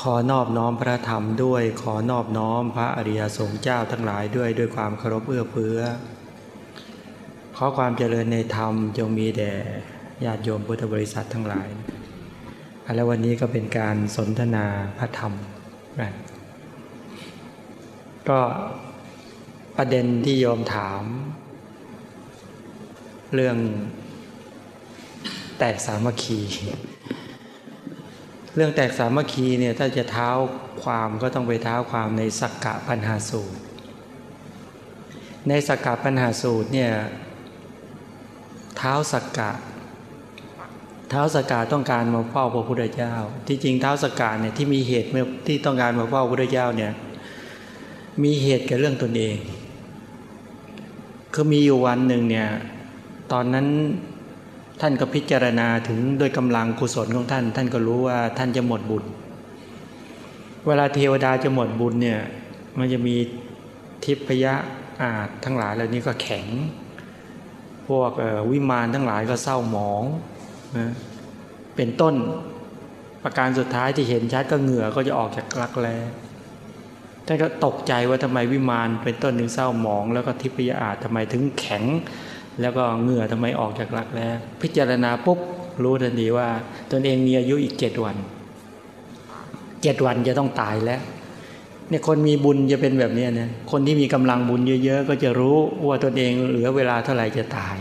ขอนอบน้อมพระธรรมด้วยขอนอบน้อมพระอริยสงฆ์เจ้าทั้งหลายด้วยด้วยความเคารพเอื้อเฟื้อ ขอความเจริญในธรรมจงมีแด่ญาติโยมพุทธบริษัททั้งหลายและวันนี้ก็เป็นการสนทนาพระธรรมก็ประเด็นที่โยมถาม เรื่องแตกสามัคคี เรื่องแตกสามัคคีเนี่ยถ้าจะเท้าความก็ต้องไปเท้าความในสักกะปัญหาสูตร ในสักกะปัญหาสูตรเนี่ยเท้าสักกะ เท้าสักกะต้องการมาเฝ้าพระพุทธเจ้า ที่จริงเท้าสักกะเนี่ยที่มีเหตุที่ต้องการมาเฝ้าพระพุทธเจ้าเนี่ยมีเหตุกับเรื่องตนเองคือมีอยู่วันหนึ่งเนี่ยตอนนั้น ท่านก็พิจารณาถึงโดยกำลังกุศลของท่าน ท่านก็รู้ว่าท่านจะหมดบุญ เวลาเทวดาจะหมดบุญเนี่ยมันจะมีทิพยะอาจทั้งหลายเหล่านี้ก็แข็ง พวกวิมานทั้งหลายก็เศร้าหมองนะเป็นต้นประการสุดท้ายที่เห็นชัดก็เหงื่อก็จะออกจากรักแร้ท่านก็ตกใจว่าทำไมวิมานเป็นต้นถึงเศร้าหมอง แล้วก็ทิพยาอาจทำไมถึงแข็ง แล้วก็เหงื่อทำไมออกจากรักแล้ว พิจารณาปุ๊บรู้ทันทีว่า ตนเองมีอายุอีกเจ็ดวันเจ็ดวันจะต้องตายแล้วเนี่ยคนมีบุญจะเป็นแบบนี้นะคนที่มีกำลังบุญเยอะ ๆ ก็จะรู้ว่าตนเองเหลือเวลาเท่าไหร่จะตาย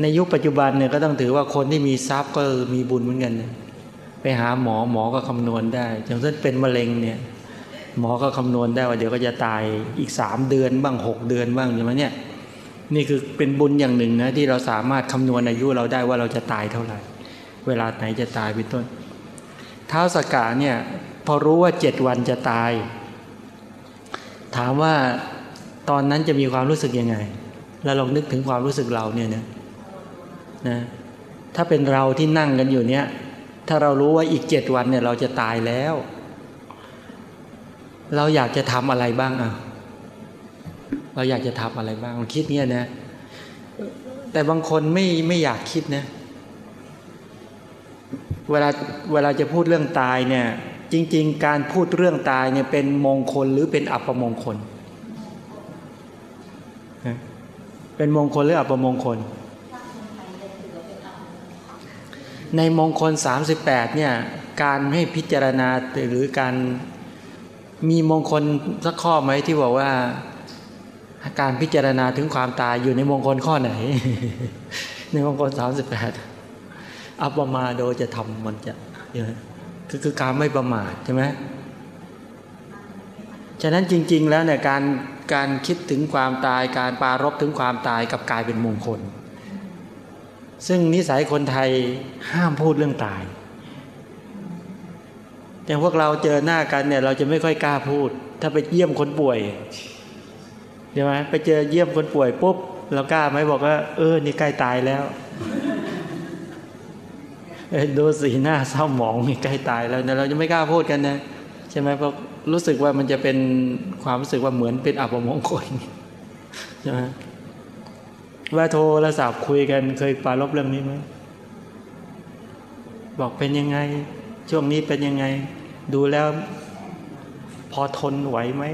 ในยุคปัจจุบันเนี่ยก็ต้องถือว่าคนที่มีทรัพย์ก็มีบุญเหมือนกันไปหาหมอหมอก็คำนวณได้อย่างเช่นเป็นมะเร็งเนี่ยหมอก็คำนวณได้ว่าเดี๋ยวก็จะตายอีกสามเดือนบ้างหกเดือนบ้างใช่ไหมเนี่ย นี่คือเป็นบุญอย่างหนึ่งนะที่เราสามารถคำนวณอายุเราได้ว่าเราจะตายเท่าไหร่ เวลาไหนจะตายเป็นต้นเท้าสกาเนี่ยพอรู้ว่าเจ็ดวันจะตาย ถามว่าตอนนั้นจะมีความรู้สึกยังไงแล้วลองนึกถึงความรู้สึกเราเนี่ยนะนะถ้าเป็นเราที่นั่งกันอยู่เนี่ย ถ้าเรารู้ว่าอีกเจ็ดวันเนี่ย เราจะตายแล้ว เราอยากจะทำอะไรบ้างอะ เราอยากจะทำอะไรบ้างคิดเนี้ยนะ แต่บางคนไม่ไม่อยากคิดนะ เวลาเวลาจะพูดเรื่องตายเนี่ย จริง ๆ การพูดเรื่องตายเนี่ยเป็นมงคลหรือเป็นอัปมงคล เป็นมงคลหรืออัปมงคล ในมงคล 38เนี่ยการให้พิจารณาหรือการมีมงคลสักข้อไหมที่บอกว่า การพิจารณาถึงความตายอยู่ในมงคลข้อไหน ในมงคลสามสิบแปดอัปมาโดจะทำมันจะคือคือการไม่ประมาทใช่ไหมฉะนั้นจริง ๆ แล้วเนี่ยการการคิดถึงความตายการปารบถึงความตายกับกายเป็นมงคล ซึ่งนิสัยคนไทยห้ามพูดเรื่องตายอย่างพวกเราเจอหน้ากันเนี่ยเราจะไม่ค่อยกล้าพูด ถ้าไปเยี่ยมคนป่วย ใช่ไหมไปเจอเยี่ยมคนป่วยปุ๊บเรากล้าไหมบอกว่า เออ นี่ใกล้ตายแล้วดูสีหน้าเศร้าหมองนี่ใกล้ตายแล้วเนี่ยเราจะไม่กล้าพูดกันนะใช่ไหมเพราะรู้สึกว่ามันจะเป็นความรู้สึกว่าเหมือนเป็นอับมงคลใช่ไหมว่าโทรศัพท์คุยกันเคยปารบเรื่องนี้ไหมบอกเป็นยังไง ช่วงนี้เป็นยังไง ดูแล้ว พอทนไหวไหม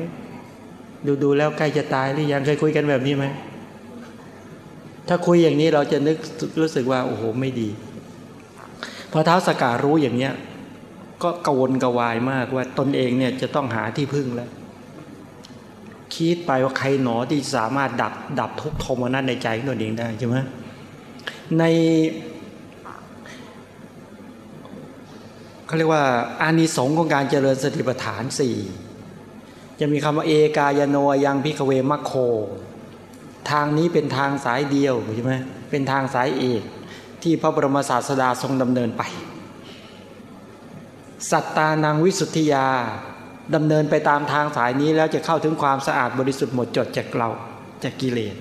ดูดูแล้วใกล้จะตายหรือยังเคยคุยกันแบบนี้ไหมถ้าคุยอย่างนี้เราจะนึกรู้สึกว่าโอ้โหไม่ดี พอเท้าสการู้อย่างเนี้ยก็กวนกวายมากว่าตนเองเนี่ยจะต้องหาที่พึ่งแล้ว คิดไปว่าใครหนอที่สามารถดับดับทุกโทมนัสในใจของตนเองได้ใช่ไหมในเขาเรียกว่าอานิสงส์ของการเจริญสติปัฏฐานสี่ จะมีคำว่าเอกายโนยังพิกเวมัคโค ทางนี้เป็นทางสายเดียวใช่ไหมเป็นทางสายเอกที่พระบรมศาสดาทรงดำเนินไป สัตตานังวิสุทธิยาดำเนินไปตามทางสายนี้แล้วจะเข้าถึงความสะอาดบริสุทธิ์หมดจดจากเราจากกิเลส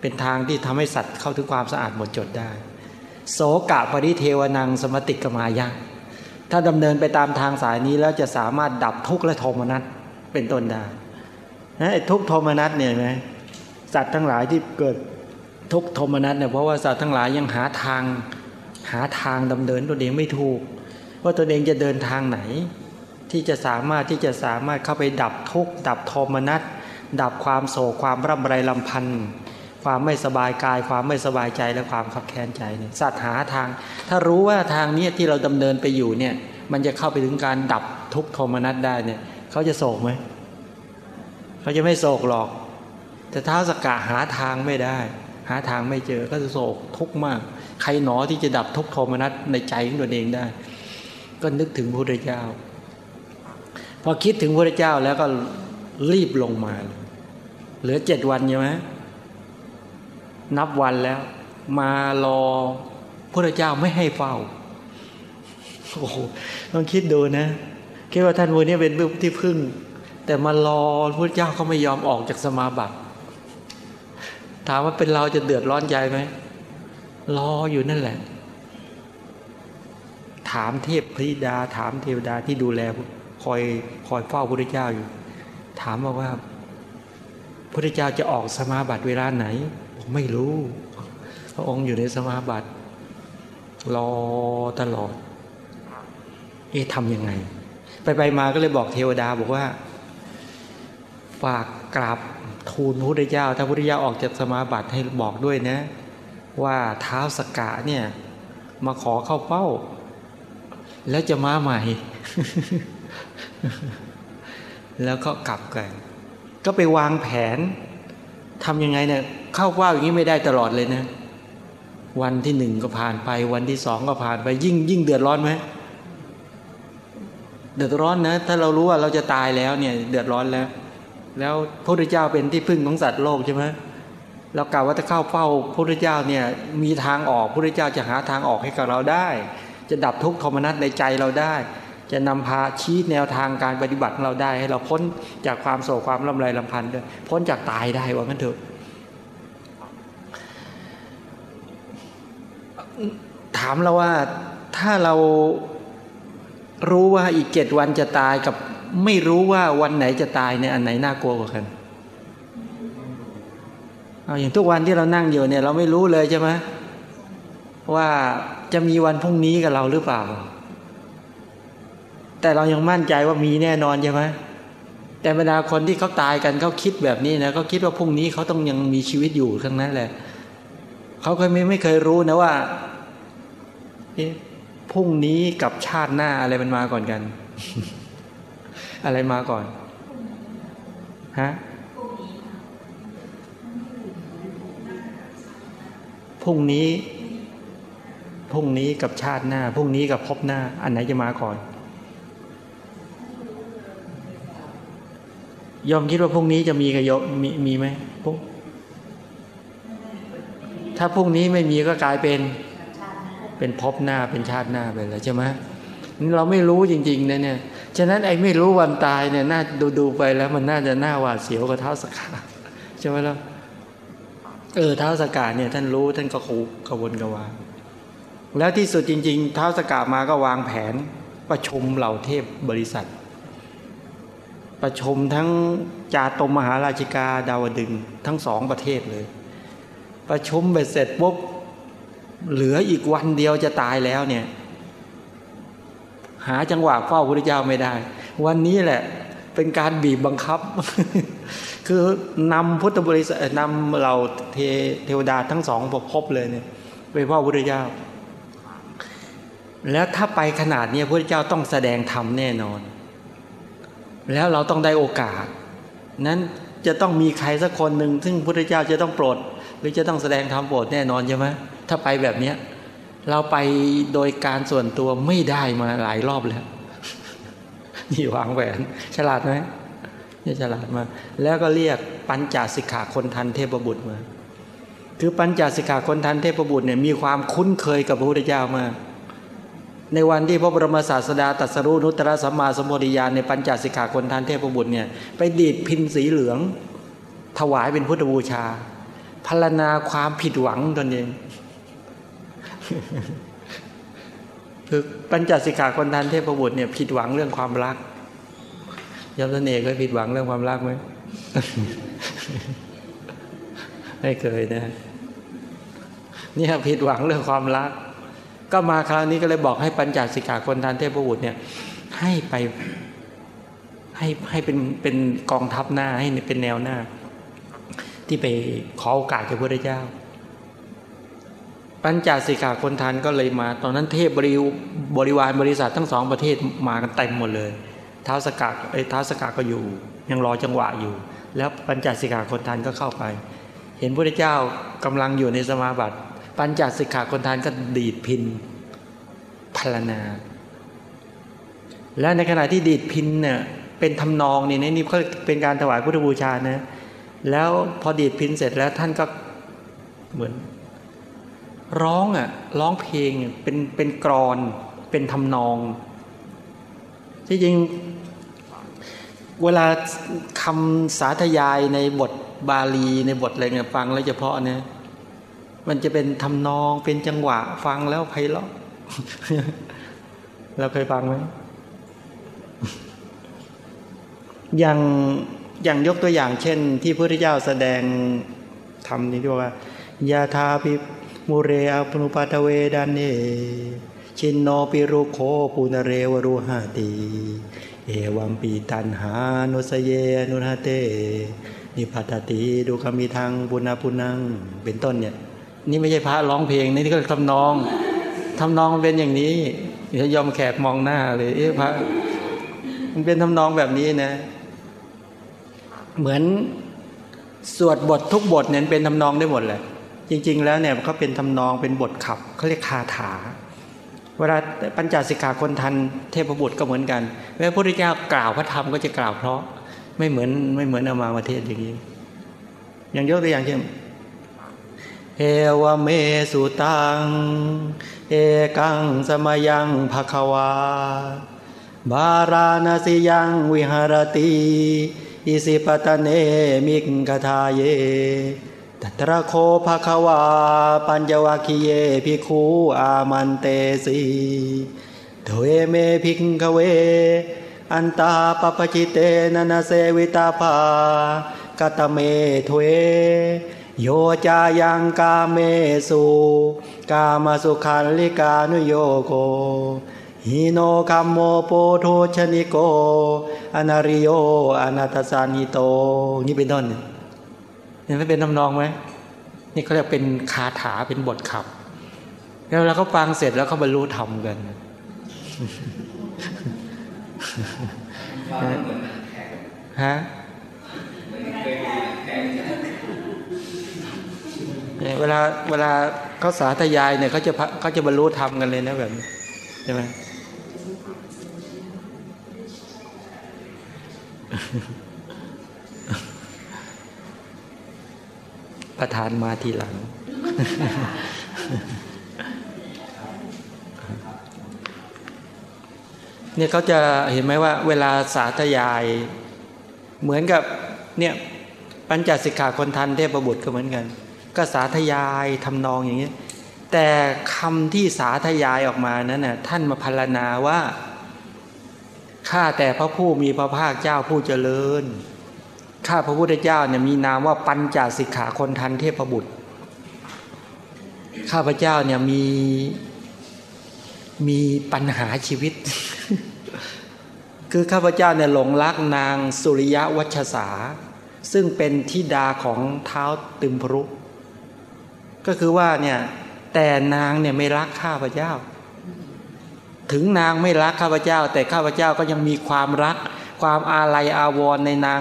เป็นทางที่ทำให้สัตว์เข้าถึงความสะอาดหมดจดได้ โสกะปริเทวนังสมติกมายะถ้าดำเนินไปตามทางสายนี้แล้วจะสามารถดับทุกข์และโทมนัส เป็นต้นได้นะทุกโทมนัสเนี่ยไหมสัตว์ทั้งหลายที่เกิดทุกโทมนัสเนี่ยเพราะว่าสัตว์ทั้งหลายยังหาทางหาทางดำเนินตัวเองไม่ถูก ว่าตัวเองจะเดินทางไหน ที่จะสามารถที่จะสามารถเข้าไปดับทุกข์ดับโทมนัสดับความโศกความร่ำไรลำพันธ์ความไม่สบายกาย ความไม่สบายใจและความขับแค้นใจเนี่ยสัตว์หาทาง ถ้ารู้ว่าทางนี้ที่เราดำเนินไปอยู่เนี่ยมันจะเข้าไปถึงการดับทุกโทมนัสได้เนี่ย เขาจะโศกไหมเขาจะไม่โศกหรอก แต่ท้าสกะหาทางไม่ได้ หาทางไม่เจอก็จะโศกทุกข์มาก ใครหนอที่จะดับทุกโทมนัสในใจของตัวเองได้ ก็นึกถึงพระพุทธเจ้า พอคิดถึงพระเจ้าแล้วก็รีบลงมาเหลือเจ็ดวันใช่ไหมนับวันแล้ว มารอพระเจ้าไม่ให้เฝ้าโอ้โหต้องคิดดูนะ คิดว่าท่านวันนี้เป็นที่พึ่ง แต่มารอพระเจ้าเขาไม่ยอมออกจากสมาบัติ ถามว่าเป็นเราจะเดือดร้อนใจไหมรออยู่นั่นแหละ ถามเทพพิดา ถามเทวดาที่ดูแลคอยคอยเฝ้าพระเจ้าอยู่ ถามมาว่าพระเจ้าจะออกสมาบัติเวลาไหนผมไม่รู้ พระองค์อยู่ในสมาบัติ รอตลอด เอ๊ะทำยังไง ไปไปมาก็เลยบอกเทวดาบอกว่าฝากกราบทูลพระพุทธเจ้า ถ้าพระพุทธเจ้าออกจากสมาบัติให้บอกด้วยนะ ว่าเท้าสกกะเนี่ยมาขอเข้าเป้า แล้วจะมาใหม่ แล้วก็กลับกัน ก็ไปวางแผนทำยังไงเนี่ยเข้าเป้าอย่างนี้ไม่ได้ตลอดเลยนะ วันที่หนึ่งก็ผ่านไป วันที่สองก็ผ่านไปยิ่งยิ่งเดือดร้อนไหม เดือดร้อนนะ ถ้าเรารู้ว่าเราจะตายแล้วเนี่ย เดือดร้อนแล้ว แล้วพระพุทธเจ้าเป็นที่พึ่งของสัตว์โลกใช่ไหมเรากล่าวว่าถ้าเข้าเฝ้าพระพุทธเจ้าเนี่ยมีทางออกพระพุทธเจ้าจะหาทางออกให้กับเราได้ จะดับทุกข์โทมนัสในใจเราได้ จะนำพาชี้แนวทางการปฏิบัติของเราได้ ให้เราพ้นจากความโศกความลำไรลำพันธ์ด้วยพ้นจากตายได้ว่างั้นเถอะถามเราว่าถ้าเรา รู้ว่าอีกเจ็ดวันจะตายกับ ไม่รู้ว่าวันไหนจะตายเนี่ยอันไหนน่ากลัวกว่ากันเอาอย่างทุกวันที่เรานั่งอยู่เนี่ย เราไม่รู้เลยใช่ไหมว่าจะมีวันพรุ่งนี้กับเราหรือเปล่า แต่เรายังมั่นใจว่ามีแน่นอนใช่ไหมแต่บรรดาคนที่เขาตายกันเขาคิดแบบนี้นะเขาคิดว่าพรุ่งนี้เขาต้องยังมีชีวิตอยู่ทั้งนั้นแหละเขาเคยไม่ไม่เคยรู้นะว่า พรุ่งนี้กับชาติหน้าอะไรมันมาก่อนกัน อะไรมาก่อนฮะพรุ่งนี้พรุ่งนี้กับชาติหน้าพรุ่งนี้กับพบหน้า อันไหนจะมาก่อนยอมคิดว่าพรุ่งนี้จะมีกับยมีมีไหมพรุ่งถ้าพรุ่งนี้ไม่มีก็กลายเป็น เป็นภพหน้าเป็นชาติหน้าไปแล้วใช่ไหมเราไม่รู้จริงๆนะเนี่ย ฉะนั้นไอ้ไม่รู้วันตายเนี่ยน่าดูดูไปแล้วมันน่าจะหน้าหวาดเสียวกับเท้าสกาใช่ไหมล่ะเออเท้าสกาเนี่ยท่านรู้ท่านก็คูกระวนกระวายแล้วที่สุดจริง ๆ เท้าสกามาก็วางแผนประชุมเหล่าเทพบริษัท ประชุมทั้งจาตมมหาราชิกาดาวดึงทั้งสองประเทศเลย ประชุมไปเสร็จปุ๊บ เหลืออีกวันเดียวจะตายแล้วเนี่ย หาจังหวะเฝ้าพระเจ้าไม่ได้ วันนี้แหละ เป็นการบีบบังคับ คือนำพุทธบริษัทนำเราเทเทวดาทั้งสองพบเลยเนี่ยไปเฝ้าพระเจ้า แล้วถ้าไปขนาดนี้พระเจ้าต้องแสดงธรรมแน่นอน แล้วเราต้องได้โอกาส นั้นจะต้องมีใครสักคนหนึ่งซึ่งพระเจ้าจะต้องโปรด หรือจะต้องแสดงธรรมโปรดแน่นอนใช่ไหม ถ้าไปแบบเนี้ยเราไปโดยการส่วนตัวไม่ได้มาหลายรอบแล้วนี่วางแหวน ฉลาดไหมนี่ฉลาดมาแล้วก็เรียกปัญจสิกขาคนทันเทพบุตรมาคือปัญจสิกขาคนทันเทพบุตรเนี่ยมีความคุ้นเคยกับพระพุทธเจ้ามาในวันที่พระบรมศาสดาตรัสรู้นุตตรสัมมาสัมโพธิญาณในปัญจสิกขาคนทานเทพบุตรเนี่ยไปดีดพินสีเหลือง ถวายเป็นพุทธบูชาพรรณนาความผิดหวังตนเอง คือปัญจสิกขาคนทานเทพบุตรเนี่ยผิดหวังเรื่องความรักยมเสน่ห์เคยผิดหวังเรื่องความรักไหมไม่เคยนะนี่ผิดหวังเรื่องความรัก ก็มาคราวนี้ก็เลยบอกให้ปัญจสิกขาคนทานเทพบุตรเนี่ย ให้ไปให้ให้เป็นเป็นกองทัพหน้าให้เป็นแนวหน้า ที่ไปขอโอกาสจากพระเจ้า ปัญจสิกขาคนทานก็เลยมา ตอนนั้นเทพบริบริวารบริษัททั้งสองประเทศมากันเต็มหมดเลยเท้าสกัดไอ้เท้าสกัดก็อยู่ ยังรอจังหวะอยู่ แล้วปัญจสิกขาคนทานก็เข้าไป เห็นพระเจ้ากำลังอยู่ในสมาบัติ ปัญจสิกขาคนทานก็ดีดพินพลนา และในขณะที่ดีดพินเนี่ยเป็นทำนองนี่นี่ก็เป็นการถวายพุทธบูชานะแล้วพอดีดพินเสร็จแล้วท่านก็เหมือน ร้องอะร้องเพลงเป็นเป็นกรอนเป็นทำนองที่จริงเวลาคำสาธยายในบทบาลีในบทอะไรเงี้ยฟังแล้วเฉพาะเนี่ยมันจะเป็นทำนองเป็นจังหวะฟังแล้วไพเราะเราเคยฟังไหมอย่างอย่างยกตัวอย่างเช่น ที่พระพุทธเจ้าแสดงทำนี้ด้วยว่า ยาทาพิ มุเรอปนุปัตเวดานเนชินโนปิรุโคปุนเรวรุหาติเอวัมปีตันหานุสเยนุหเต นิพัตติดูคมีทางปุณปุนังเป็นต้นเนี่ย นี่ไม่ใช่พระร้องเพลงนี่ก็ทำนองทำนองเป็นอย่างนี้จะยอมแขกมองหน้าเลยเอ๊ะพระมันเป็นทำนองแบบนี้นะ เหมือนสวดบททุกบทเนี่ยเป็นทำนองได้หมดเลย จริง ๆ แล้วเนี่ยเขาเป็นทำนองเป็นบทขับเขาเรียกคาถา เวลาปัญจสิกขาคนทันเทพบุตรก็เหมือนกันเมื่อพระพุทธเจ้ากล่าวพระธรรมก็จะกล่าวเพราะไม่เหมือนไม่เหมือนอามาประเทศอย่างนี้อย่างยกตัวอย่างเช่นเอวเมสุตัง เอกังสมยังภควา บาราณสิยังวิหารติอิสิปตเนมิกกทาเย ตตระโคภะควา ปัญจวัคคีเยภิกขุอามันเตสีโดเอเมภิกขเว อันตาปปจิเตนันเสวิตาภากตเมทเว โยจายังกาเมสุกามาสุขันลิกานุโยโกหีโนคัมโมโปถุชชะนิโก อะนะริโย อะนัตถะสัญหิโต นี่เป็นต้น เห็นไหมเป็นทำนองไหมนี่เขาเรียกเป็นคาถาเป็นบทขับ แล้วเราก็ฟังเสร็จแล้วเขาบรรลุธรรมกันฮะเวลาเวลาเขาสาธยายเนี่ยเขาจะเขาจะบรรลุธรรมกันเลยนะแบบนี้ใช่ไหม ประธานมาทีหลัง เนี่ยเขาจะเห็นไหมว่า เวลาสาธยาย เหมือนกับเนี่ยปัญจสิกขาคนทันเทพบุตรก็เหมือนกัน ก็สาธยายทำนองอย่างนี้แต่คำที่สาธยายออกมานั้นน่ะท่านมาพรรณนาว่าข้าแต่พระผู้มีพระภาคเจ้าผู้เจริญ ข้าพระพุทธเจ้าเนี่ยมีนามว่าปัญจสิกขาคนทันเทพบุตร ข้าพระเจ้าเนี่ยมีมีปัญหาชีวิต คือข้าพเจ้าเนี่ยหลงรักนางสุริยวัชสา ซึ่งเป็นทิดาของเท้าตึมพรุ ก็คือว่าเนี่ยแต่นางเนี่ยไม่รักข้าพเจ้า ถึงนางไม่รักข้าพเจ้า แต่ข้าพเจ้าก็ยังมีความรัก ความอาลัยอาวรณ์ในนาง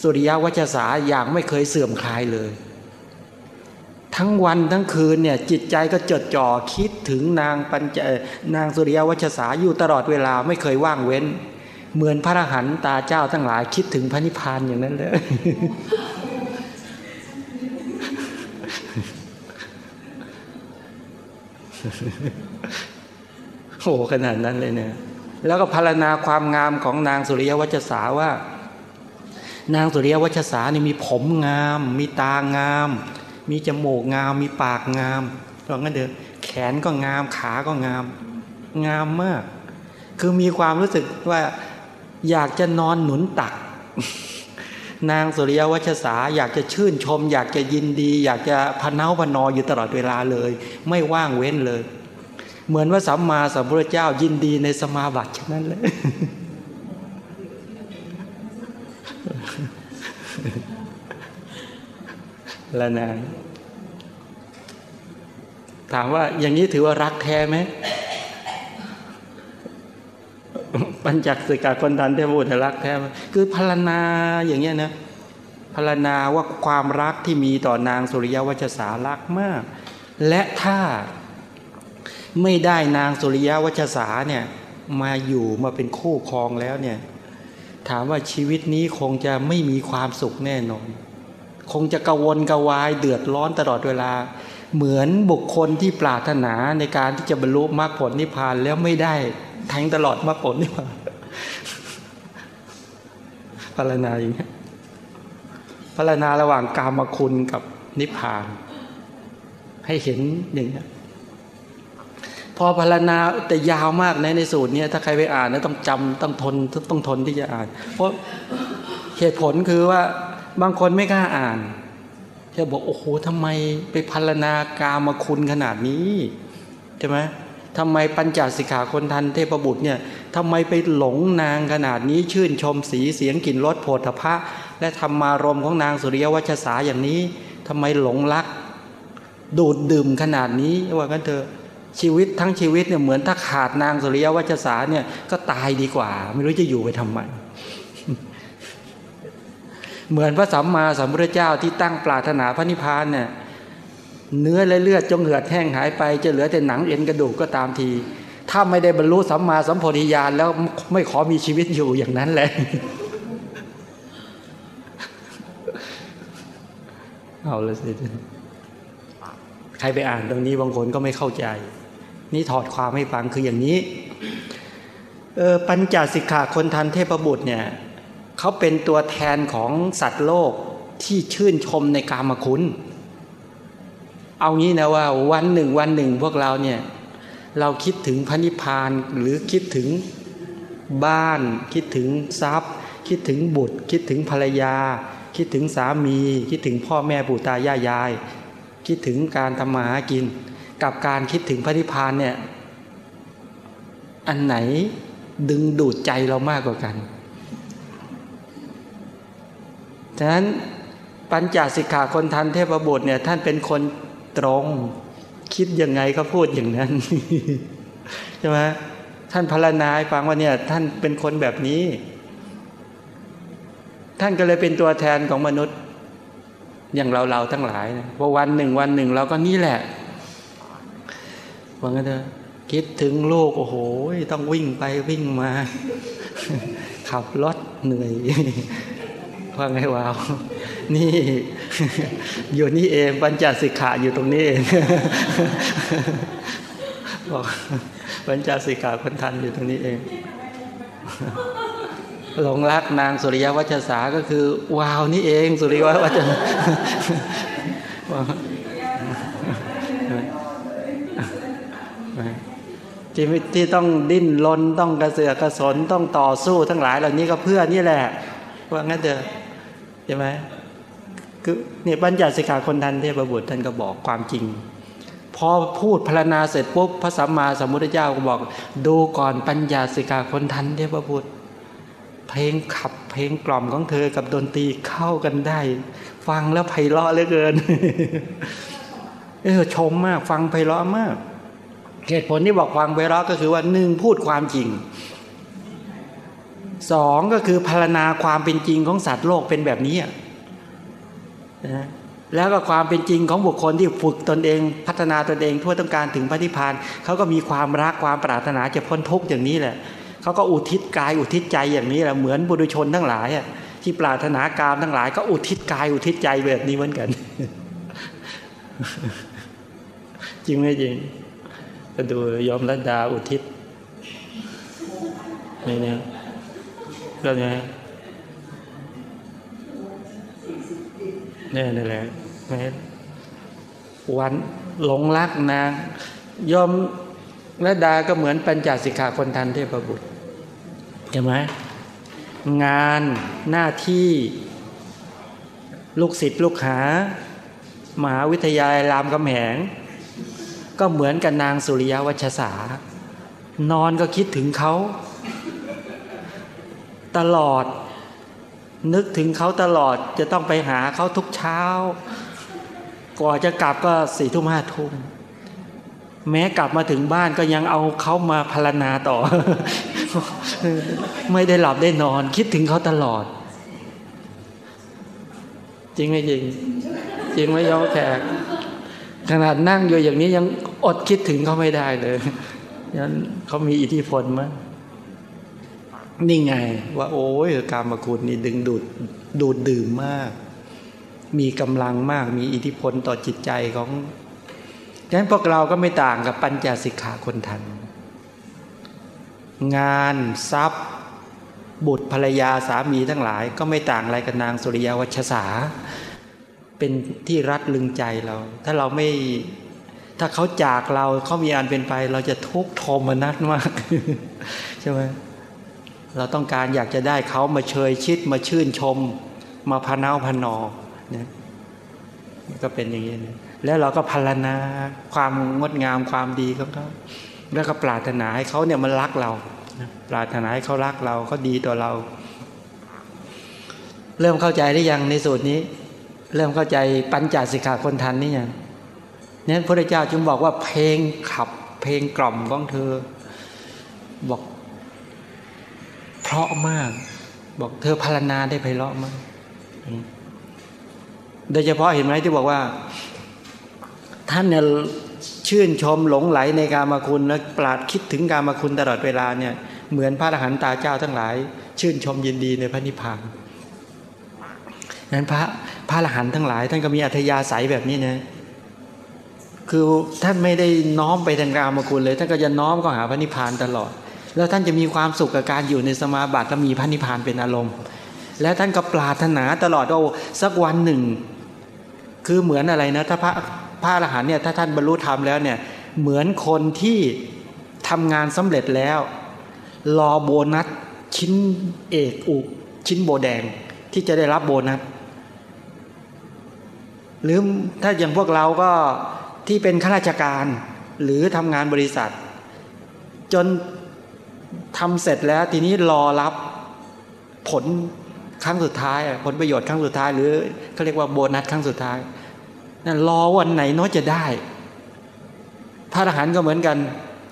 สุริยวัชสาอย่างไม่เคยเสื่อมคลายเลย ทั้งวันทั้งคืนเนี่ยจิตใจก็จดจ่อคิดถึงนางปัญจนางสุริยวัชสาอยู่ตลอดเวลาไม่เคยว่างเว้น เหมือนพระอรหันตาเจ้าทั้งหลายคิดถึงพระนิพพานอย่างนั้นเลยโอ้ขนาดนั้นเลยเนี่ย แล้วก็พารณาความงามของนางสุริยวัชสาว่า นางสุริยวัชสาเนี่ยมีผมงาม มีตางาม มีจมูกงาม มีปากงามลองกันเดินแขนก็งาม ขาก็งาม งามมาก คือมีความรู้สึกว่าอยากจะนอนหนุนตัก นางสุริยวัชสาอยากจะชื่นชม อยากจะยินดี อยากจะพนาพนออยู่ตลอดเวลาเลย ไม่ว่างเว้นเลย เหมือนว่าสัมมาสัมพุทธเจ้ายินดีในสมาบัติฉะนั้นเลย แล้วนาถามว่าอย่างนี้ถือว่ารักแท้ไหมปัญจักสิกาคนทันเทพบุตรรักแท้คือพารณาอย่างเงี้ยนะพารณาว่าความรักที่มีต่อนางสุริยวัชสารักมาก และถ้าไม่ได้นางสุริยวัชสาเนี่ยมาอยู่มาเป็นคู่ครองแล้วเนี่ย ถามว่าชีวิตนี้คงจะไม่มีความสุขแน่นอน คงจะกระวนกวายเดือดร้อนตลอดเวลา เหมือนบุคคลที่ปรารถนาในการที่จะบรรลุมรรคผลนิพพานแล้วไม่ได้แทงตลอดมรรคผลนิพพานพารณาอย่างนี้พารณาระหว่างกามคุณกับนิพพาน ให้เห็นอย่างนี้พอพารณาแต่ยาวมากในในสูตรนี้ถ้าใครไปอ่านนะต้องจำต้องทนต้องทนที่จะอ่าน เพราะเหตุผลคือว่า บางคนไม่กล้าอ่านจะบอกโอ้โหทำไมไปพารณากามาคุณขนาดนี้ใช่ไหมทำไมปัญจสิกขาคนทันเทพบุตรเนี่ยทำไมไปหลงนางขนาดนี้ชื่นชมสีเสียงกลิ่นรสโผฏฐะและธรรมารมของนางสุริยวัชสาอย่างนี้ทำไมหลงรัก ดูดดื่มขนาดนี้ว่ากันเถอะชีวิตทั้งชีวิตเนี่ยเหมือนถ้าขาดนางสุริยวัชสาเนี่ยก็ตายดีกว่า ไม่รู้จะอยู่ไปทำไม เหมือนพระสัมมาสัมพุทธเจ้าที่ตั้งปรารถนาพระนิพพานเนี่ยเนื้อและเลือดจงเหือดแห้งหายไปจะเหลือแต่หนังเอ็นกระดูกก็ตามที ถ้าไม่ได้บรรลุสัมมาสัมโพธิญาณแล้วไม่ขอมีชีวิตอยู่อย่างนั้นแหละเอาลยสิใครไปอ่านตรงนี้บางคนก็ไม่เข้าใจ นี่ถอดความให้ฟังคืออย่างนี้ เออปัญจสิกขาคนทันเทพบุตรเนี่ย เขาเป็นตัวแทนของสัตว์โลกที่ชื่นชมในกามคุณ เอางี้นะว่าวันหนึ่งวันหนึ่งพวกเราเนี่ย เราคิดถึงพระนิพพานหรือคิดถึงบ้าน คิดถึงทรัพย์ คิดถึงบุตร คิดถึงภรรยา คิดถึงสามี คิดถึงพ่อแม่ปู่ตายายาย คิดถึงการทำมาหากิน กับการคิดถึงพระนิพพานเนี่ยอันไหนดึงดูดใจเรามากกว่ากัน ฉะนั้นปัญจสิกขาคนทันเทพบุตรเนี่ยท่านเป็นคนตรง คิดยังไงก็พูดอย่างนั้นใช่ไหมท่านพารณาฟังว่าเนี่ยท่านเป็นคนแบบนี้ ท่านก็เลยเป็นตัวแทนของมนุษย์ อย่างเราเราทั้งหลายนะพอวันหนึ่งวันหนึ่งเราก็นี่แหละว่างั้นเถอะคิดถึงโลกโอ้โห ต้องวิ่งไปวิ่งมา ขับรถเหนื่อย ว่าไงว้าวนี่อยู่นี่เองปัญจสิกขาอยู่ตรงนี้เองบอกปัญจสิกขาคนทันอยู่ตรงนี้เอง หลงรักนางสุริยวัชสาก็คือวาวนี่เอง สุริยวัชที่ที่ต้องดิ้นรนต้องกระเสือกกระสนต้องต่อสู้ทั้งหลายเหล่านี้ก็เพื่อนี่แหละ ว่างั้นเถอะ ช่ไหมคือเนี่ยบัญญัติสิกขาคนทันเทพบุตรท่านก็บอกความจริง พอพูดพรรณนาเสร็จปุ๊บพระสัมมาสัมพุทธเจ้าก็บอก ดูก่อนปัญญาสิกขาคนทันเทพบุตร เพลงขับเพลงกล่อมของเธอกับดนตรีเข้ากันได้ ฟังแล้วไพเราะเหลือเกิน เออชมมาก ฟังไพเราะมากเหตุผลที่บอกฟังไพเราะก็คือว่าหนึ่งพูดความจริง สองก็คือพารณาความเป็นจริงของสัตว์โลกเป็นแบบนี้นะแล้วก็ความเป็นจริงของบุคคลที่ฝึกตนเอง พัฒนาตนเองทั่วต้องการถึงพระนิพพานเขาก็มีความรักความปรารถนาจะพ้นทุกข์อย่างนี้แหละเขาก็อุทิศกายอุทิศใจอย่างนี้แหละเหมือนบุรุชนทั้งหลายที่ปรารถนากามทั้งหลาย ก็อุทิศกายอุทิศใจแบบนี้เหมือนกัน จริงไหมจริงก็ดูยอมรัดดาอุทิศนี่เนี่ย ก็เนี่ยเนี่ยนี่แหละวันหลงรักนางยอมและดาก็เหมือนปัญจสิกขาคนทันเทพบุตรเห็นไหมงานหน้าที่ ลูกศิษย์ลูกหา มหาวิทยาลัยรามคำแหง ก็เหมือนกับนางสุริยวัชสานอนก็คิดถึงเขา ตลอด นึกถึงเขาตลอดจะต้องไปหาเขาทุกเช้า ก่อนจะกลับก็สี่ทุ่มห้าทุ่มแม้กลับมาถึงบ้านก็ยังเอาเขามาพารณาต่อ ไม่ได้หลับได้นอน คิดถึงเขาตลอด จริงไหมจริง จริงไหมย้อมแขกขนาดนั่งอยู่อย่างนี้ยังอดคิดถึงเขาไม่ได้เลยยันเขามีอิทธิพลมั้ย นี่ไงว่าโอ้ยกามคุณนี่ดึงดูดดูดดื่มมาก มีกำลังมากมีอิทธิพลต่อจิตใจของฉะนั้นพวกเราก็ไม่ต่างกับปัญจสิกขาคนทัน งานทรัพย์ บุตรภรรยาสามีทั้งหลาย ก็ไม่ต่างอะไรกับนางสุริยวัชสา เป็นที่รัดลึงใจเรา ถ้าเราไม่ถ้าเขาจากเราเขามีอันเป็นไป เราจะทุกข์ทรมนัสมาก ใช่ไหม เราต้องการอยากจะได้เขามาเชยชิดมาชื่นชม มาพนาพนอเนี่ยก็เป็นอย่างนี้นะแล้วเราก็พารณาความงดงามความดีของเขาแล้วก็ปรารถนาให้เขาเนี่ยมันรักเราปรารถนาให้เขารักเราเขาดีต่อเรา เริ่มเข้าใจได้ยังในสูตรนี้ เริ่มเข้าใจปัญจสิกขาคนทันนี่ยังนั้นพระเจ้าจึงบอกว่าเพลงขับเพลงกล่อมของเธอ บอก เพราะมาก บอกเธอพารณาได้ไพเราะมากโดยเฉพาะเห็นไหมที่บอกว่า ท่านเนี่ยชื่นชมหลงไหลในการมาคุณและปราดคิดถึงการมาคุณตลอดเวลาเนี่ยเหมือนพระอรหันตาเจ้าทั้งหลาย ชื่นชมยินดีในพระนิพพานนั้นพระพระอรหันต์ทั้งหลาย ท่านก็มีอัธยาศัยแบบนี้นะคือท่านไม่ได้น้อมไปทางการมาคุณเลย ท่านก็จะน้อมก็หาพระนิพพานตลอด แล้วท่านจะมีความสุขกับการอยู่ในสมาบัติและมีพระนิพพานเป็นอารมณ์ แล้วท่านก็ปรารถนาตลอดว่าสักวันหนึ่ง คือเหมือนอะไรนะถ้าพระพระอรหันต์เนี่ยถ้าท่านบรรลุธรรมแล้วเนี่ยเหมือนคนที่ทำงานสำเร็จแล้ว รอโบนัสชิ้นเอกอุชิ้นโบแดงที่จะได้รับโบนัสหรือถ้าอย่างพวกเราก็ที่เป็นข้าราชการหรือทำงานบริษัท จน ทำเสร็จแล้วทีนี้รอรับผลครั้งสุดท้าย ผลประโยชน์ครั้งสุดท้าย หรือเขาเรียกว่าโบนัสครั้งสุดท้ายนั่นรอวันไหนน้อยจะได้พระอรหันต์ก็เหมือนกัน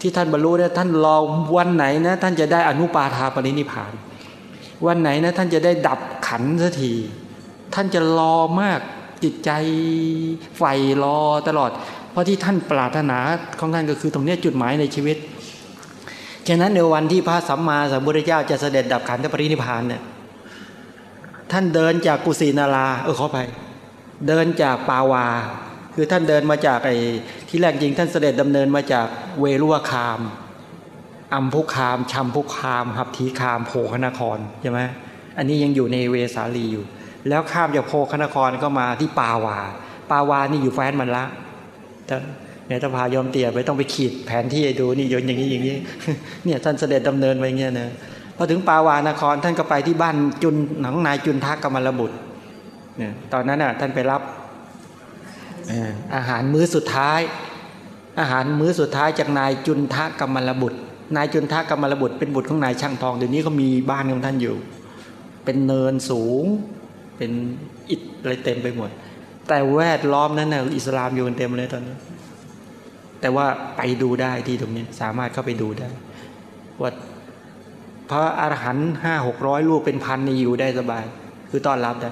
ที่ท่านบรรลุเนี่ยท่านรอวันไหนนะท่านจะได้อนุปาทาปรินิพาน วันไหนนะท่านจะได้ดับขันสักทีท่านจะรอมากจิตใจใฝ่รอตลอด เพราะที่ท่านปรารถนาของท่านก็คือตรงนี้จุดหมายในชีวิต ฉะนั้นในวันที่พระสัมมาสัมพุทธเจ้าจะเสด็จดับขันธปรินิพานเนี่ยท่านเดินจากกุสินาราเออขอไป เดินจากปาวา คือท่านเดินมาจากไอ้ที่แรกจริงท่านเสด็จดำเนินมาจากเวรุวคามอัมพุคามชัมพุคาม หับถีคามโพคนครใช่ไหมอันนี้ยังอยู่ในเวสาลีอยู่ แล้วข้ามจากโพคนครก็มาที่ปาวา ปาวานี่อยู่แฟนมันละ เนี่ยถ้าพายอมเตี่ยไปต้องไปขีดแผนที่ดูนี่ยนอย่างนี้อย่างนี้เนี่ยท่านเสด็จดำเนินไปเงี้ยนะพอถึงปาวานครท่านก็ไปที่บ้านจุนหนังนายจุนทักกมลบุตรเนี่ยตอนนั้นน่ะท่านไปรับอาหารมื้อสุดท้าย อาหารมื้อสุดท้ายจากนายจุนทะกรรมลบุตร นายจุนทะกรรมลบุตรเป็นบุตรของนายช่างทองเดี๋ยวนี้เขามีบ้านของท่านอยู่ เป็นเนินสูง เป็นอิฐอะไรเต็มไปหมด แต่แวดล้อมนั้นน่ะอิสลามอยู่เต็มเลยตอนนี้ แต่ว่าไปดูได้ที่ตรงนี้สามารถเข้าไปดูได้ ว่าพระอรหันต์ห้าหกร้อยลูกเป็นพันนี่อยู่ได้สบาย คือต้อนรับได้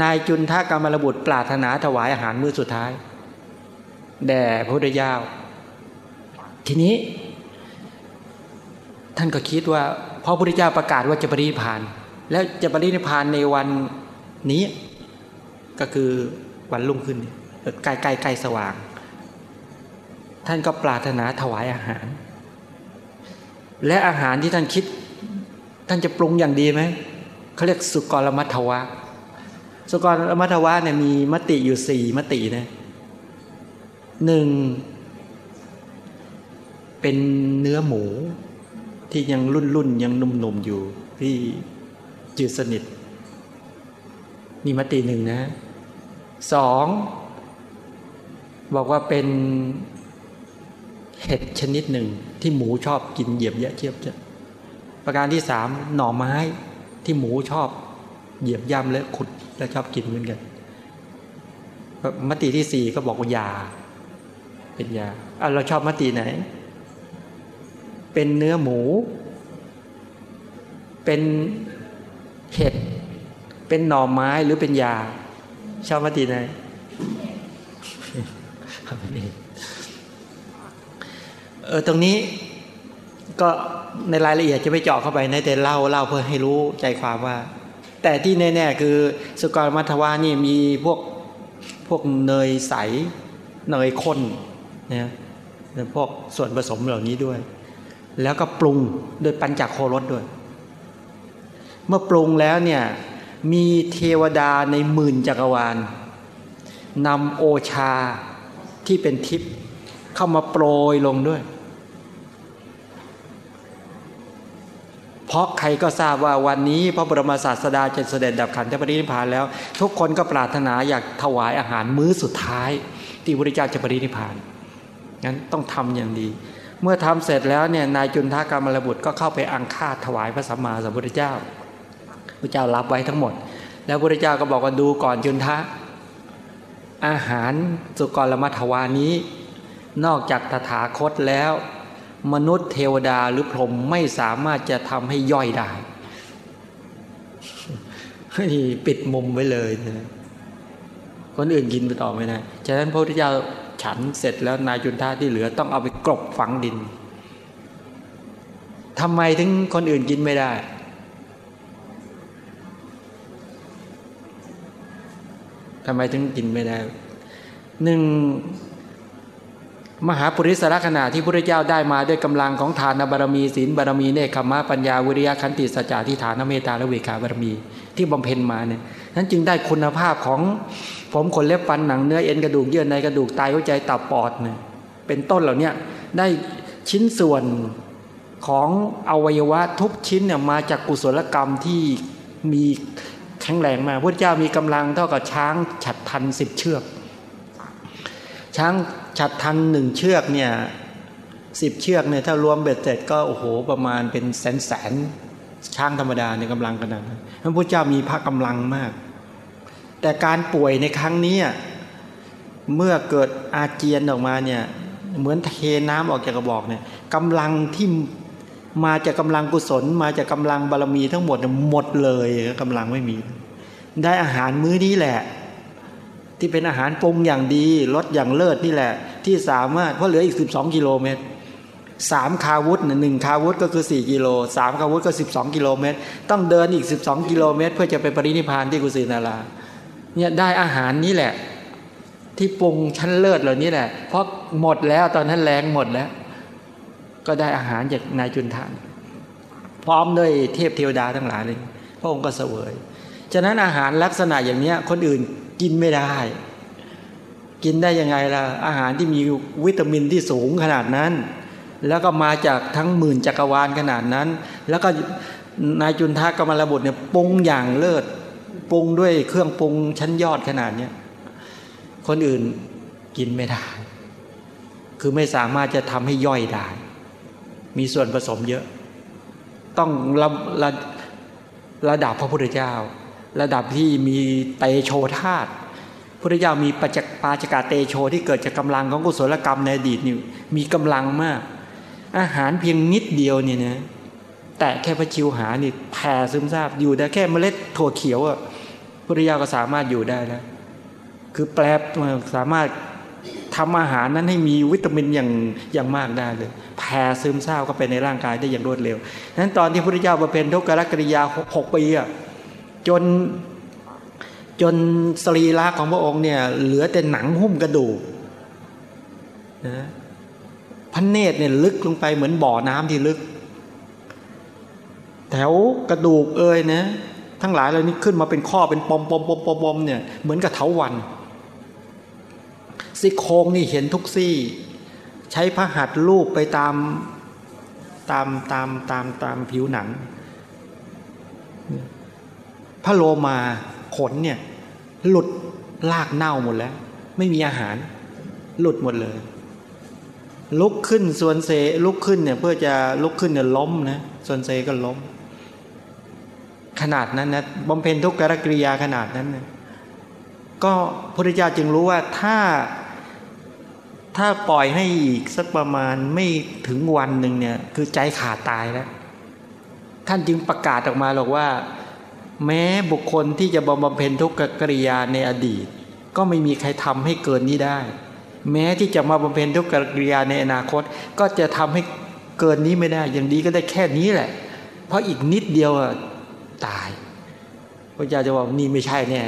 นายจุนท่ากรรมระบุตรปรารถนาถวายอาหารมื้อสุดท้ายแด่พระพุทธเจ้าทีนี้ ท่านก็คิดว่าพอพระพุทธเจ้าประกาศว่าจะปรินิพาน แล้วจะปรินิพานในวันนี้ ก็คือวันรุ่งขึ้นใกล้ใกล้ใกล้สว่าง ท่านก็ปรารถนาถวายอาหาร และอาหารที่ท่านคิด ท่านจะปรุงอย่างดีไหมเขาเรียกสุกรมัทวะ สุกรมัทวะเนี่ยมีมติอยู่สี่มตินะหนึ่งเป็นเนื้อหมูที่ยังรุ่นรุ่นยังนุ่มๆอยู่ที่จืดสนิทมีมติหนึ่งนะสองบอกว่าเป็น เห็ดชนิดหนึ่งที่หมูชอบกินเหยียบเยอะเชียบจะประการที่สามหน่อไม้ที่หมูชอบเหยียบย่ำและขุดและชอบกินเหมือนกันมติที่สี่ก็บอกว่ายา เป็นยาอะเราชอบมติไหน เป็นเนื้อหมู เป็นเห็ด เป็นหน่อไม้หรือเป็นยา ชอบมติไหน เออตรงนี้ก็ในรายละเอียดจะไม่เจาะเข้าไปในแต่เล่าเล่าเพื่อให้รู้ใจความว่า แต่ที่แน่ๆคือสกรมัทวานี่มีพวกพวกเนยใสเนยข้นนะพวกส่วนผสมเหล่านี้ด้วย แล้วก็ปรุงโดยปัญจโครสด้วย เมื่อปรุงแล้วเนี่ยมีเทวดาในหมื่นจักรวาลนำโอชาที่เป็นทิพย์ เข้ามาโปรยลงด้วย เพราะใครก็ทราบว่าวันนี้ พระบรมศาสดาจะเสด็จดับขันธปรินิพานแล้ว ทุกคนก็ปรารถนาอยากถวายอาหารมื้อสุดท้าย ที่พระเจ้าจะปรินิพานงั้นต้องทำอย่างดี เมื่อทำเสร็จแล้วเนี่ยนายจุนทากรรมรบุตรก็เข้าไปอังคาถวายพระสัมมาสัมพุทธเจ้าพระเจ้ารับไว้ทั้งหมด แล้วพระเจ้าก็บอกว่าดูก่อนจุนทะอาหารสุกรละมัทวานี้ นอกจากตถาคตแล้ว มนุษย์เทวดาหรือพรหมไม่สามารถจะทำให้ย่อยได้ปิดมุมไว้เลยนะคนอื่นกินไปต่อไม่ได้ฉะนั้นพระพุทธเจ้าฉันเสร็จแล้วนายจุนท่าที่เหลือต้องเอาไปกรบฝังดินทำไมถึงคนอื่นกินไม่ได้ ทำไมถึงกินไม่ได้ หนึ่ง มหาปุริสระขณะที่พระเจ้าได้มาด้วยกำลังของฐานบารมีศีลบารมีเนคขมะปัญญาวิริยะขันติสัจจะที่ฐานเมตตาและเวขาบารมี ที่บำเพ็ญมาเนี่ยนั้นจึงได้คุณภาพของผมขนเล็บฟันหนังเนื้อเอ็นกระดูกเยื่อในกระดูกไตหัวใจตับปอดเนี่ยเป็นต้นเหล่านี้ได้ชิ้นส่วนของอวัยวะทุกชิ้นเนี่ยมาจากกุศลกรรมที่มีแข็งแรงมาพระเจ้ามีกำลังเท่ากับช้างฉัดทันสิบเชือก ช้าง ฉัดทันหนึ่งเชือกเนี่ยสิบเชือกเนี่ยถ้ารวมเบ็ดเสร็จก็โอ้โหประมาณเป็นแสนแสนช้างธรรมดาในกำลังขนาดนั้นพระพุทธเจ้ามีพระกำลังมาก แต่การป่วยในครั้งนี้เมื่อเกิดอาเจียนออกมาเนี่ยเหมือนเทน้ำออกจากกระบอกเนี่ยกำลังที่มาจากกาลังกุศล มาจากกาลังบารมีทั้งหมดหมดเลยกำลังไม่มี ได้อาหารมื้อนี้แหละ ที่เป็นอาหารปรุงอย่างดีรสอย่างเลิศนี่แหละ ที่สามารถเพราะเหลืออีกสิบสองกิโลเมตรสามคาวุธหนึ่งคาวุธก็คือสี่กิโลสามคาวุธก็สิบสองกิโลเมตร ต้องเดินอีกสิบสองกิโลเมตร เพื่อจะไปปรินิพานที่กุสินาราเนี่ยได้อาหารนี้แหละ ที่ปรุงชั้นเลิศเหล่านี้แหละ เพราะหมดแล้วตอนนั้นแรงหมดแล้ว ก็ได้อาหารจากนายจุนทาน พร้อมด้วยเทพเทวดาทั้งหลายเลยพระองค์ก็เสวย ฉะนั้นอาหารลักษณะอย่างนี้คนอื่น กินไม่ได้ กินได้ยังไงล่ะ อาหารที่มีวิตามินที่สูงขนาดนั้น แล้วก็มาจากทั้งหมื่นจักรวาลขนาดนั้น แล้วก็นายจุนทากรรมระบุเนี่ยปรุงอย่างเลิศปรุงด้วยเครื่องปรุงชั้นยอดขนาดเนี้ยคนอื่นกินไม่ได้ คือไม่สามารถจะทำให้ย่อยได้ มีส่วนผสมเยอะ ต้องระระระดับพระพุทธเจ้า ระดับที่มีเตโชธาตพุทธเจ้ามีปัจจปาจกาเตโชที่เกิดจากกาลังของกุศลกรรมในอดีตนี่มีกำลังมาก อาหารเพียงนิดเดียวเนี่ยนะแต่แค่พระชิวหานี่แผ่ซึมซาบอยู่ได้แค่เมล็ดถั่วเขียวอะพุทธเจ้าก็สามารถอยู่ได้แล้วคือแปลสามารถทำอาหารนั้นให้มีวิตามินอย่างอย่างมากได้เลยแผ่ซึมซาบเข้าไปในร่างกายได้อย่างรวดเร็วนั้นตอนที่พระพุทธเจ้าประเพณทุกขกริยาหกปีอะ จนจนสรีระของพระองค์เนี่ยเหลือแต่หนังหุ้มกระดูกนะพระเนตรเนี่ยลึกลงไปเหมือนบ่อน้ำที่ลึก แถวกระดูกเอ่ยนะทั้งหลายเหล่านี้ขึ้นมาเป็นข้อเป็นปมปมปมปมปมเนี่ยเหมือนกับเถาวัน ซี่โครงนี่เห็นทุกซี่ ใช้พระหัตถ์ลูบไปตามตามตามตามตามผิวหนัง พระโลมาขนเนี่ยหลุดลากเน่าหมดแล้ว ไม่มีอาหาร หลุดหมดเลย ลุกขึ้นส่วนเซลุกขึ้นเนี่ยเพื่อจะลุกขึ้นเนี่ยล้มนะส่วนเซก็ล้ม ขนาดนั้นนะบำเพ็ญทุกขกริยาขนาดนั้นนะก็พระเจ้าจึงรู้ว่าถ้าถ้าปล่อยให้อีกสักประมาณไม่ถึงวันหนึ่งเนี่ย คือใจขาดตายแล้ว ท่านจึงประกาศออกมาบอกว่า แม้บุคคลที่จะบำเพ็ญทุกขกริยาในอดีต ก็ไม่มีใครทำให้เกินนี้ได้ แม้ที่จะมาบำเพ็ญทุกขกริยาในอนาคต ก็จะทำให้เกินนี้ไม่ได้ อย่างดีก็ได้แค่นี้แหละ เพราะอีกนิดเดียวตายพระเจ้าจะบอกนี่ไม่ใช่แน่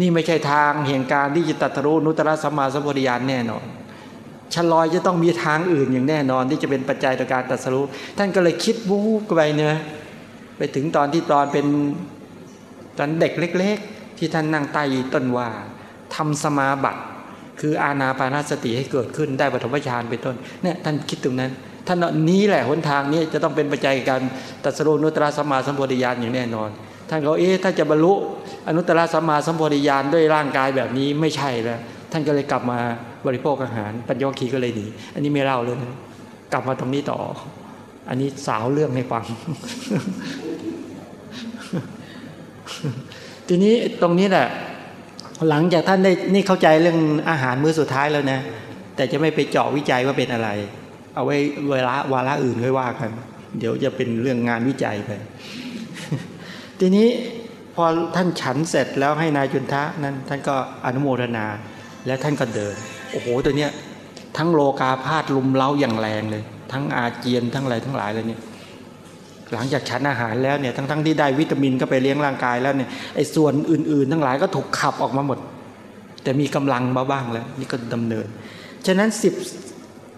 นี่ไม่ใช่ทางแห่งการที่จะตัตรู้นุตตรสัมมาสัมปวิญญาณแน่นอนชลอยจะต้องมีทางอื่นอย่างแน่นอนที่จะเป็นปัจจัยต่อการตัดสรู้ท่านก็เลยคิดวูบไปเนื้อ ไปถึงตอนที่ตอนเป็นตอนเด็กเล็ก ๆ ที่ท่านนั่งใต้ต้นว่าทำสมาบัติ คืออาณาปานาสติให้เกิดขึ้นได้ปฐมฌานเป็นต้นเนี่ยท่านคิดตรงนั้นท่านนี้แหละหนทางนี้จะต้องเป็นปัจจัยการตัสรู้นุตตรสัมาสัมปวิญญาณอย่างแน่นอน ท่านก็เอ๊ะถ้าจะบรรลุอนุตตรสัมมาสัมปวิญญาณด้วยร่างกายแบบนี้ไม่ใช่แล้วท่านก็เลยกลับมาบริโภคอาหาร ปัญญวคีก็เลยหนีอันนี้ไม่เล่าเลยนะกลับมาตรงนี้ต่อ อันนี้สาวเรื่องให้ฟัง ทีนี้ตรงนี้แหละ หลังจากท่านได้นี่เข้าใจเรื่องอาหารมื้อสุดท้ายแล้วนะ แต่จะไม่ไปเจาะวิจัยว่าเป็นอะไร เอาไว้เวลาวาระอื่นค่อยว่ากัน เดี๋ยวจะเป็นเรื่องงานวิจัยไป ทีนี้พอท่านฉันเสร็จแล้วให้นายจุนทะนั้น ท่านก็อนุโมทนา แล้วท่านก็เดิน โอ้โหตัวเนี้ยทั้งโลกาพาดลุมเล้าอย่างแรงเลย ทั้งอาเจียนทั้งอะไรทั้งหลายเลยเนี่ย หลังจากฉันอาหารแล้วเนี่ยทั้งๆที่ได้วิตามินก็ไปเลี้ยงร่างกายแล้วเนี่ยไอ้ส่วนอื่น ๆ ทั้งหลายก็ถูกขับออกมาหมด แต่มีกำลังมาบ้างแล้ว นี่ก็ดำเนิน ฉะนั้นสิบ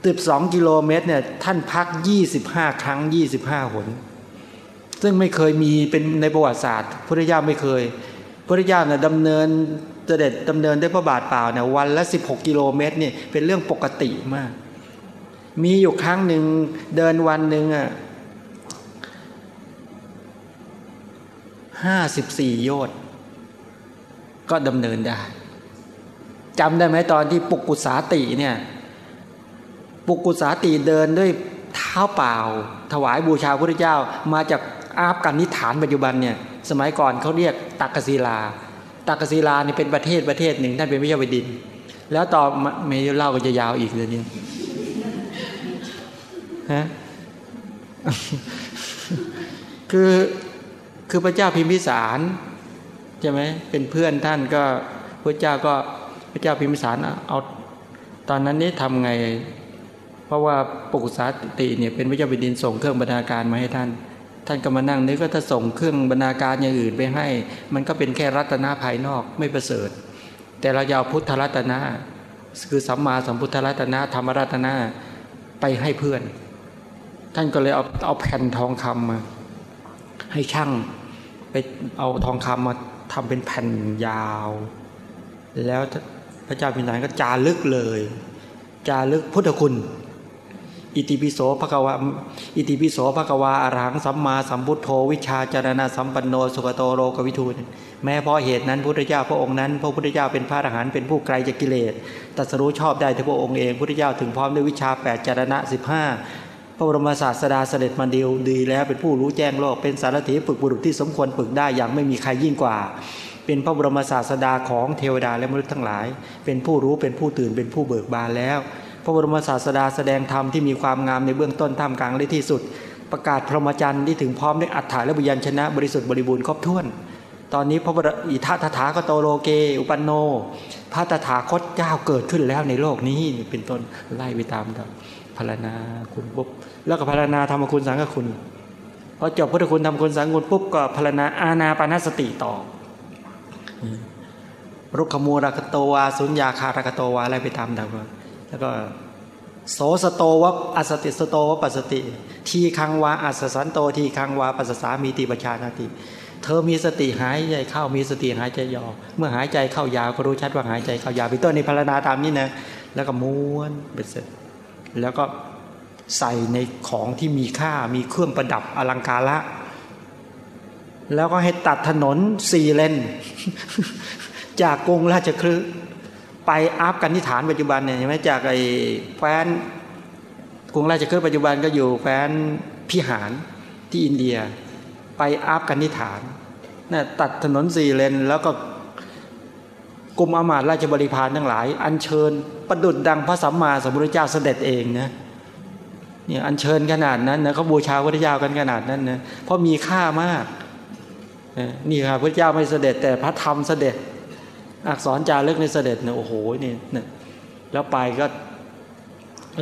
สิบสองกิโลเมตรเนี่ยท่านพักยี่สิบห้าครั้งยี่สิบห้าหน ซึ่งไม่เคยมีเป็นในประวัติศาสตร์พุทธเจ้าไม่เคยพุทธเจ้าเนี่ยดำเนินเสด็จดำเนินด้วยพระบาทเปล่าเนี่ยวันละสิบหกกิโลเมตรเนี่ยเป็นเรื่องปกติมาก มีอยู่ครั้งหนึ่งเดินวันหนึ่งอะ ห้าสิบสี่โยชน์ก็ดำเนินได้จำได้ไหมตอนที่ปุกกุสาติเนี่ย ปุกกุสาติเดินด้วยเท้าเปล่า ถวายบูชาพระเจ้ามาจากอาบกันนิฐานปัจจุบันเนี่ย สมัยก่อนเขาเรียกตักกศิลา ตักกศิลานี่เป็นประเทศประเทศหนึ่งท่านเป็นพระเจ้าแผ่นดิน แล้วต่อเมยเล่าก็จะยาวอีกเลยเนี่ยฮะคือ คือพระเจ้าพิมพิสารใช่ไหมเป็นเพื่อนท่านก็พระเจ้าก็พระเจ้าพิมพิสารเอาตอนนั้นนี่ทำไง เพราะว่าปกุสาติเนี่ยเป็นพระเจ้าแผ่นดินส่งเครื่องบรรณาการมาให้ท่าน ท่านก็มานั่งนึกว่าถ้าส่งเครื่องบรรณาการอย่างอื่นไปให้ มันก็เป็นแค่รัตนาภายนอกไม่ประเสริฐ แต่เราจะเอาพุทธรัตนะคือสัมมาสัมพุทธรัตนะธรรมรัตนะไปให้เพื่อน ท่านก็เลยเอาเอาแผ่นทองคำมา ให้ช่าง ไปเอาทองคำมาทำเป็นแผ่นยาว แล้วพระเจ้าพินายก็จารึกเลย จารึกพุทธคุณ อิติปิโสภควาอิติปิโสภควาอรหังสัมมาสัมพุทโธวิชาจารณะสัมปันโนสุขโตโรกวิทูลแม้เพราะเหตุนั้นพุทธเจ้าพระองค์นั้น พระพุทธเจ้าเป็นพระอรหันต์เป็นผู้ไกลจากกิเลสตัสรู้ชอบได้ที่พระองค์เองพุทธเจ้าถึงพร้อมด้วยวิชาแปดจารณะสิบห้า พระบรมศาสดาเสด็จมาดีวดีแล้วเป็นผู้รู้แจ้งโลก เป็นสารถีฝึกบุรุษที่สมควรฝึกได้อย่างไม่มีใครยิ่งกว่า เป็นพระบรมศาสดาของเทวดาและมนุษย์ทั้งหลาย เป็นผู้รู้เป็นผู้ตื่นเป็นผู้เบิกบานแล้ว พระบรมศาสดาแสดงธรรมที่มีความงามในเบื้องต้นท่ามกลางและที่สุด ประกาศพรหมจรรย์ที่ถึงพร้อมด้วยอัฏฐาและบุญญชนะ บริสุทธิ์บริบูรณ์ครบถ้วน ตอนนี้พระบรอิทัตถาคโตโลเก อุปันโน พระตถาคตเจ้าเกิดขึ้นแล้วในโลกนี้เป็นต้นไล่ไปตามดอกพารณาคุณปุ๊บ แล้วก็พารณาธรรมคุณสังฆคุณพอจบพุทธคุณทำคุณสังฆคุณปุ๊บก็พารณาอาณาปานสติต่อรุกขมูรากโตวาสุญญาคารากโตวาอะไรไปตามดาวแล้วก็โสสโตวะอัสติสโตวะปัสสติ ทีคังวาอัสสันโตทีคังวาปัสสามีติปชานาติ เธอมีสติหายใจเข้ามีสติหายใจยอเมื่อหายใจเข้ายาวก็รู้ชัดว่าหายใจเข้ายาวเป็นต้นในพารณาตามนี้นะแล้วก็ม้วนเบ็ดเสร็จ แล้วก็ ใส่ในของที่มีค่ามีเครื่องประดับอลังการละ แล้วก็ให้ตัดถนนสี่เลน จากกรุงราชคฤห์ไปอัฟกันนิฐานปัจจุบันเนี่ยใช่ไหมจากไอ้แฟนกรุงราชคฤห์ปัจจุบันก็อยู่แฟนพิหารที่อินเดีย ไปอัฟกันนิฐานน่ะตัดถนนสี่เลนแล้วก็กรมอามาตราชบริพารทั้งหลาย อัญเชิญ ประดุดดังพระสัมมาสัมพุทธเจ้าเสด็จเองนะ เนี่ยอัญเชิญขนาดนั้นนะเขาบูชาพระเจ้ากันขนาดนั้นนะเพราะมีค่ามากนี่ครับพระเจ้าไม่เสด็จแต่พระธรรมเสด็จ อักษรจารึกในเสด็จเนี่ยโอ้โหนี่นี่แล้วไปก็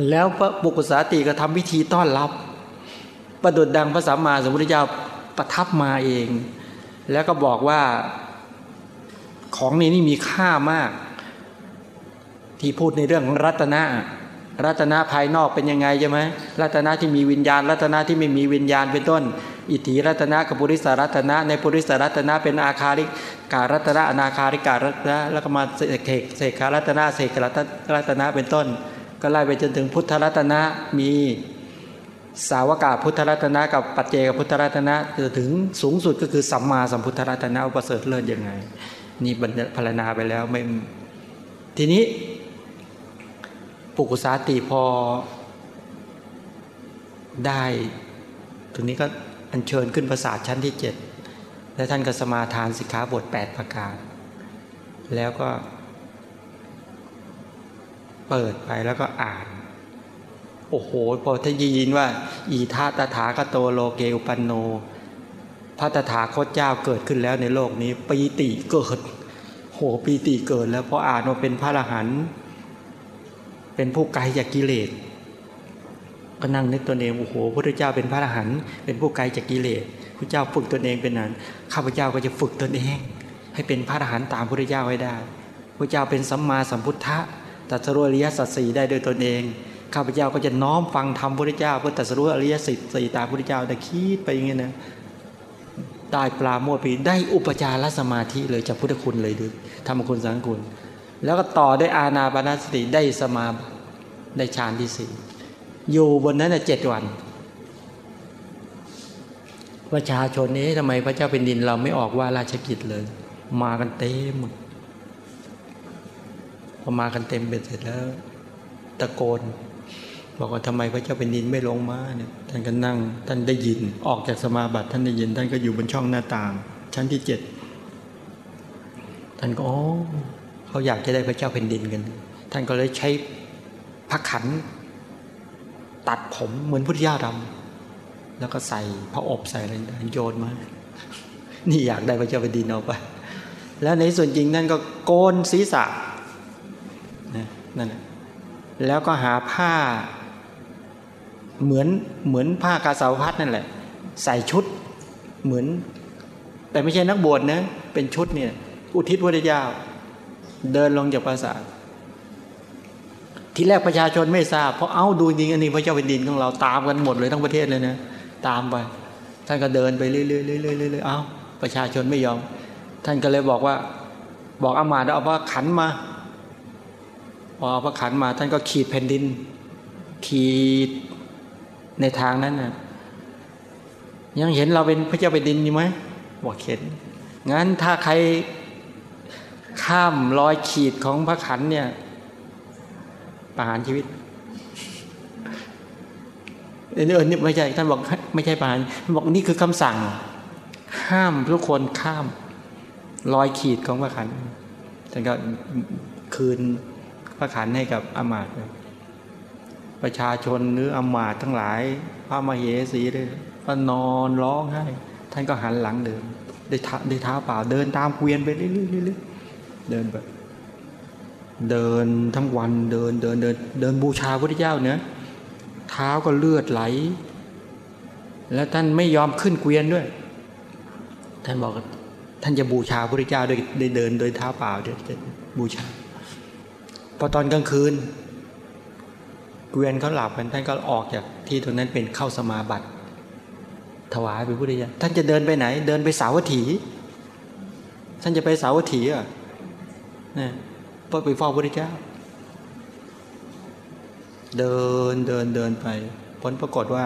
แล้วพระบุกุสาติก็ทำพิธีต้อนรับ ประดุดดังพระสัมมาสัมพุทธเจ้าประทับมาเอง แล้วก็บอกว่าของนี้นี่มีค่ามาก ที่พูดในเรื่องรัตนะ รัตนะภายนอกเป็นยังไงใช่ไหมรัตนะที่มีวิญญาณ รัตนะที่ไม่มีวิญญาณเป็นต้น อิทธิรัตนะกับปุริสารัตนะ ในปุริสารัตนะเป็นอาคาริการัตนะอนาคาริการัตนะแล้วก็มาเสกเสการัตนะเสกรัตนะเป็นต้น ก็ไล่ไปจนถึงพุทธรัตนะมีสาวกาพุทธรัตนะกับปัจเจกพุทธรัตนะถึงสูงสุดก็คือสัมมาสัมพุทธรัตนะอุปเสริฐเลิศยังไง นี่บรรพรณนาไปแล้วไม่ทีนี้ ปุกุสาติพอได้ตรงนี้ก็อัญเชิญขึ้นภาษาชั้นที่เจ็ดแล้วท่านก็สมาทานสิกขาบท 8 ประการ แล้วก็ เปิดไปแล้วก็อ่าน โอ้โห พอท่านยินว่า อีธาตถาคโตโลเกอุปันโน พระตถาคตเจ้าเกิดขึ้นแล้วในโลกนี้ปีติเกิดโหปีติเกิดแล้วพออ่านว่าเป็นพระอรหันต์ เป็นผู้ไกลจากกิเลส ก็นั่งนึกตัวเองโอ้โหพระเจ้าเป็นพระอรหันต์เป็นผู้ไกลจากกิเลสพระเจ้าฝึกตนเองเป็นนั้นข้าพเจ้าก็จะฝึกตนเอง ให้เป็นพระอรหันต์ตามพระเจ้าให้ได้พระเจ้าเป็นสัมมาสัมพุทธะตัสรู้อริยสัจสี่ได้โดยตนเองข้าพเจ้าก็จะน้อมฟังธรรมพระเจ้าเพื่อตัสรู้อริยสัจสี่ตามพระเจ้าแต่คิดไปอย่างนี้นะได้ปลาโมปีได้อุปจารสมาธิเลยจากพุทธคุณเลยดูธรรมคุณสังคุณ แล้วก็ต่อได้อาณาปณสติได้สมาได้ฌานที่สี่อยู่บนนั้นเจ็ดวัน ประชาชนนี้ทำไมพระเจ้าเป็นดินเราไม่ออกว่าราชกิจเลย มากันเต็มพอมากันเต็มเบ็ดเสร็จแล้ว ตะโกน บอกว่าทำไมพระเจ้าเป็นดินไม่ลงมาเนี่ยท่านก็นั่ง ท่านได้ยินออกจากสมาบัติ ท่านได้ยิน ท่านก็อยู่บนช่องหน้าต่าง ชั้นที่เจ็ดท่านก็อ๋อ เขาอยากจะได้พระเจ้าแผ่นดินกัน ท่านก็เลยใช้พระขัน ตัดผมเหมือนพุทธญาดำแล้วก็ใส่พระอบใส่อะไรโยนมา นี่อยากได้พระเจ้าแผ่นดินเอาไป แล้วในส่วนจริงนั่นก็โกนศีรษะนั่นแหละแล้วก็หาผ้าเหมือนเหมือนผ้ากาสาวพัดนั่นแหละ ใส่ชุดเหมือน แต่ไม่ใช่นักบวชนะเป็นชุดเนี่ยอุทิศพระเจ้า เดินลงจากปราสาทที่แรกประชาชนไม่ทราบเพราะเอ้าดูจริงอันนี้พระเจ้าเป็นดินของเราตามกันหมดเลยทั้งประเทศเลยนะตามไป ท่านก็เดินไปเรื่อยๆเรื่อยๆเอ้าประชาชนไม่ยอม ท่านก็เลยบอกว่า บอกอามาตเอาพระขันมาพอเอาพระขันมา ท่านก็ขีดแผ่นดิน ขีดในทางนั้นนะยังเห็นเราเป็นพระเจ้าแผ่นดินอยู่ไหมบอกเห็นงั้นถ้าใคร ข้ามรอยขีดของพระขันเนี่ยประหารชีวิตเออนี่ไม่ใช่ท่านบอกไม่ใช่ประหารท่านบอกนี่คือคำสั่ง ห้ามทุกคนข้ามรอยขีดของพระขันท่านก็คืนพระขันให้กับอามาตประชาชนหรืออามาตทั้งหลาย พระมเหสีเลยก็นอนร้องไห้ท่านก็หันหลังเดินได้ท้าได้เท้าเปล่าเดินตามเกวียนไปเรื่อยๆ เดินไปเดินทั้งวันเดินเดินเดินเดินบูชาพระเจ้าเนะเท้าก็เลือดไหล แล้วท่านไม่ยอมขึ้นเกวียนด้วย ท่านบอกท่านจะบูชาพระเจ้าโดยเดินโดยเท้าเปล่าเดี๋ยวจะบูชาพอตอนกลางคืน เกวียนเขาหลับกันท่านก็ออกจากที่ตรงนั้นเป็นเข้าสมาบัติ ถวายไปพุทธเจ้าท่านจะเดินไปไหน เดินไปสาวัตถี ท่านจะไปสาวัตถีอะ นะพื่อไปเฝ้าพุทธเจ้า เดินเดินเดินไปผลปรากฏว่า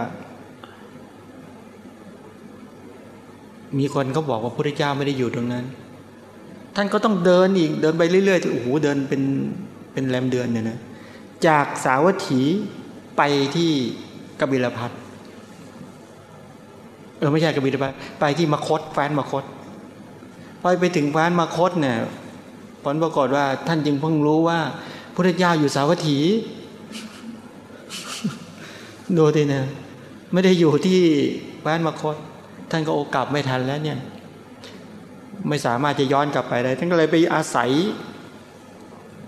มีคนเขาบอกว่าพระเจ้าไม่ได้อยู่ตรงนั้น ท่านก็ต้องเดินอีกเดินไปเรื่อยๆโอ้โหเดินเป็นเป็นแรมเดือนเนี่ยนะจากสาวัตถีไปที่กบิลพัทเออไม่ใช่กบิลพัทไปที่มคตแฟนมคตพอไปถึงแฟนมคตเนี่ย ผลปรากฏว่าท่านจึงเพิ่งรู้ว่าพระเจ้าอยู่สาวัตถีดูทีเนี่ยไม่ได้อยู่ที่แฟนมคต ท่านก็โอกลับไม่ทันแล้วเนี่ย ไม่สามารถจะย้อนกลับไปได้ท่านก็เลยไปอาศัย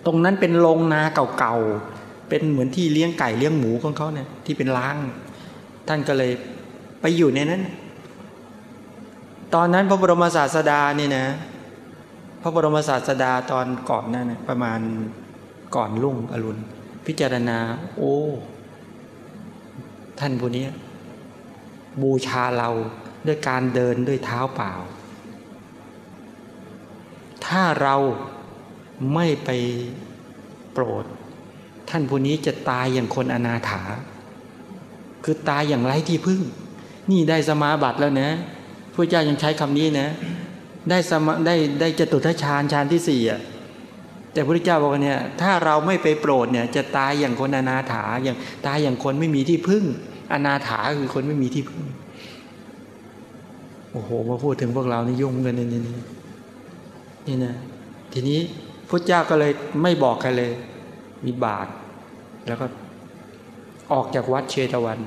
ตรงนั้นเป็นโรงนาเก่าๆเป็นเหมือนที่เลี้ยงไก่เลี้ยงหมูของเขาเนี่ย ที่เป็นล้าง ท่านก็เลยไปอยู่ในนั้น ตอนนั้นพระบรมศาสดาเนี่ยนะ พระบรมศาสดาตอนก่อนนั่นประมาณก่อนรุ่งอรุณ พิจารณา โอ้ ท่านผู้นี้ บูชาเราด้วยการเดินด้วยเท้าเปล่า ถ้าเราไม่ไปโปรด ท่านผู้นี้จะตายอย่างคนอนาถา คือตายอย่างไร้ที่พึ่ง นี่ได้สมาบัติแล้วนะพระเจ้ายังใช้คำนี้นะ ได้สมได้ได้จตุทัชฌานฌานที่สี่อะแต่พระเจ้าบอกว่าเนี่ยถ้าเราไม่ไปโปรดเนี่ยจะตายอย่างคนอนาถาอย่างตายอย่างคนไม่มีที่พึ่ง อนาถาคือคนไม่มีที่พึ่งโอ้โหมาพูดถึงพวกเรานี่ยุ่งกันนี่นี่นี่นะทีนี้พระเจ้าก็เลยไม่บอกใครเลย มีบาท แล้วก็ออกจากวัดเชตวัน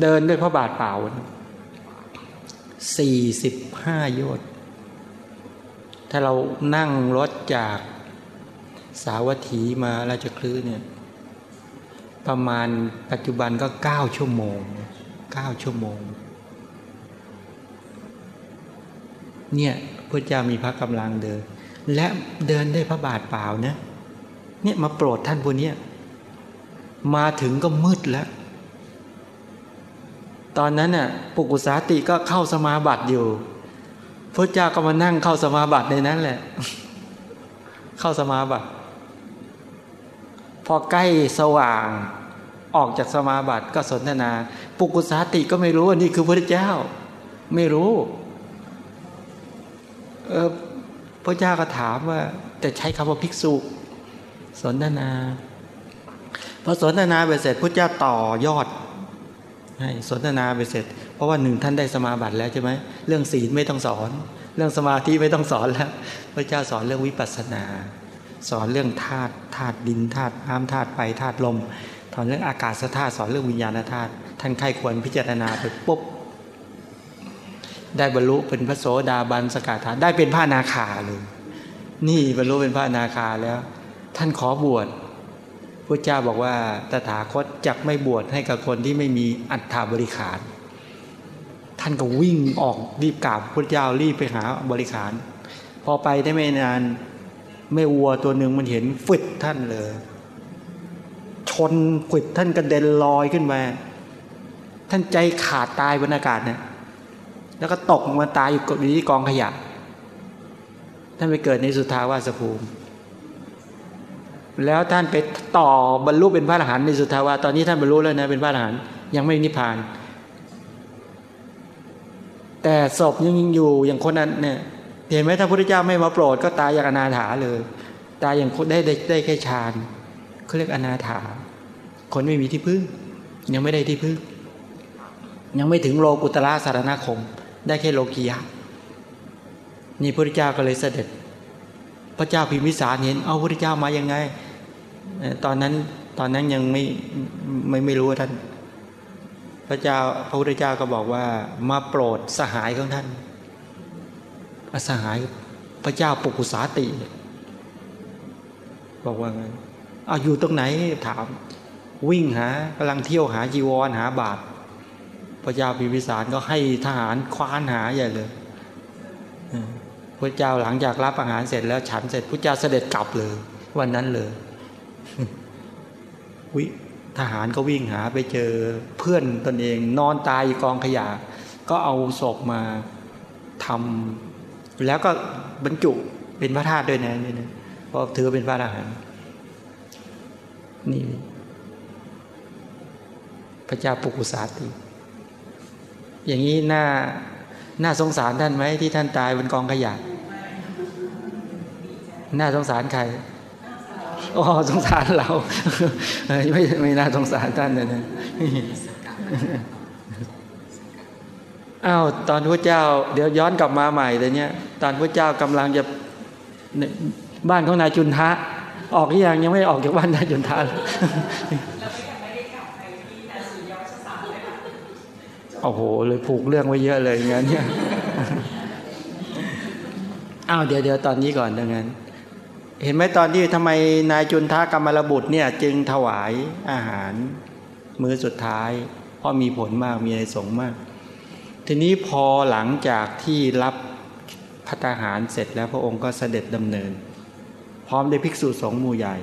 เดินด้วยพระบาทเปล่าสี่สิบห้าโยชน ถ้าเรานั่งรถจากสาวัตถีมาราชคลือเนี่ยประมาณปัจจุบันก็เก้าชั่วโมงเก้าชั่วโมง เนี่ยพระเจ้ามีพระกำลังเดิน และเดินได้พระบาทเปล่านะเนี่ยมาโปรดท่านพวกนี้มาถึงก็มืดแล้ว ตอนนั้นน่ะปุกุสาติก็เข้าสมาบัติอยู่ พระเจ้าก็มานั่งเข้าสมาบัติในนั้นแหละ เข้าสมาบัติ พอใกล้สว่างออกจากสมาบัติก็สนทนา ปุกุสาติก็ไม่รู้ว่านี่คือพระเจ้า ไม่รู้เออพระเจ้าก็ถามว่าจะใช้คำว่าภิกษุ สนทนาพอสนทนาไปเสร็จพระเจ้าต่อยอด ให้สนทนาไปเสร็จ เพราะว่าหนึ่งท่านได้สมาบัติแล้วใช่ไหมเรื่องศีลไม่ต้องสอน เรื่องสมาธิไม่ต้องสอนแล้ว พระเจ้าสอนเรื่องวิปัสสนา สอนเรื่องธาตุธาตุดินธาตุน้ำธาตุไฟธาตุลมสอนเรื่องอากาศธาตุสอนเรื่องวิญญาณธาตุท่านใครควรพิจารณาไปปุ๊บได้บรรลุเป็นพระโสดาบันสกาธาได้เป็นพระนาคาเลยนี่บรรลุเป็นพระนาคาแล้ว ท่านขอบวช พระเจ้าบอกว่าตถาคตจักไม่บวชให้กับคนที่ไม่มีอัตถาบริขาร ท่านก็วิ่งออกรีบกราบพระเจ้ารีบไปหาบริขาร พอไปได้ไม่นานไม่วัวตัวหนึ่งมันเห็นฟึดท่านเลย ชนฟึดท่านกระเด็นลอยขึ้นมา ท่านใจขาดตายบนอากาศเนี่ยแล้วก็ตกมาตายอยู่กับที่กองขยะ ท่านไปเกิดในสุทาวาสภูมิ แล้วท่านไปต่อบรรลุเป็นพระอรหันต์ในสุทาวาตอนนี้ท่านบรรลุแล้วนะเป็นพระอรหันต์ยังไม่นิพพาน แต่ศพยังยังอยู่อย่างคนนั้นเนี่ยเห็นไหมถ้าพระพุทธเจ้าไม่มาโปรดก็ตายอย่างอนาถาเลย ตายอย่างได้ได้ได้แค่ฌานเขาเรียกอนาถา คนไม่มีที่พึ่ง ยังไม่ได้ที่พึ่ง ยังไม่ถึงโลกุตระสารณคม ได้แค่โลกียะนี่พระเจ้าก็เลยเสด็จ พระเจ้าพิมพิสารเห็น เอาพระเจ้ามายังไง ตอนนั้นตอนนั้นยังไม่ไม่ไม่รู้ท่าน พระเจ้าพระพุทธเจ้าก็บอกว่า มาโปรดสหายของท่านอสหายพระเจ้าปุกุสาติ บอกว่าไงเอาอยู่ตรงไหนถาม วิ่งหากำลังเที่ยวหาจีวรหาบาทพระเจ้าพิมพิสารก็ให้ทหารคว้านหาใหญ่เลย พระเจ้าหลังจากรับอาหารเสร็จแล้วฉันเสร็จพระเจ้าเสด็จกลับเลย วันนั้นเลยวิทหารก็วิ่งหาไปเจอเพื่อนตนเอง นอนตายอยู่กองขยะ ก็เอาศพมาทำแล้วก็บรรจุเป็นพระธาตุด้วยนะนี่นะเพราะถือเป็นพระอรหันต์นี่ พระเจ้าปุกุสาติ อย่างนี้น่า น่าสงสารท่านไหมที่ท่านตายบนกองขยะ น่าสงสารใครอ๋อสงสารเรา ไม่ไม่น่าสงสารท่านเลยนะอ้าวตอนพระเจ้า เดี๋ยวย้อนกลับมาใหม่เลยเนี่ยตอนพระเจ้ากำลังจะบ้านของนายจุนทะ ออกยังยังไม่ออกจากบ้านนายจุนทะ โอ้โห เลยผูกเรื่องไว้เยอะเลยงั้นเนี่ยอ้าวเดี๋ยวเดี๋ยวตอนนี้ก่อนดังนั้น เห็นไหมตอนที่ทำไมนายจุนทากรรมรบุตรเนี่ย จึงถวายอาหารมื้อสุดท้าย เพราะมีผลมากมีในสงมาก ทีนี้พอหลังจากที่รับพัตาหารเสร็จแล้วพระองค์ก็เสด็จดำเนิน พร้อมด้วยภิกษุสงฆ์หมู่ใหญ่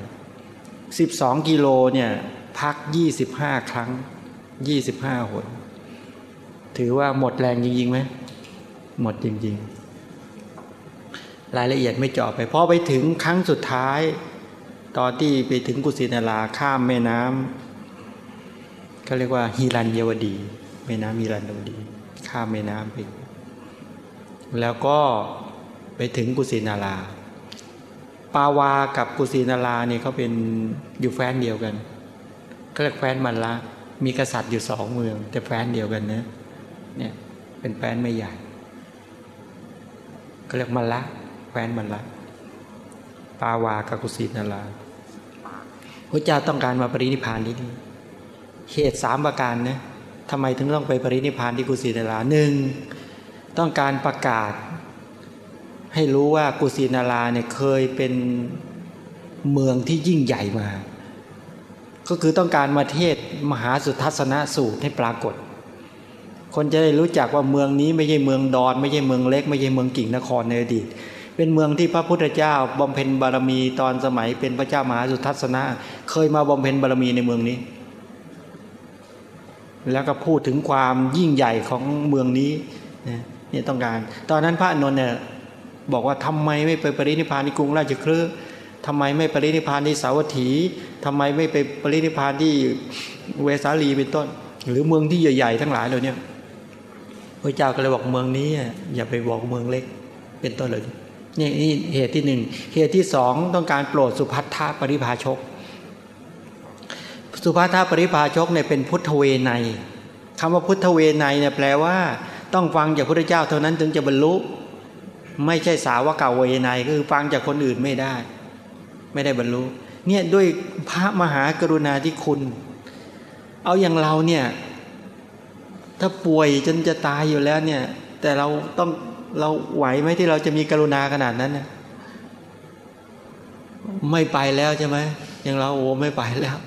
12 กิโลเนี่ย พัก 25 ครั้ง 25หน ถือว่าหมดแรงจริงๆไหมหมดจริง ๆ รายละเอียดไม่เจาะไปพอไปถึงครั้งสุดท้าย ตอนที่ไปถึงกุสินาราข้ามแม่น้ำเขาเรียกว่าฮิรันยวดี แม่น้ำฮิรันยวดี ข้ามแม่น้ำไปแล้วก็ไปถึงกุสินาราปาวากับกุสินาราเนี่ยเขาเป็นอยู่แฟนเดียวกันเขาเรียกแฟนมันละมีกษัตริย์อยู่สองเมือง แต่แฟนเดียวกันนะ เนี่ยเป็นแฟนไม่ใหญ่เขาเรียกมันละแฟนมันละปาวากับกุสินาราพระเจ้าต้องการมาปรินิพานที่นี่เหตุสามประการนะทำไมถึงต้องไปปรินิพานที่กุสินาราหนึ่งต้องการประกาศ ให้รู้ว่ากุสินาราเนี่ยเคยเป็นเมืองที่ยิ่งใหญ่มา ก็คือต้องการมาเทศมหาสุทัศนสูตรให้ปรากฏ คนจะได้รู้จักว่าเมืองนี้ไม่ใช่เมืองดอน ไม่ใช่เมืองเล็ก ไม่ใช่เมืองกิ่งนครในอดีต เป็นเมืองที่พระพุทธเจ้าบำเพ็ญบารมีตอนสมัยเป็นพระเจ้ามหาสุทัศนะ เคยมาบำเพ็ญบารมีในเมืองนี้ แล้วก็พูดถึงความยิ่งใหญ่ของเมืองนี้นี่ต้องการ ตอนนั้นพระอนนท์เนี่ยบอกว่าทำไมไม่ไปปรินิพานที่กรุงราชคฤห์ทำไมไม่ปรินิพานที่สาวัตถีทำไมไม่ไปปรินิพานที่เวสาลีเป็นต้น หรือเมืองที่ใหญ่ๆทั้งหลายเหล่านี้ พระเจ้าก็เลยบอกเมืองนี้อย่าไปบอกเมืองเล็กเป็นต้นเลยนี่นี่เหตุที่หนึ่งเหตุที่สองต้องการโปรดสุพัทธปริภาชก สุภัทธปริภาชกเนี่ยเป็นพุทธเวไนคำว่าพุทธเวไนเนี่ยแปลว่า ต้องฟังจากพระเจ้าเท่านั้นถึงจะบรรลุ ไม่ใช่สาวกเวไนก็คือฟังจากคนอื่นไม่ได้ ไม่ได้บรรลุเนี่ยด้วยพระมหากรุณาธิคุณ เอาอย่างเราเนี่ย ถ้าป่วยจนจะตายอยู่แล้วเนี่ย แต่เราต้องเราไหวไหมที่เราจะมีกรุณาขนาดนั้นเนี่ยไม่ไปแล้วใช่ไหมอย่างเราโอ้ไม่ไปแล้ว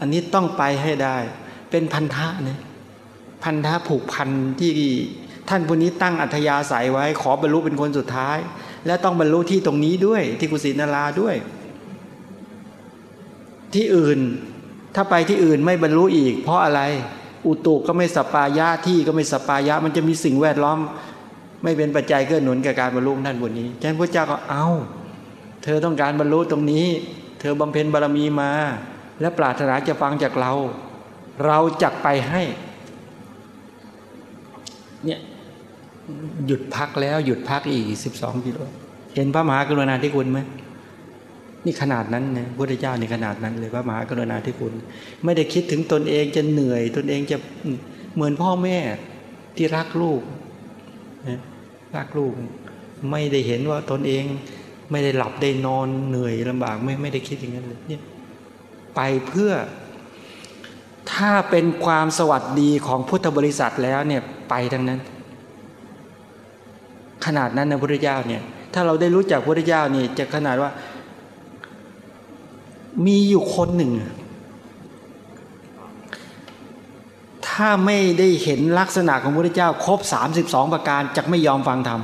อันนี้ต้องไปให้ได้ เป็นพันธะเนี่ยพันธะผูกพันที่ท่านผู้นี้ตั้งอัธยาศัยไว้ ขอบรรลุเป็นคนสุดท้าย และต้องบรรลุที่ตรงนี้ด้วย ที่กุศินาราด้วย ที่อื่น ถ้าไปที่อื่นไม่บรรลุอีก เพราะอะไร อุตุก็ไม่สปายะที่ก็ไม่สปายะ มันจะมีสิ่งแวดล้อม ไม่เป็นปัจจัยเกื้อหนุนกับการบรรลุท่านบนนี้ฉะนั้นพระเจ้าก็เอาเธอต้องการบรรลุตรงนี้ เธอบำเพ็ญบารมีมา และปรารถนาจะฟังจากเรา เราจักไปให้เนี่ยหยุดพักแล้วหยุดพักอีกสิบสองกิโลเห็นพระมหากรุณาธิคุณไหม นี่ขนาดนั้นนะพระเจ้าในขนาดนั้นเลยพระมหากรุณาธิคุณ ไม่ได้คิดถึงตนเองจะเหนื่อย ตนเองจะเหมือนพ่อแม่ที่รักลูกรักลูก ไม่ได้เห็นว่าตนเองไม่ได้หลับได้นอนเหนื่อยลำบากไม่ไม่ได้คิดอย่างนั้นเลยเนี่ยไปเพื่อถ้าเป็นความสวัสดีของพุทธบริษัทแล้วเนี่ยไปทั้งนั้น ขนาดนั้นนะพระเจ้าเนี่ยถ้าเราได้รู้จักพระเจ้านี่จะขนาดว่า มีอยู่คนหนึ่ง ถ้าไม่ได้เห็นลักษณะของพระเจ้า ครบสามสิบสองประการจะไม่ยอมฟังธรรม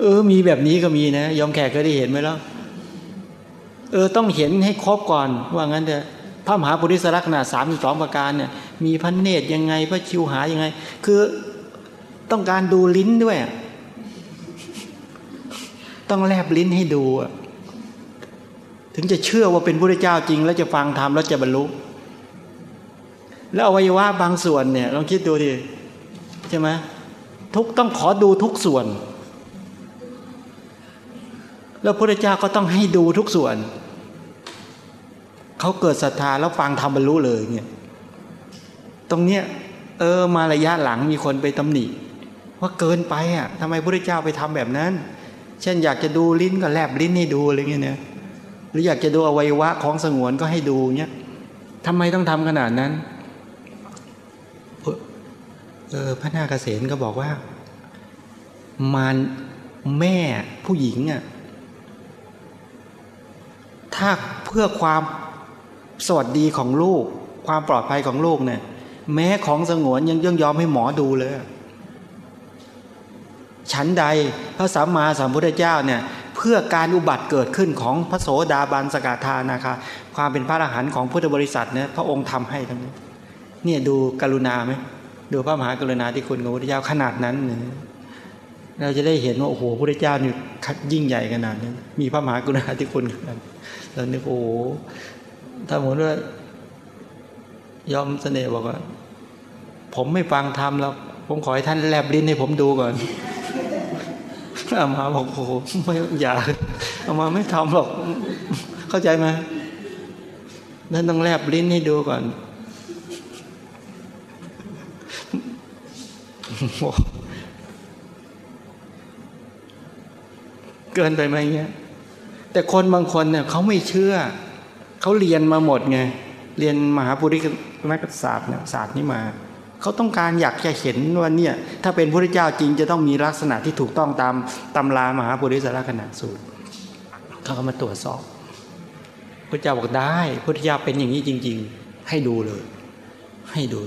เออ มีแบบนี้ก็มีนะ ยอมแขกเคยได้เห็นไหมแล้วเออ ต้องเห็นให้ครบก่อน ว่างั้นเถอะพระมหาปุริสลักษณะสามสองประการเนี่ยมีพระเนตรยังไง พระชิวหายังไง คือต้องการดูลิ้นด้วย ต้องแลบลิ้นให้ดู ถึงจะเชื่อว่าเป็นพระเจ้าจริง แล้วจะฟังธรรมแล้วจะบรรลุ แล้วอวัยวะบางส่วนเนี่ยลองคิดดูดิใช่ไหมทุกต้องขอดูทุกส่วน แล้วพระเจ้าก็ต้องให้ดูทุกส่วนเขาเกิดศรัทธาแล้วฟังธรรมบรรลุเลยเนี่ยตรงเนี้ยเออมาระยะหลังมีคนไปตำหนิว่าเกินไปอะทำไมพระเจ้าไปทำแบบนั้น เช่นอยากจะดูลิ้นก็แลบลิ้นให้ดูอะไรเงี้ยเนี่ย หรืออยากจะดูอวัยวะของสงวนก็ให้ดูเนี่ยทำไมต้องทำขนาดนั้นเออพระนาคเษนก็บอกว่ามารแม่ผู้หญิงอะถ้าเพื่อความสวัสดีของลูก ความปลอดภัยของลูกเนี่ย แม้ของสงวนยังย่องยอมให้หมอดูเลย ฉันใดพระสัมมาสัมพุทธเจ้าเนี่ย เพื่อการอุบัติเกิดขึ้นของพระโสดาบันสกทานะคะความเป็นพระอรหันต์ของพุทธบริษัทเนี่ยพระองค์ทำให้ทั้งนี้เนี่ยดูกรุณาไหมดูพระมหากรุณาที่คุณของพระพุทธเจ้าขนาดนั้นเนี่ยเราจะได้เห็นว่าโอ้โหพระพุทธเจ้านี่ยิ่งใหญ่ขนาดนี้มีพระมหากรุณาที่คุณขนาดเรานึกโอ้โหถ้าหมดว่ายอมเสน่ห์บอกว่า ผมไม่ฟังธรรมแล้วผมขอให้ท่านแลบลิ้นให้ผมดูก่อน อามาบอกโอ้โหไม่อย่าอามาไม่ทำหรอก เข้าใจไหมนั่นต้องแลบลิ้นให้ดูก่อนเกินไปไหมเงี้ย แต่คนบางคนเนี่ยเขาไม่เชื่อ เขาเรียนมาหมดไง เรียนมหาปุรินักศาสตร์เนี่ยศาสตร์นี้มา เขาต้องการอยากจะเห็นว่าเนี่ยถ้าเป็นพระเจ้าจริงจะต้องมีลักษณะที่ถูกต้องตามตำรามหาปุริสารคณะสูตรเขาก็มาตรวจสอบพระเจ้าบอกได้พระเจ้าเป็นอย่างนี้จริง ๆ ให้ดูเลย ให้ดู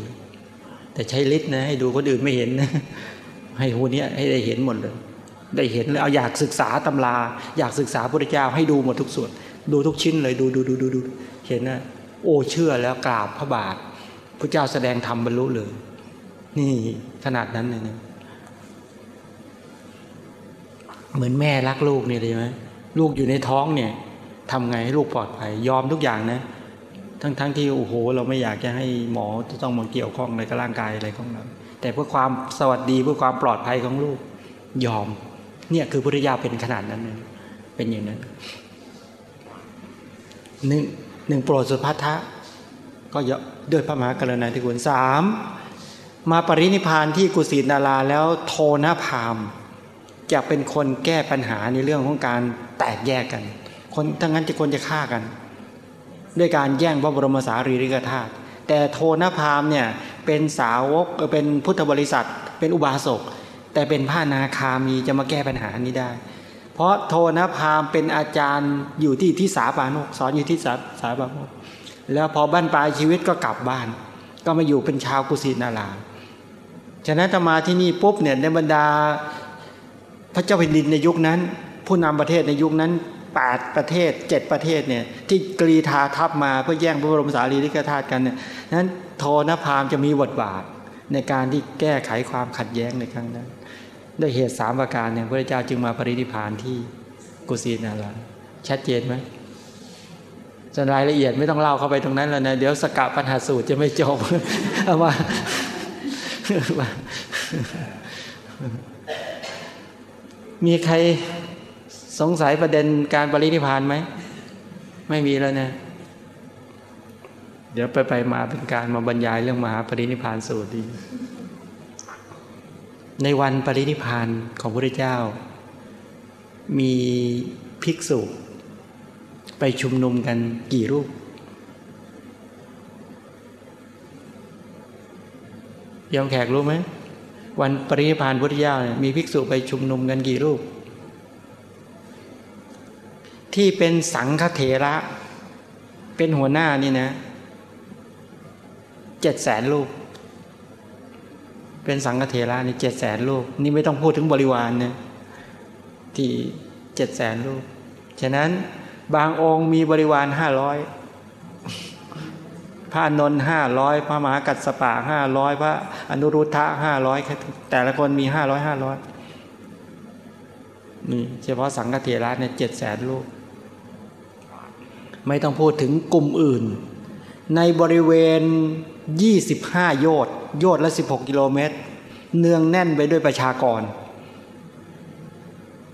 แต่ใช้ฤทธิ์นะให้ดูคนอื่นไม่เห็นนะให้คนนี้ให้ได้เห็นหมดเลย ได้เห็นเลยเอาอยากศึกษาตำรา อยากศึกษาพระเจ้าให้ดูหมดทุกส่วน ดูทุกชิ้นเลยดูดูดูดูดูเห็นนะโอ้เชื่อแล้วกราบพระบาท ระเจ้าแสดงธรรมบรรลุเลย นี่ขนาดนั้นเลยนะเหมือนแม่รักลูกเนี่ยเลยไหมลูกอยู่ในท้องเนี่ยทำไงให้ลูกปลอดภัยยอมทุกอย่างนะ ทั้งทั้งที่โอ้โห เราไม่อยากจะให้หมอจะต้องมาเกี่ยวข้องอะไรกับร่างกายอะไรของเราแต่เพื่อความสวัสดีเพื่อความปลอดภัยของลูก ยอม เนี่ยคือพุทธญาเป็นขนาดนั้นเลยเป็นอย่างนั้นหนึ่งหนึ่งโปรดสุภัทะ ก็เยอะด้วยพระมหากรุณาธิคุณสามมาปรินิพานที่กุสินาราแล้วโทนพามจะเป็นคนแก้ปัญหาในเรื่องของการแตกแยกกัน คนทั้งนั้นจะคนจะฆ่ากัน ด้วยการแย่งพระบรมสารีริกธาตุแต่โทนพามเนี่ยเป็นสาวกเป็นพุทธบริษัท เป็นอุบาสกแต่เป็นพระนาคามีจะมาแก้ปัญหานี้ได้ เพราะโทนพามเป็นอาจารย์อยู่ที่ที่สาปานกสอนอยู่ที่สาสาปานก แล้วพอบ้านปลายชีวิตก็กลับบ้าน ก็มาอยู่เป็นชาวกุสินาราฉะนั้นธรรมาที่นี่ปุ๊บเนี่ยในบรรดาพระเจ้าแผ่นดินในยุคนั้น ผู้นำประเทศในยุคนั้นแปดประเทศเจ็ดประเทศเนี่ยที่กรีธาทัพมาเพื่อแย่งพระบรมสารีริกธาตุกันเนี่ยนั้นโทนพามจะมีบทบาทในการที่แก้ไขความขัดแย้งในครั้งนั้นด้วยเหตุสามประการเนี่ยพระเจ้าจึงมาปรินิพานที่กุสินาราชัดเจนไหม ส่วนรายละเอียดไม่ต้องเล่าเข้าไปตรงนั้นแล้วนะ เดี๋ยวสกัดปัญหาสูตรจะไม่จบเอามามีใครสงสัยประเด็นการปรินิพานไหม ไม่มีแล้วนะ เดี๋ยวไปไปมาเป็นการมาบรรยายเรื่องมหาปรินิพานสูตรดี ในวันปรินิพานของพระเจ้า มีภิกษุ ไปชุมนุมกันกี่รูป ยอมแขกรู้ไหม วันปริพานพุทธเจ้ามีภิกษุไปชุมนุมกันกี่รูป ที่เป็นสังฆเถระ เป็นหัวหน้านี่นะเจ็ดแสนรูป เป็นสังฆเทระนี่เจ็ดแสนลูกนี่ไม่ต้องพูดถึงบริวารเนี่ยที่เจ็ดแสนลูกฉะนั้น บางองค์มีบริวารห้าร้อยพระนนท์ห้าร้อยพระมหากัสปะห้าร้อยพระอนุรุทธะห้าร้อยแต่ละคนมีห้าร้อยห้าร้อยนี่เฉพาะสังฆเถระเนี่ยเจ็ดแสนลูก ไม่ต้องพูดถึงกลุ่มอื่น ในบริเวณยี่สิบห้าโยชน์โยชน์ละสิบหกกิโลเมตร เนืองแน่นไปด้วยประชากร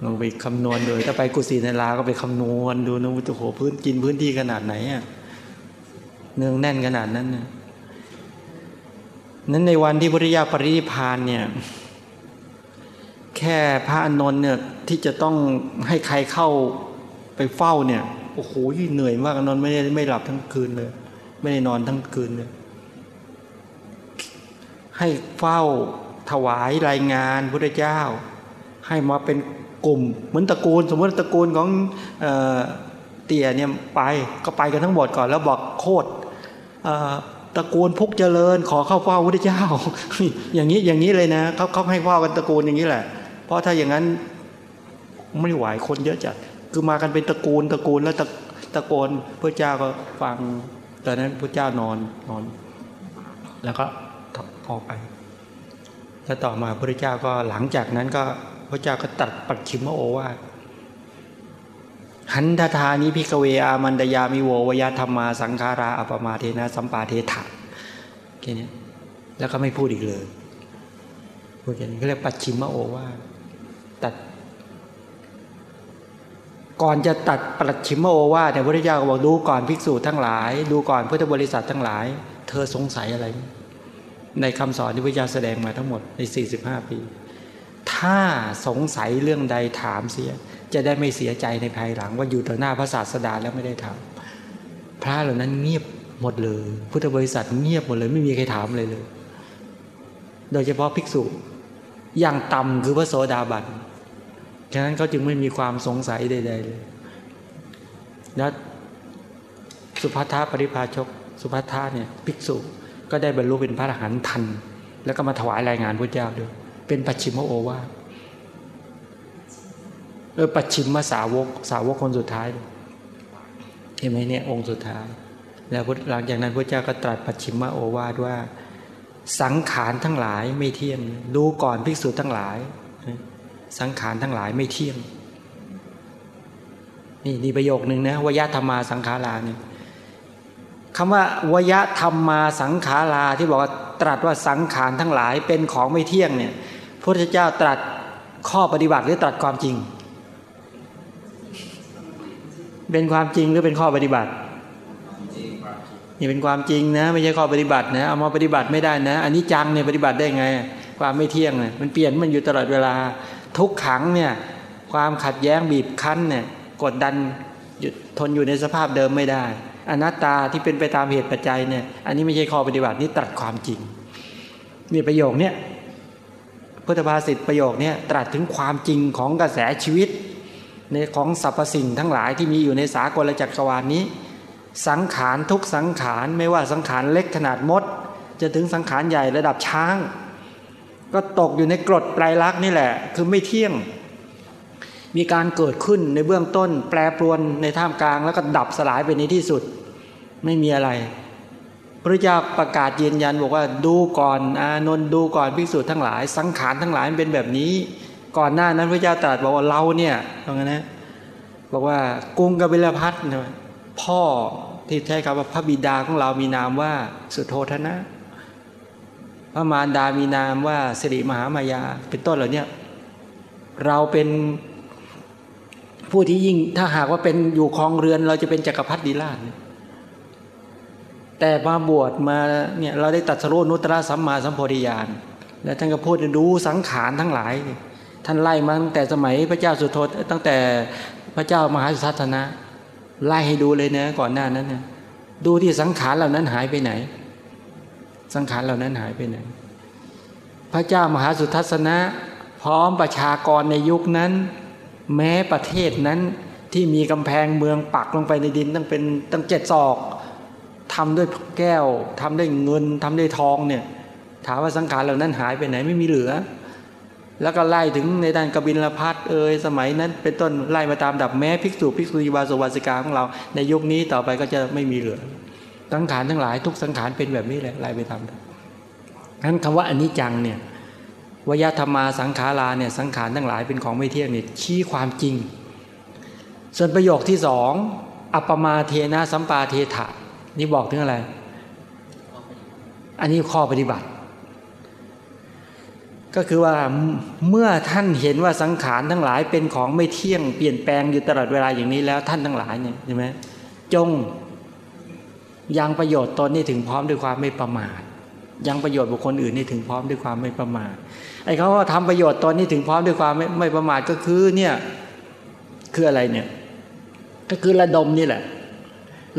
ลองไปคำนวณดูถ้าไปกุศินาราก็ไปคำนวณดูนะว่าโอ้โหพื้นกินพื้นที่ขนาดไหนอะเนืองแน่นขนาดนั้นนะนั้นในวันที่พระริยาปรินิพานเนี่ย แค่พระอนนท์เนี่ยที่จะต้องให้ใครเข้าไปเฝ้าเนี่ยโอ้โหเหนื่อยมากอนนท์ไม่ได้ไม่หลับทั้งคืนเลย ไม่ได้นอนทั้งคืนเลยให้เฝ้าถวายรายงานพระเจ้า ให้มาเป็น กลุ่มเหมือนตระกูล สมมติตระกูลของเเตี่ยเนี่ยไปก็ไปกันทั้งหมดก่อนแล้วบอกโคตรตระกูลพุกเจริญ ขอเข้าเฝ้าพระเจ้า อย่างนี้อย่างนี้เลยนะเขาเขาให้เฝ้ากันตระกูลอย่างนี้แหละ เพราะถ้าอย่างนั้นไม่ไหวคนเยอะจัดคือมากันเป็นตระกูลตระกูลแล้วตะตะโกนพระเจ้าก็ฟังตอนนั้นพระเจ้านอนนอน แล้วก็ออกไปแล้วต่อมาพระเจ้าก็หลังจากนั้นก็ พระเจ้าก็ตรัสปัจฉิมโอวาท หันทะทานิ ภิกขะเวอามันตะยามิโว วะยะธัมมาสังขารา อัปปะมาเทนะสัมปาเทถะแค่นี้แล้วก็ไม่พูดอีกเลยพูดอย่างนี้ก็เรียกปัจฉิมโอวาตัด ก่อนจะตัดปัจฉิมโอวาเนี่ยพระเจ้าก็บอกดูก่อนภิกษุทั้งหลาย ดูก่อนพุทธบริษัททั้งหลาย เธอสงสัยอะไร ในคำสอนที่พระเจ้าแสดงมาทั้งหมดใน 45 ปี ถ้าสงสัยเรื่องใดถามเสีย จะได้ไม่เสียใจในภายหลัง ว่าอยู่ต่อหน้าพระศาสดาแล้วไม่ได้ถามพระเหล่านั้นเงียบหมดเลย พุทธบริษัทเงียบหมดเลย ไม่มีใครถามเลยเลย โดยเฉพาะภิกษุอย่างต่ำคือพระโสดาบันฉะนั้นเขาจึงไม่มีความสงสัยใดๆเลยแล้วสุภัทธาปริภาชก สุภัทธาเนี่ยภิกษุก็ได้บรรลุเป็นพระอรหันต์ทัน แล้วก็มาถวายรายงานพระเจ้าด้วย เป็นปัจฉิมโอวาเออปัจฉิมมาสาวก สาวกคนสุดท้ายเห็นไหมเนี่ยองค์สุดท้าย แล้วหลังจากนั้นพระเจ้าก็ตรัสปัจฉิมมาโอวาทว่า สังขารทั้งหลายไม่เที่ยงดูก่อนภิกษุทั้งหลาย สังขารทั้งหลายไม่เที่ยงนี่นี่ประโยคหนึ่งนะวยธรรมาสังขาราเนี่ยคำว่าวยธรรมาสังขาราที่บอกว่าตรัสว่าสังขารทั้งหลายเป็นของไม่เที่ยงเนี่ย พระพุทธเจ้าตรัสข้อปฏิบัติหรือตรัสความจริง เป็นความจริงหรือเป็นข้อปฏิบัตินี่เป็นความจริงนะ ไม่ใช่ข้อปฏิบัตินะเอามาปฏิบัติไม่ได้นะ อันนี้จังเนี่ยปฏิบัติได้ไง ความไม่เที่ยงเนี่ยมันเปลี่ยนมันอยู่ตลอดเวลา ทุกขังเนี่ยความขัดแย้งบีบคั้นเนี่ยกดดันหยุดทนอยู่ในสภาพเดิมไม่ได้ อนัตตาที่เป็นไปตามเหตุปัจจัยเนี่ยอันนี้ไม่ใช่ข้อปฏิบัตินี่ตรัสความจริงนี่ประโยคเนี่ย พุทธภาษิตประโยคนี้ตรัสถึงความจริงของกระแสชีวิต ในของสรรพสิ่งทั้งหลายที่มีอยู่ในสากลจักรวาลนนี้ สังขารทุกสังขารไม่ว่าสังขารเล็กขนาดมด จะถึงสังขารใหญ่ระดับช้าง ก็ตกอยู่ในกรดปลายลักษณ์นี่แหละ คือไม่เที่ยง มีการเกิดขึ้นในเบื้องต้น แปรปรวนในท่ามกลางแล้วก็ดับสลายไปในที่สุด ไม่มีอะไร พระเจ้าประกาศยืนยันบอกว่าดูก่อนอานนท์ดูก่อนภิกษุทั้งหลาย สังขารทั้งหลายเป็นแบบนี้ ก่อนหน้านั้นพระเจ้าตรัสบอกว่าเราเนี่ยตรงนั้นนะบอกว่ากรุงกบิลพัทนะพ่อที่ใช้คำว่าพระบิดาของเรามีนามว่าสุโธธนะ พระมารดามีนามว่าสิริมหามายา เป็นต้นเหล่านี้เราเป็นผู้ที่ยิ่งถ้าหากว่าเป็นอยู่คลองเรือนเราจะเป็นจักรพรรดิราช แต่มาบวชมาเนี่ยเราได้ตัดสรุนุตระสัมมาสัมโพธิญาณแล้วท่านก็พูดดูสังขารทั้งหลาย ท่านไล่มาตั้งแต่สมัยพระเจ้าสุโธตั้งแต่พระเจ้ามหาสุทัศนะไล่ให้ดูเลยนะก่อนหน้านั้นเนี่ยดูที่สังขารเหล่านั้นหายไปไหน สังขารเหล่านั้นหายไปไหน พระเจ้ามหาสุทัศนะ พร้อมประชากรในยุคนั้น แม้ประเทศนั้นที่มีกำแพงเมืองปักลงไปในดินตั้งเป็นตั้งเจ็ดศอก ทำด้วยแก้วทำด้วยเงินทำด้วยทองเนี่ย ถามว่าสังขารเหล่านั้นหายไปไหนไม่มีเหลือ แล้วก็ไล่ถึงในด้านกบินลพัทเอยสมัยนั้น เป็นต้นไล่มาตามดับแม้ภิกษุภิกษุณีบาสวาสิกาของเรา ในยุคนี้ต่อไปก็จะไม่มีเหลือสังขารทั้งหลายทุกสังขารเป็นแบบนี้แหละไล่ไปตามนั้นคำว่าอนิจจังเนี่ยวยธรรมาสังขาราเนี่ยสังขารทั้งหลายเป็นของไม่เที่ยงเนี่ยชี้ความจริง ส่วนประโยคที่สองอัปปมาเทนะสัมปาเทถะ นี่บอกถึงอะไร อันนี้ข้อปฏิบัติ ก็คือว่าเมื่อท่านเห็นว่าสังขารทั้งหลายเป็นของไม่เที่ยงเปลี่ยนแปลงอยู่ตลอดเวลาอย่างนี้แล้วท่านทั้งหลายเนี่ยใช่ไหมจงยังประโยชน์ตนนี่ถึงพร้อมด้วยความไม่ประมาทยังประโยชน์บุคคลอื่นนี่ถึงพร้อมด้วยความไม่ประมาทไอ้เขาว่าทำประโยชน์ตนนี่ถึงพร้อมด้วยความไม่ไม่ประมาทก็คือเนี่ยคืออะไรเนี่ย ก็คือระดมนี่แหละ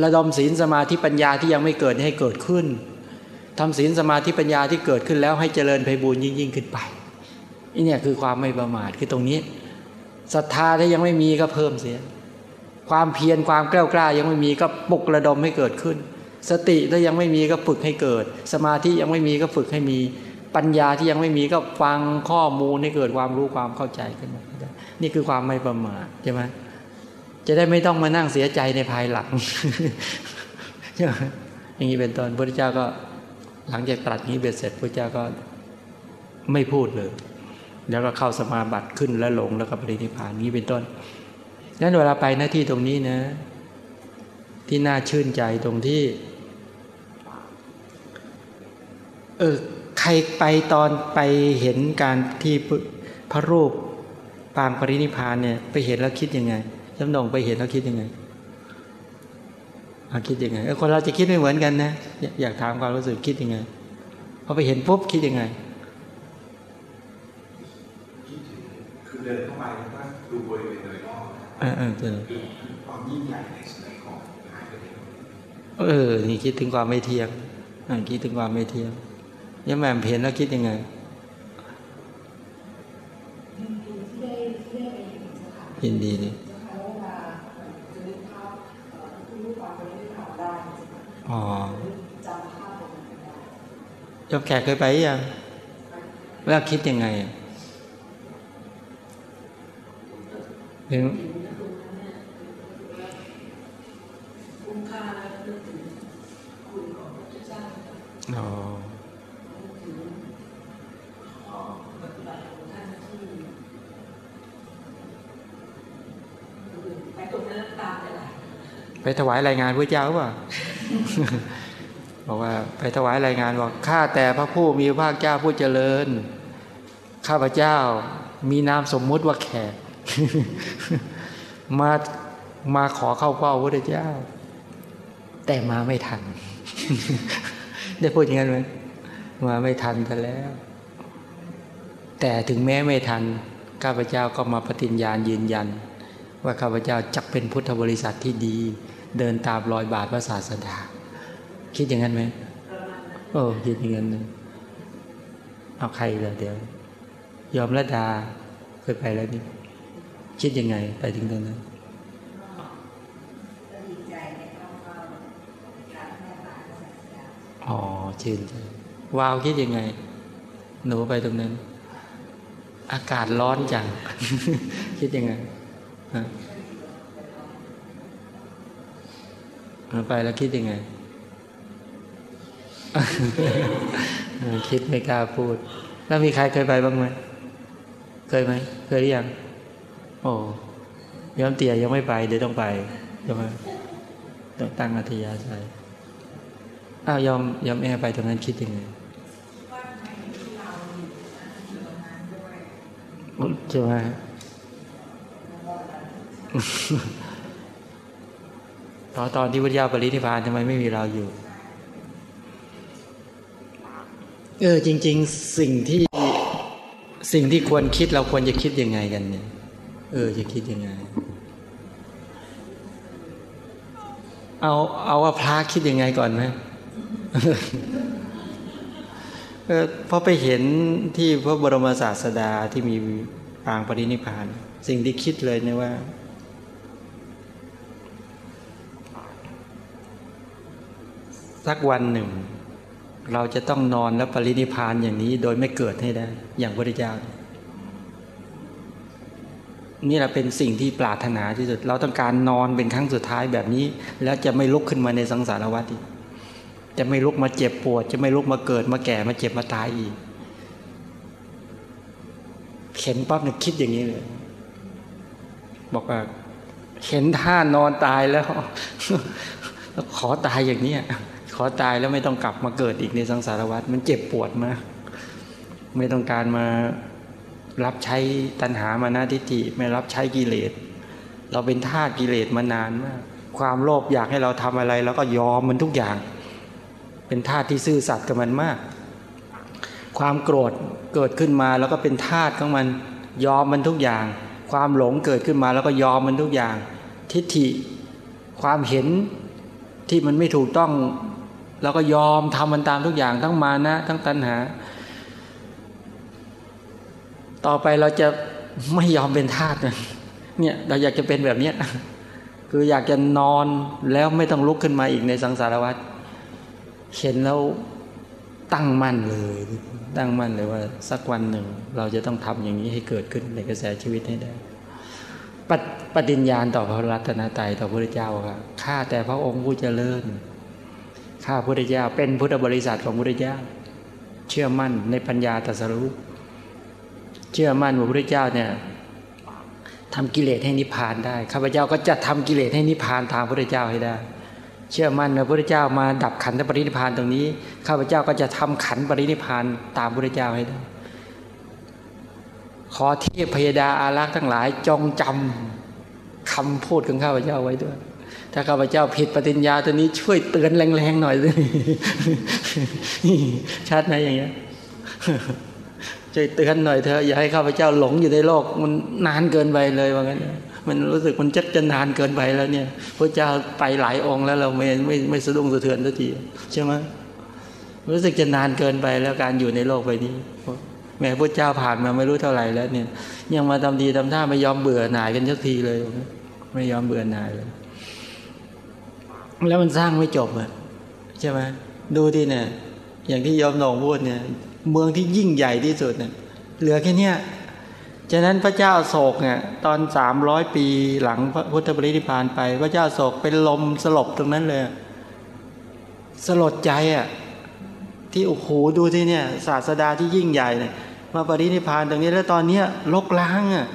ระดมศีลสมาธิปัญญาที่ยังไม่เกิดให้เกิดขึ้นทำศีลสมาธิปัญญาที่เกิดขึ้นแล้วให้เจริญไพบูรยิ่งยิ่งขึ้นไปนี่เนี่ยคือความไม่ประมาทคือตรงนี้ศรัทธาถ้ายังไม่มีก็เพิ่มเสีย ความเพียรความกล้ากล้ายังไม่มีก็ปลุกระดมให้เกิดขึ้น สติถ้ายังไม่มีก็ฝึกให้เกิด สมาธิยังไม่มีก็ฝึกให้มีปัญญาที่ยังไม่มีก็ฟังข้อมูลให้เกิดความรู้ความเข้าใจขึ้นมานี่คือความไม่ประมาทใช่ไหม จะได้ไม่ต้องมานั่งเสียใจในภายหลังใช่ไหมอย่างนี้เป็นต้นพระเจ้าก็หลังจากตรัสนี้เบ็ดเสร็จพระเจ้าก็ไม่พูดเลย แล้วก็เข้าสมาบัติขึ้นแล้วลงแล้วก็ปรินิพานนี้เป็นต้นนั้นเวลาไปหน้าที่ตรงนี้นะ ที่น่าชื่นใจตรงที่ เออใครไปตอนไปเห็นการที่พระรูปปางปรินิพานเนี่ย ไปเห็นแล้วคิดยังไง จำนงไปเห็นแล้วคิดยังไงคิดยังไงเออคนเราจะคิดไม่เหมือนกันนะอยากถามความรู้สึกคิดยังไงพอไปเห็นปุ๊บคิดยังไงคือเดินเข้าไปแล้วก็ดูบริเวณโดยรอบเออเออความยิ่งใหญ่ในสมัยของหายไปเออ นี่คิดถึงความไม่เที่ยงคิดถึงความไม่เที่ยงยังแม่เห็นแล้วคิดยังไงยินดีนี่อ๋อ ยมแขกเคยไปยังแล้วคิดยังไงเห็นอ๋อไปถวายรายงานพระเจ้าป่ะ บอกว่าไปถวายรายงานบอกข้าแต่พระผู้มีพระภาคเจ้าผู้เจริญ ข้าพเจ้ามีนามสมมุติว่าแขก มามาขอเข้าเฝ้าพระเจ้า แต่มาไม่ทัน ได้พูดอย่างนั้นไหมมาไม่ทันกันแล้ว แต่ถึงแม้ไม่ทันข้าพเจ้าก็มาปฏิญญาณยืนยัน ว่าข้าพเจ้าจะเป็นพุทธบริษัทที่ดี เดินตามรอยบาทพระศาสดา คิดอย่างนั้นไหมโอ้คิดอย่างนั้นเอาใครเลยเดี๋ยวยอมละดาเคยไปแล้วนี่คิดยังไงไปถึงตรงนั้นอ๋อชื่นใจวาวคิดยังไง หนูไปตรงนั้น อากาศร้อนจัง คิดยังไง ไปแล้วคิดยังไง คิดไม่กล้าพูด แล้วมีใครเคยไปบ้างไหม เคยไหม เคยหรือยัง โอ้ยอมเตี่ยยังไม่ไป เดี๋ยวต้องไปใช่ไหมต้องตั้งอัธยาศัยอ้าวยอมยอมแอไปตรงนั้นคิดยังไงใช่ไหม ตอนตอนที่พุทธเจ้าปรินิพพานทำไมไม่มีเราอยู่ เออจริง ๆ สิ่งที่สิ่งที่ควรคิดเราควรจะคิดยังไงกันเนี่ย เออจะคิดยังไง เอาเอาว่าพระคิดยังไงก่อนไหมเออพอไปเห็นที่พระบรมศาสดาที่มีปางปรินิพาน สิ่งที่คิดเลยเนี่ยว่า สักวันหนึ่ง เราจะต้องนอนแล้วปรินิพานอย่างนี้โดยไม่เกิดให้ได้ อย่างพระเจ้านี่แหละเป็นสิ่งที่ปรารถนาที่สุด เราต้องการนอนเป็นครั้งสุดท้ายแบบนี้ แล้วจะไม่ลุกขึ้นมาในสังสารวัฏอีกจะไม่ลุกมาเจ็บปวด จะไม่ลุกมาเกิดมาแก่มาเจ็บมาตายอีกเห็นปั๊บเนี่ยคิดอย่างนี้เลย บอกว่าเห็นท่านอนตายแล้ว ขอตายอย่างนี้ อตายแล้วไม่ต้องกลับมาเกิดอีกในสังสารวัฏมันเจ็บปวดมาก ไม่ต้องการมารับใช้ตัณหามานาทิฏฐิไม่รับใช้กิเลส เราเป็นทาสกิเลสมานานมาก ความโลภอยากให้เราทำอะไรแล้วก็ยอมมันทุกอย่าง เป็นทาสที่ซื่อสัตย์กับมันมาก ความโกรธเกิดขึ้นมาแล้วก็เป็นทาสของมันยอมมันทุกอย่าง ความหลงเกิดขึ้นมาแล้วก็ยอมมันทุกอย่าง ทิฏฐิความเห็นที่มันไม่ถูกต้อง แล้วก็ยอมทำมันตามทุกอย่างทั้งมานะ ทั้งตัณหา ต่อไปเราจะไม่ยอมเป็นทาสเนี่ยเราอยากจะเป็นแบบเนี้ยคืออยากจะนอนแล้วไม่ต้องลุกขึ้นมาอีกในสังสารวัฏเห็นแล้วตั้งมั่นเลย ตั้งมั่นเลยว่าสักวันหนึ่ง เราจะต้องทำอย่างนี้ให้เกิดขึ้นในกระแสชีวิตให้ได้ปปฏิญญาณต่อพระรัตนตรัยต่อพระพุทธเจ้าค่ะข้าแต่พระองค์ผู้เจริญ ข้าพระพุทธเจ้า เป็นพุทธบริษัทของพระพุทธเจ้า เชื่อมั่นในปัญญาตรัสรู้เชื่อมั่นว่าพระพุทธเจ้าเนี่ยทำกิเลสให้นิพพานได้ข้าพเจ้าก็จะทำกิเลสให้นิพพานทางพระพุทธเจ้าให้ได้ เชื่อมั่นว่าพระพุทธเจ้ามาดับขันธปรินิพพานตรงนี้ข้าพเจ้าก็จะทำขันธปรินิพพานตามพระพุทธเจ้าให้ได้ ขอเทพพยดาอารักษ์ทั้งหลายจงจำคำพูดของข้าพเจ้าไว้ด้วย ถ้าข้าพเจ้าผิดปฏิญญาตัวนี้ช่วยเตือนแรงๆหน่อยสิชัดไหมอย่างเงี้ยช่วยเตือนหน่อยเถอะอย่าให้ข้าพเจ้าหลงอยู่ในโลก มันนานเกินไปเลยว่างั้นมันรู้สึกมันจักจะนานเกินไปแล้วเนี่ยพระเจ้าไปหลายองค์แล้วเราไม่ไม่ไม่สะดุ้งสะเทือนสักทีใช่ไหมรู้สึกจะนานเกินไปแล้วการอยู่ในโลกใบนี้แม้พระเจ้าผ่านมาไม่รู้เท่าไหร่แล้วเนี่ย ยังมาทำดีทำท่าไม่ยอมเบื่อหน่ายกันสักทีเลย ไม่ยอมเบื่อหน่ายเลย แล้วมันสร้างไม่จบอะใช่ไหมดูที่เนี่ย อย่างที่ยอมหนองพูดเนี่ย เมืองที่ยิ่งใหญ่ที่สุดเนี่ย เหลือแค่เนี้ยฉะนั้นพระเจ้าโศกเนี่ยตอนสามร้อยปีหลังพระพุทธบริธิพานไป พระเจ้าโศกเป็นลมสลบตรงนั้นเลย สลดใจอะที่โอ้โหดูที่เนี่ย ศาสดาที่ยิ่งใหญ่เนี่ยมาปรินิพานตรงนี้แล้วตอนเนี้ยลกล้างอะ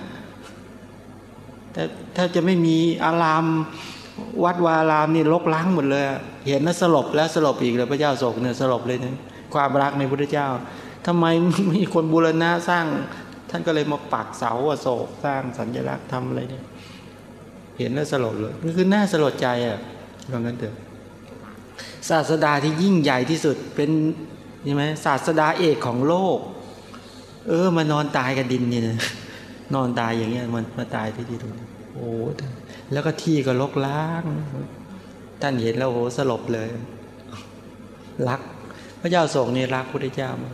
แต่ถ้าจะไม่มีอาราม วัดวารามนี่ลกล้างหมดเลย เห็นแล้วสลบแล้วสลบอีกเลยพระเจ้าโศกเนี่ยสลบเลยเนี่ยความรักในพุทธเจ้าทำไมมีคนบูรณะสร้าง ท่านก็เลยมาปักเสาอโศกสร้างสัญลักษณ์ทำอะไรเนี่ยเห็นแล้วสลดเลยนี่คือน่าสลดใจอะลองกันเถอะศาสดาที่ยิ่งใหญ่ที่สุดเป็นใช่ไหมศาสดาเอกของโลก เออมานอนตายกับดินนี่นะนอนตายอย่างเงี้ยมันมาตายที่ที่ตรงนี้โอ้ แล้วก็ที่ก็ลกล้าง ท่านเห็นแล้วโอ้สลบเลย รัก พระเจ้าทรงนี่รักพุทธเจ้ามา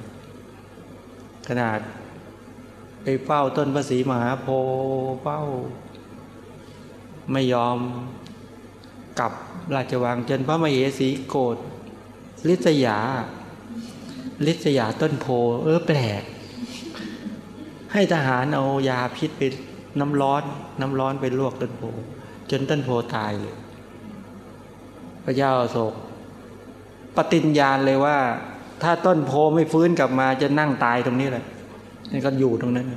ขนาด ไปเฝ้าต้นพระศรีมหาโพเฝ้า ไม่ยอมกลับราชวังจนพระมเหสีโกรธลิษยา ลิษยาต้นโพ เออแปลก ให้ทหารเอายาพิษไปน้ำร้อน น้ำร้อนไปลวกต้นโพ จนต้นโพตายเลย พระเจ้าโศกปฏิญญาณเลยว่า ถ้าต้นโพไม่ฟื้นกลับมาจะนั่งตายตรงนี้แหละนี่ก็อยู่ตรงนั้น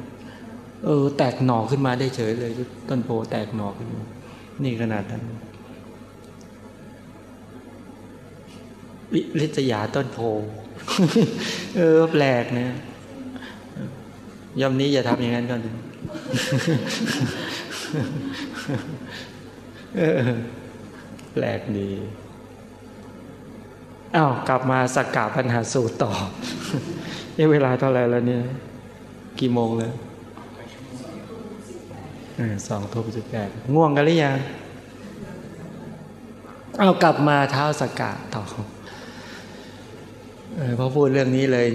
เออ แตกหน่อขึ้นมาได้เฉยเลย ต้นโพแตกหน่อขึ้นมานี่ขนาดนั้นลิษยาต้นโพ เออ แปลกเนี่ยยอมนี้อย่าทำอย่างนั้นก่อน แปลกดีอ้าวกลับมาสักกาปัญหาสูตรต่อยังเวลาเท่าไหร่แล้วเนี่ย กี่โมงแล้วสองทุ่มสิบแปดง่วงกันหรือยังเอากลับมาเท้าสกกาต่อเออพอพูดเรื่องนี้เลย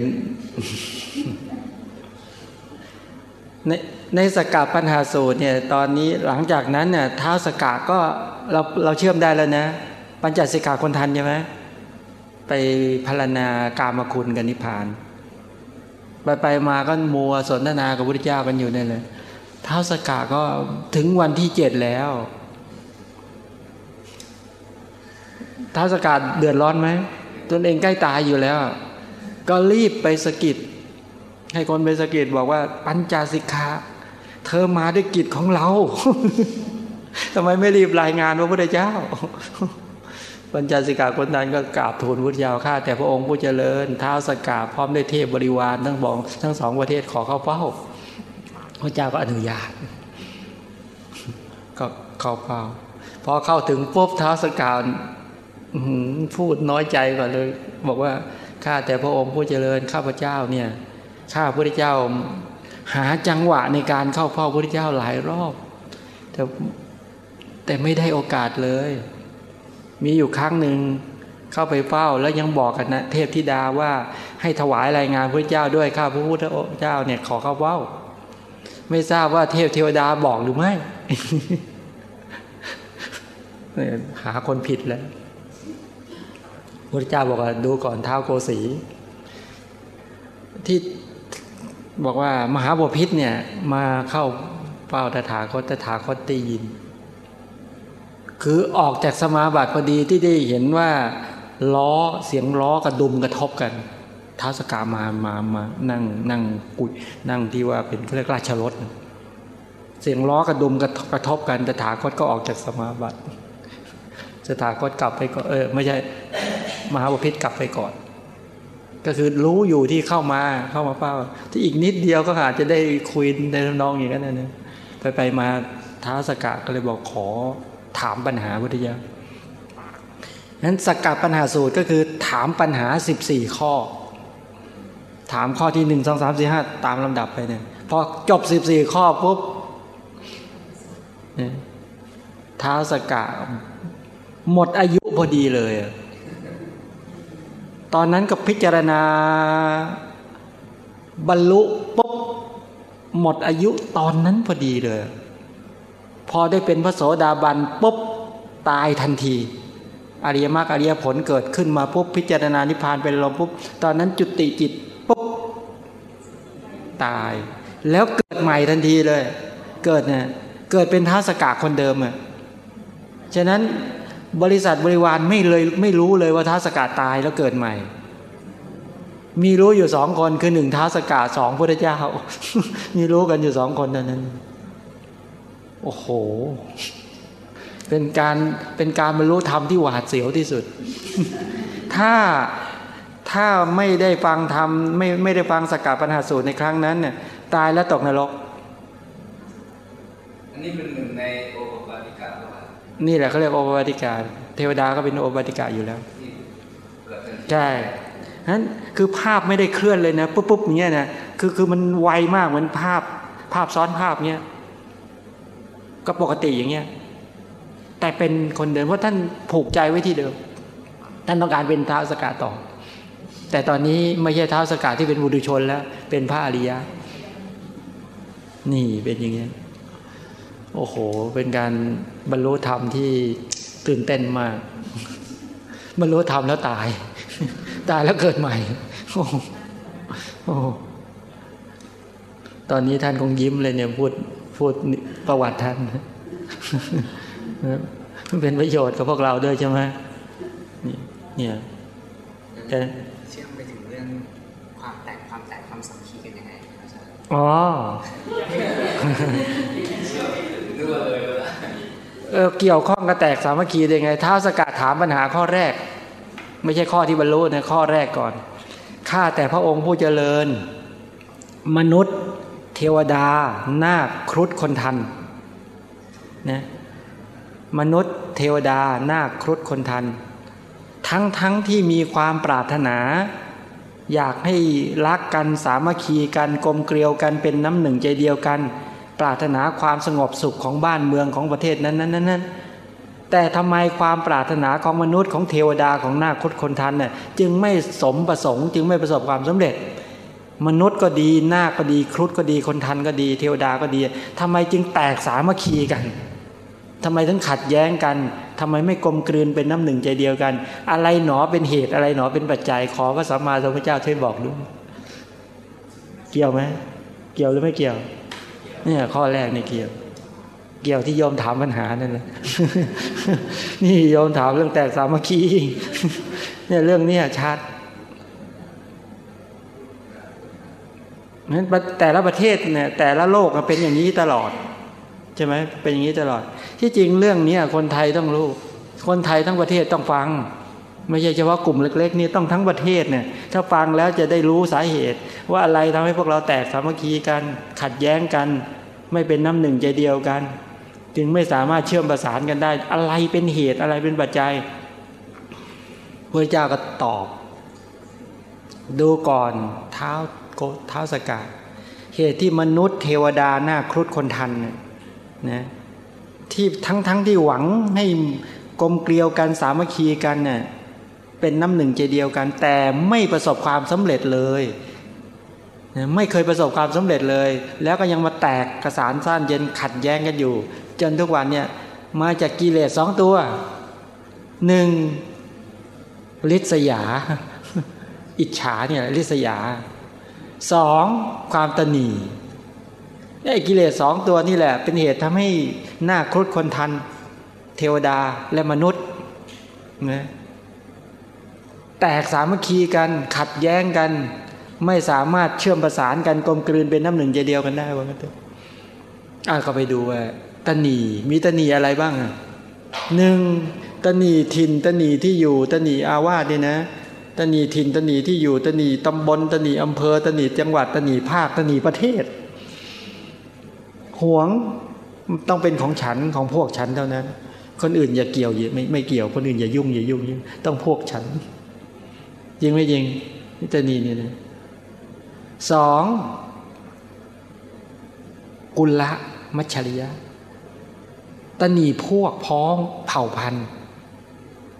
ใน ในสกาปัญหาสูตรเนี่ยตอนนี้หลังจากนั้นเนี่ยเท้าสกาก็เราเราเชื่อมได้แล้วนะ ปัญจสิกขาคนทันใช่ไหมไปพารณากามคุณกันนิพพาน ไปไปมาก็มัวสนทนากับพุทธเจ้ากันอยู่นี่เลยท้าสกาก็ถึงวันที่เจ็ดแล้วท้าสกาเดือดร้อนไหมตนเองใกล้ตายอยู่แล้ว ก็รีบไปสกิดให้คนไปสกิดบอกว่าปัญจสิกขา เธอมาด้วยกิจของเราทำไมไม่รีบรายงานพระพุทธเจ้าปัญจสิกขาคนนั้นก็กราบทูลพุทธเจ้าข้าแต่พระองค์ผู้เจริญเท้าสกาพร้อมด้วยเทพบริวารทั้งบองทั้งสองประเทศขอเข้าเฝ้าพระเจ้าก็อนุญาต ก็เข้าเฝ้าพอเข้าถึงปุ๊บเท้าสกาพูดน้อยใจก่อนเลย บอกว่าข้าแต่พระองค์ผู้เจริญข้าพระเจ้าเนี่ยข้าพระเจ้า หาจังหวะในการเข้าเฝ้าพระเจ้าหลายรอบ แต่แต่ไม่ได้โอกาสเลย มีอยู่ครั้งหนึ่งเข้าไปเฝ้าแล้วยังบอกกันนะเทพธิดาว่าให้ถวายรายงานพระเจ้าด้วยข้าพระพุทธเจ้าเนี่ยขอเข้าเฝ้า ไม่ทราบว่าเทพเทวดาบอกหรือไม่หาคนผิดแล้วพระเจ้าบอกว่าดูก่อนเท้าโกสีที่ บอกว่ามหาบพิษเนี่ย มาเข้าเฝ้าตถาคตตถาคตได้ยิน คือออกจากสมาบัติพอดีที่ได้เห็นว่าล้อเสียงล้อกระดุมกระทบกันท้าสกามามามานั่งนั่งกุยนั่งที่ว่าเป็นเรียกราชรถเสียงล้อกระดุมกระกระทบกันตถาคตก็ออกจากสมาบัติสถาคตกลับไปก่อนเออไม่ใช่มหาบพิษกลับไปก่อน ก็คือรู้อยู่ที่เข้ามาเข้ามาเฝ้าที่อีกนิดเดียวก็อาจจะได้คุยในน้องอย่างนั้นนะไปไปมาท้าสกะก็เลยบอกขอถามปัญหาพุทธิยานั้นสกัดปัญหาสูตรก็คือถามปัญหาสิบสี่ข้อ ถามข้อที่หนึ่งสองสามสี่ห้าตามลำดับไปเนี่ยพอจบสิบสี่ข้อปุ๊บท้าสกะหมดอายุพอดีเลย ตอนนั้นก็พิจารณา บรรลุปุ๊บหมดอายุตอนนั้นพอดีเลย พอได้เป็นพระโสดาบันปุ๊บตายทันที อริยมรรคอริยผลเกิดขึ้นมาปุ๊บพิจารณานิพพานเป็นลมปุ๊บตอนนั้นจุติจิตปุ๊บตาย แล้วเกิดใหม่ทันทีเลย เกิดเนี่ยเกิดเป็นท้าสกาคนเดิมอะฉะนั้น บริษัทบริวารไม่เลยไม่รู้เลยว่าท้าสกาตายแล้วเกิดใหม่ มีรู้อยู่สองคนคือหนึ่งท้าสกาสองพระเจ้า มีรู้กันอยู่สองคนเท่านั้น โอ้โห เป็นการเป็นการบรรลุธรรมที่หวาดเสียวที่สุด ถ้าถ้าไม่ได้ฟังธรรมไม่ไม่ได้ฟังสกัดปัญหาสูตรในครั้งนั้นเนี่ยตายแล้วตกนรก อันนี้เป็นหนึ่งในโอ นี่แหละเขาเรียกโอปาติกาเทวดาก็เป็นโอปาติกาอยู่แล้วใช่นั้นคือภาพไม่ได้เคลื่อนเลยนะปุ๊บปุ๊บอย่างเงี้ยนะคือคือมันไวมากเหมือนภาพ ภาพซ้อนภาพเงี้ยก็ปกติอย่างเงี้ยแต่เป็นคนเดิมเพราะท่านผูกใจไว้ที่เดิม ท่านต้องการเป็นเท้าสกัดต่อ แต่ตอนนี้ไม่ใช่เท้าสกัดที่เป็นบุตุชนแล้ว เป็นพระอริยะ นี่เป็นอย่างเงี้ย โอ้โห เป็นการบรรลุธรรมที่ตื่นเต้นมาก บรรลุธรรมแล้วตาย ตายแล้วเกิดใหม่ โอ้โหโอ้โหตอนนี้ท่านคงยิ้มเลยเนี่ยพูดพูดประวัติท่านมันเป็นประโยชน์กับพวกเราด้วยใช่ไหมนี่เนี่ยแต่เชื่อมไปถึงเรื่องความแตกความแตกความสามัคคีกันยังไงครับอาจารย์อ๋อ นึกว่าเลยว่า เออเกี่ยวข้องกับแตกสามัคคีได้ไงท้าวสกัดถามปัญหาข้อแรก ไม่ใช่ข้อที่บรรลุนะข้อแรกก่อนข้าแต่พระองค์ผู้เจริญ มนุษย์ เทวดา นาคครุฑคนทันนะมนุษย์เทวดา นาคครุฑคนทัน ทั้งทั้งที่มีความปรารถนา อยากให้รักกันสามัคคีกันกลมเกลียวกันเป็นน้ำหนึ่งใจเดียวกัน ปรารถนาความสงบสุขของบ้านเมืองของประเทศนั้นนั้นนั้นแต่ทำไมความปรารถนาของมนุษย์ของเทวดาของนาคคตคนทันน่ะจึงไม่สมประสงค์ จึงไม่ประสบความสำเร็จ มนุษย์ก็ดีนาคก็ดีครุฑก็ดีคนทันก็ดี เทวดาก็ดีทำไมจึงแตกสามัคคีกันทำไมถึงขัดแย้งกันทำไมไม่กลมกลืนเป็นน้ำหนึ่งใจเดียวกัน อะไรหนอเป็นเหตุอะไรหนอเป็นปัจจัยขอพระสัมมาสัมพุทธเจ้าช่วยบอกด้วยเกี่ยวไหมเกี่ยวหรือไม่เกี่ยว เนี่ย ข้อแรกนี่เกี่ยว เกี่ยวที่โยมถามปัญหานั่นแหละนี่โยมถามเรื่องแตกสามัคคีเนี่ยเรื่องเนี้ยชัดนั้นแต่ละประเทศเนี่ย แต่ละโลกเป็นอย่างนี้ตลอดใช่ไหมเป็นอย่างนี้ตลอด ที่จริงเรื่องนี้คนไทยต้องรู้ คนไทยทั้งประเทศต้องฟัง ไม่ใช่เฉพาะกลุ่มเล็ก ๆ นี่ต้องทั้งประเทศเนี่ยถ้าฟังแล้วจะได้รู้สาเหตุ ว่าอะไรทำให้พวกเราแตกสามัคคีกันขัดแย้งกัน ไม่เป็นน้ำหนึ่งใจเดียวกัน จึงไม่สามารถเชื่อมประสานกันได้ อะไรเป็นเหตุอะไรเป็นปัจจัยพระเจ้าก็ตอบ ดูก่อนเท้าโกเท้าสกาดเหตุที่มนุษย์เทวดาหน้าครุฑคนทันเนี่ยนะที่ทั้งทั้งที่หวังให้กลมเกลียวกันสามัคคีกันเนี่ย เป็นน้ำหนึ่งใจเดียวกัน แต่ไม่ประสบความสำเร็จเลยไม่เคยประสบความสำเร็จเลย แล้วก็ยังมาแตกกระสานซ่านเย็นขัดแย้งกันอยู่ จนทุกวันเนี่ยมาจากกิเลสสองตัวหนึ่งลิษยา อิจฉาเนี่ยลิษยาสองความตนีไอ้กิเลสสองตัวนี่แหละ เป็นเหตุทำให้หน้าครุฑคนทัน เทวดาและมนุษย์นะ แตกสามัคคีกันขัดแย้งกัน ไม่สามารถเชื่อมประสานกันกลมกลืนเป็นน้ำหนึ่งใจเดียวกันได้ว่างั้นเถอะอะก็ไปดูว่าตนีมีตนีอะไรบ้างอะหนึ่งตนีถิ่นตนีที่อยู่ตนีอาวาสเนี่ยนะตนีถิ่นตนีที่อยู่ตนีตำบลตนีอำเภอตนีจังหวัดตนีภาคตนีประเทศหวงต้องเป็นของฉันของพวกฉันเท่านั้น คนอื่นอย่าเกี่ยวอย่าไม่ไม่เกี่ยวคนอื่นอย่ายุ่งอย่ายุ่งต้องพวกฉัน ยิงไม่ยิงนี่ตนีเนี่ยนะสองกุลละมัชชริยะตนีพวกพ้องเผ่าพันธุ์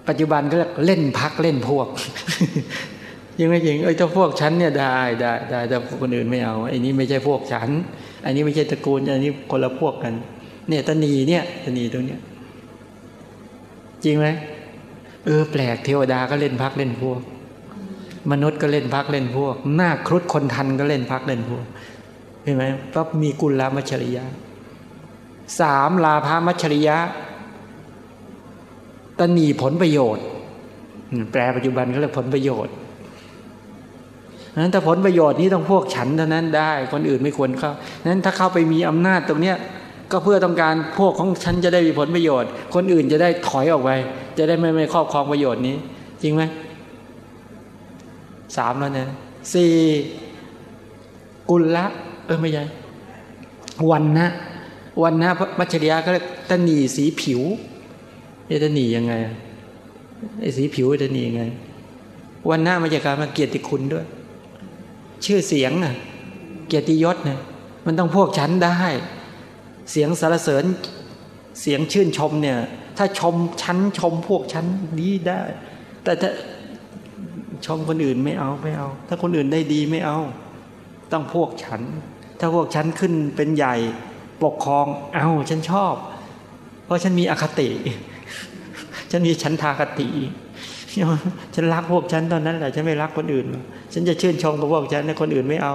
ปัจจุบันก็เรียกเล่นพักเล่นพวก ยังไม่จริงเอ้ยถ้าพวกฉันเนี่ยได้ได้ได้แต่คนอื่นไม่เอาไอ้นี้ไม่ใช่พวกฉันอันนี้ไม่ใช่ตระกูลอันนี้คนละพวกกัน เนี่ยตนีเนี่ยตนีตรงเนี้ยจริงไหมเออแปลกเทวดาก็เล่นพักเล่นพวก มนุษย์ก็เล่นพักเล่นพวก หน้าครุฑคนทันก็เล่นพักเล่นพวกเห็นไหมปั๊บมีกุลลามัชริยะสามลาภามัชริยะตนีผลประโยชน์ แปลปัจจุบันก็เรียกผลประโยชน์นั้นถ้าผลประโยชน์นี้ต้องพวกฉันเท่านั้นได้ คนอื่นไม่ควรเข้านั้นถ้าเข้าไปมีอำนาจตรงเนี้ยก็เพื่อต้องการพวกของฉันจะได้มีผลประโยชน์ คนอื่นจะได้ถอยออกไป จะได้ไม่ไม่ครอบครองประโยชน์นี้ จริงไหม สามแล้วเนี่ยสี่กุลละเออไม่ใช่วันนะวันนะมัชริยะก็ตนีสีผิวเอตนียังไงไอ้สีผิวตนียังไง วันหน้ามาจากการมาเกียรติคุณด้วย ชื่อเสียงอะ เกียรติยศเนี่ยมันต้องพวกฉันได้ เสียงสารเสริญเสียงชื่นชมเนี่ย ถ้าชมฉันชมพวกฉันดีได้ แต่ถ้า ชมคนอื่นไม่เอาไม่เอา ถ้าคนอื่นได้ดีไม่เอา ต้องพวกฉัน ถ้าพวกฉันขึ้นเป็นใหญ่ปกครอง เอาฉันชอบ เพราะฉันมีอคติ ฉันมีฉันทาคติ ฉันรักพวกฉันตอนนั้นแหละฉันไม่รักคนอื่น ฉันจะชื่นชมกับพวกฉันในคนอื่นไม่เอา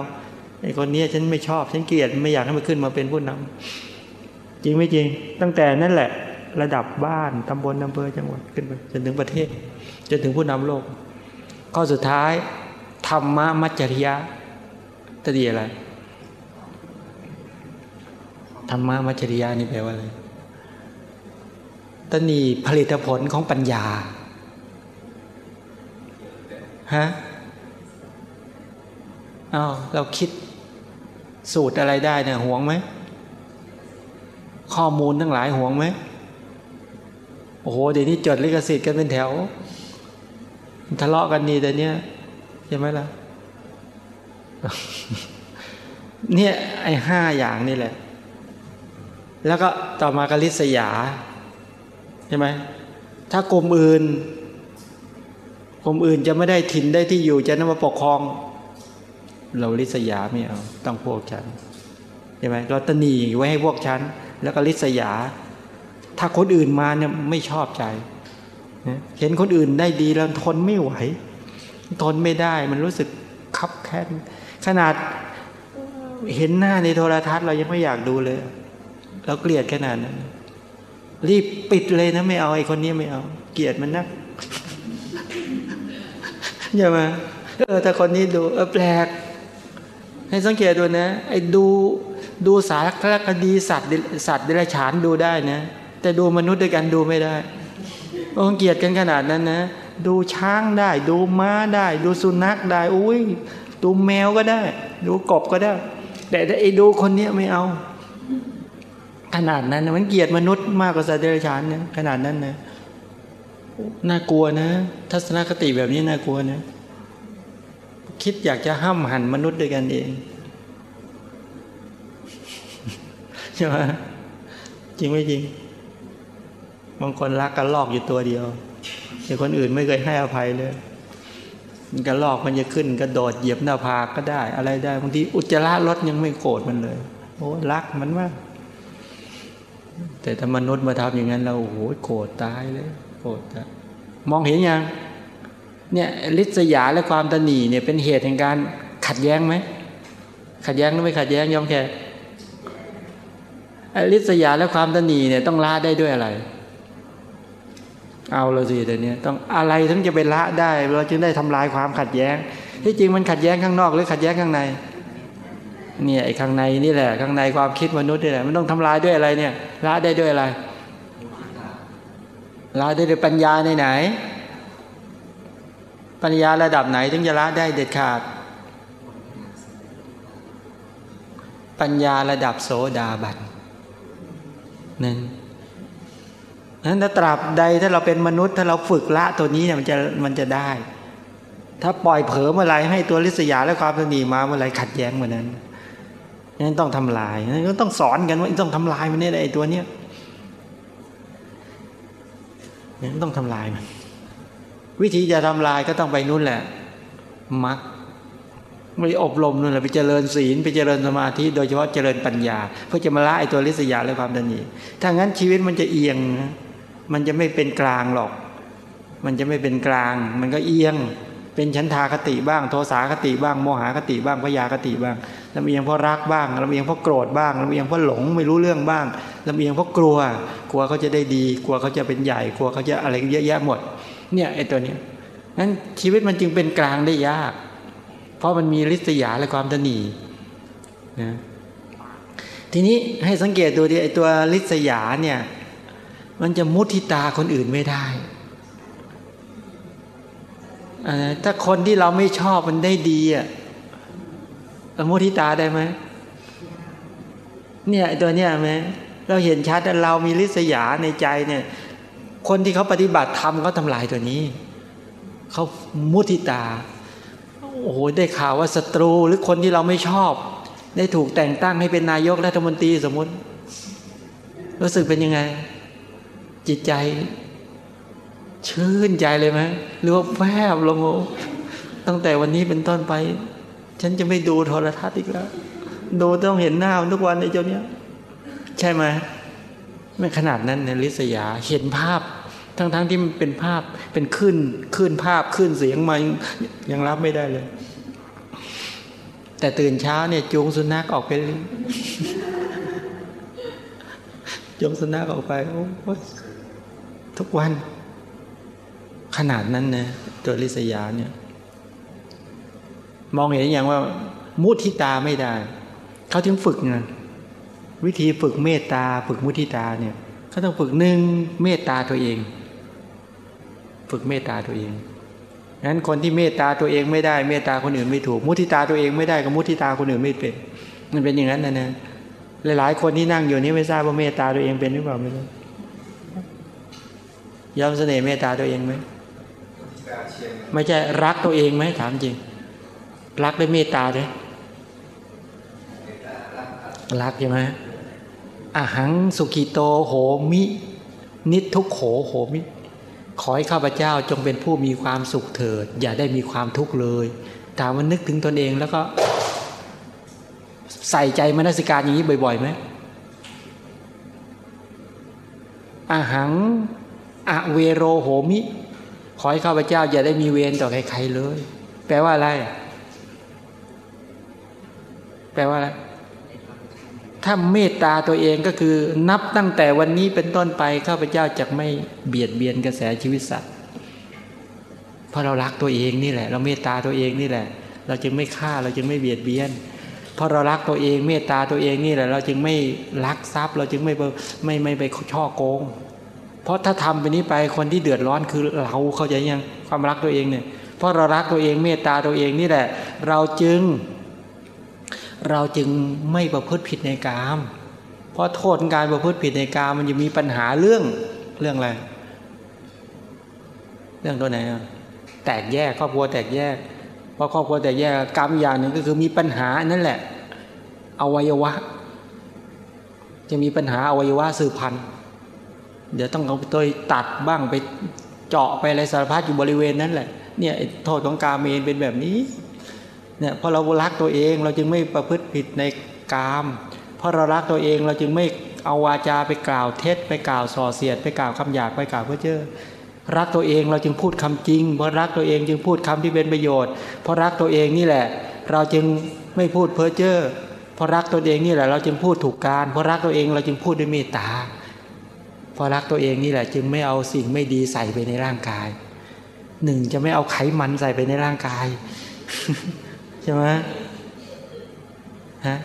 ไอ้คนนี้ฉันไม่ชอบ ฉันเกลียดไม่อยากให้มันขึ้นมาเป็นผู้นำจริงไม่จริง ตั้งแต่นั่นแหละ ระดับบ้านตำบลอำเภอจังหวัดขึ้นไปจนถึงประเทศ จนถึงผู้นำโลก ข้อสุดท้ายธรรมะมัจจริยะตดีอะไรธรรมะมัจจริยะนี่แปลว่าอะไรตนีผลิตผลของปัญญาฮะอ้าวเราคิดสูตรอะไรได้เนี่ยห่วงไหม ข้อมูลทั้งหลายห่วงไหม โอ้โห เดี๋ยวนี้จดลิขสิทธิ์กันเป็นแถว ทะเลาะกันนี่แต่เนี้ยใช่ไหมล่ะเนี่ยไอ้ห้าอย่างนี่แหละ แล้วก็ต่อมากลิษยาใช่ไหมถ้ากลุ่มอื่นกลุ่มอื่นจะไม่ได้ถิ่นได้ที่อยู่จะนำมาปกครอง เราลิษยาไม่เอาต้องพวกฉันใช่ไหมเราตนีไว้ให้พวกฉันแล้วก็ลิษยา ถ้าคนอื่นมาเนี่ยไม่ชอบใจ เห็นคนอื่นได้ดีแล้วทนไม่ไหว ทนไม่ได้มันรู้สึกคับแค้นขนาดเห็นหน้าในโทรทัศน์เรายังไม่อยากดูเลย เราเกลียดขนาดนั้น รีบปิดเลยนะไม่เอาไอ้คนนี้ไม่เอา เกลียดมันนักใช่ไหมเออถ้าคนนี้ดูเออแปลก ให้สังเกตดูนะ ไอ้ดูดูสารคดีสัตว์สัตว์เดรัจฉานดูได้นะ แต่ดูมนุษย์ด้วยกันดูไม่ได้ โอ้เกียดกันขนาดนั้นนะ ดูช้างได้ ดูม้าได้ ดูสุนัขได้ อุ้ยดูแมวก็ได้ ดูกบก็ได้ แต่ไอ้ดูคนเนี้ยไม่เอา ขนาดนั้นนะมันเกียดมนุษย์มากกว่าสัตว์เดรัจฉานนะขนาดนั้นนะน่ากลัวนะ ทัศนคติแบบนี้น่ากลัวนะ คิดอยากจะห้ามหันมนุษย์ด้วยกันเองใช่ไหมจริงไม่จริง บางคนรักกันลอกอยู่ตัวเดียวแต่คนอื่นไม่เคยให้อภัยเลยมันกันลอกมันจะขึ้นกระโดดเหยียบหน้าผากก็ได้ อะไรได้บางทีอุจจาระรถยังไม่โกรธมันเลยโอ้รักมันมาก แต่ถ้ามนุษย์มาทำอย่างนั้นเราโอ้โหโกรธตายเลยโกรธมองเห็นยังเนี่ยลิษยาและความตนีเนี่ยเป็นเหตุแห่งการขัดแย้งไหมขัดแย้งหรือไม่ขัดแย้งยอมแค่ลิษยาและความตนีเนี่ยต้องละได้ด้วยอะไร เอาละสิแต่เนี้ยต้องอะไรถึงจะเป็นละได้ เราจึงได้ทำลายความขัดแย้ง ที่จริงมันขัดแย้งข้างนอกหรือขัดแย้งข้างใน เนี่ยไอ้ข้างในนี่แหละ ข้างในความคิดมนุษย์นี่แหละมันต้องทำลายด้วยอะไรเนี่ยละได้ด้วยอะไรละได้ด้วยปัญญาในไหน ปัญญาระดับไหนถึงจะละได้เด็ดขาด ปัญญาระดับโสดาบันนั่น นั้นถ้าตราบใดถ้าเราเป็นมนุษย์ ถ้าเราฝึกละตัวนี้เนี่ยมันจะมันจะได้ ถ้าปล่อยเผลอเมื่อไรให้ตัวลิษยาและความสนีมาเมื่อไรขัดแย้งเมื่อนั้นนั้นต้องทำลายนั้นก็ต้องสอนกันว่าต้องทำลายมันนี่ไอ้ตัวเนี้ยนั้นต้องทำลายมันวิธีจะทำลายก็ต้องไปนู่นแหละมักไม่อบรมนู่นแหละไปเจริญศีลไปเจริญสมาธิโดยเฉพาะเจริญปัญญา เพื่อจะมาละไอ้ตัวลิษยาและความตันญีถ้างั้นชีวิตมันจะเอียงนะ มันจะไม่เป็นกลางหรอก มันจะไม่เป็นกลาง มันก็เอียง เป็นชั้นทาคติบ้าง โทสาคติบ้าง โมหคติบ้างพยาคติบ้างลำเอียงเพราะรักบ้างลำเอียงเพราะโกรธบ้างลำเอียงเพราะหลงไม่รู้เรื่องบ้างลำเอียงเพราะกลัว กลัวเขาจะได้ดี กลัวเขาจะเป็นใหญ่ กลัวเขาจะอะไรเยอะแยะหมด เนี่ยไอ้ตัวเนี้ยนั้นชีวิตมันจึงเป็นกลางได้ยาก เพราะมันมีลิษยาและความตนีนะทีนี้ให้สังเกตดูดิไอ้ตัวลิษยาเนี่ย มันจะมุทิตาคนอื่นไม่ได้ ถ้าคนที่เราไม่ชอบมันได้ดีอะมุทิตาได้ไหมเนี่ยตัวเนี้ยไหมเราเห็นชัดเรามีลิษยาในใจเนี่ย คนที่เขาปฏิบัติธรรมเขาทำลายตัวนี้ เขามุทิตา โอ้โหได้ข่าวว่าศัตรูหรือคนที่เราไม่ชอบ ได้ถูกแต่งตั้งให้เป็นนายกรัฐมนตรีสมมติ รู้สึกเป็นยังไง จิตใจ ชื่นใจเลยไหมหรือว่าแวบลงตั้งแต่วันนี้เป็นต้นไป ฉันจะไม่ดูโทรทัศน์อีกแล้ว ดูต้องเห็นหน้าทุกวันในเจ้าเนี้ย ใช่ไหมไม่ขนาดนั้นในลิษยาเห็นภาพ ทั้งๆทที่มันเป็นภาพเป็นขึ้นขึ้นภาพขึ้นเสียงมายังรับไม่ได้เลย แต่ตื่นเช้าเนี่ยจูงสุนัขออกไปจูงสุนัขออกไปโอ้ ทุกวัน ขนาดนั้นนะตัวลิษยาเนี่ย มองเห็นอย่างว่า มุทิตาไม่ได้ เขาถึงฝึกไงวิธีฝึกเมตตา ฝึกมุทิตาเนี่ยเขาต้องฝึกหนึ่งเมตตาตัวเอง ฝึกเมตตาตัวเองงั้นคนที่เมตตาตัวเองไม่ได้ เมตตาคนอื่นไม่ถูก มุทิตาตัวเองไม่ได้กับมุทิตาคนอื่นไม่เป็น มันเป็นอย่างนั้นนะนะหลายๆคนที่นั่งอยู่นี้ไม่ทราบว่าเมตตาตัวเองเป็นหรือเปล่าไม่รู้ ยอมเสน่ห์เมตตาตัวเองไหมไม่ใช่รักตัวเองไหมถามจริง รักด้วยเมตตาด้วยรักใช่ไหมอาหังสุขิโตโหมิ นิทุกโขโหมิ ขอให้ข้าพเจ้าจงเป็นผู้มีความสุขเถิด อย่าได้มีความทุกข์เลยถามว่านึกถึงตนเองแล้วก็ ใส่ใจมนสิการอย่างนี้บ่อยๆไหมอาหัง อเวโรโหมิ ขอให้ข้าพเจ้าอย่าได้มีเวรต่อใครๆเลย แปลว่าอะไร แปลว่าอะไรถ้าเมตตาตัวเองก็คือ นับตั้งแต่วันนี้เป็นต้นไปข้าพเจ้าจะไม่เบียดเบียนกระแสชีวิตสัตว์เพราะเรารักตัวเองนี่แหละ เราเมตตาตัวเองนี่แหละ เราจึงไม่ฆ่าเราจึงไม่เบียดเบียนเพราะเรารักตัวเอง เมตตาตัวเองนี่แหละ เราจึงไม่ลักทรัพย์ เราจึงไม่ไม่ไม่ไปช่อโกง เพราะถ้าทำไปนี้ไปคนที่เดือดร้อนคือเราเข้าใจยังความรักตัวเองเนี่ยเพราะเรารักตัวเองเมตตาตัวเองนี่แหละ เราจึง เราจึงไม่ประพฤติผิดในกาม เพราะโทษการประพฤติผิดในกามมันจะมีปัญหาเรื่องเรื่องอะไร เรื่องตัวไหนแตกแยกครอบครัวแตกแยกเพราะครอบครัวแตกแยกกรรมอย่างหนึ่งก็คือมีปัญหานั่นแหละอวัยวะ จะมีปัญหาอวัยวะสืบพันธุ์ เดี๋ยวต้องเอาตัวตัดบ้างไปเจาะไปอะไรสารพัดอยู่บริเวณนั้นแหละเนี่ยโทษของกามเองเป็นแบบนี้เนี่ยพอเรารักตัวเองเราจึงไม่ประพฤติผิดในกามเพราะเรารักตัวเองเราจึงไม่เอาวาจาไปกล่าวเท็จไปกล่าวส่อเสียด ไปกล่าวคำหยาบไปกล่าวเพื่อเจ้อรักตัวเองเราจึงพูดคำจริง เพราะรักตัวเองจึงพูดคำที่เป็นประโยชน์ เพราะรักตัวเองนี่แหละ เราจึงไม่พูดเพ้อเจ้อเพราะรักตัวเองนี่แหละเราจึงพูดถูกการเพราะรักตัวเองเราจึงพูดด้วยเมตตา เพราะรักตัวเองนี่แหละ จึงไม่เอาสิ่งไม่ดีใส่ไปในร่างกายหนึ่งจะไม่เอาไขมันใส่ไปในร่างกาย ใช่ไหมฮะ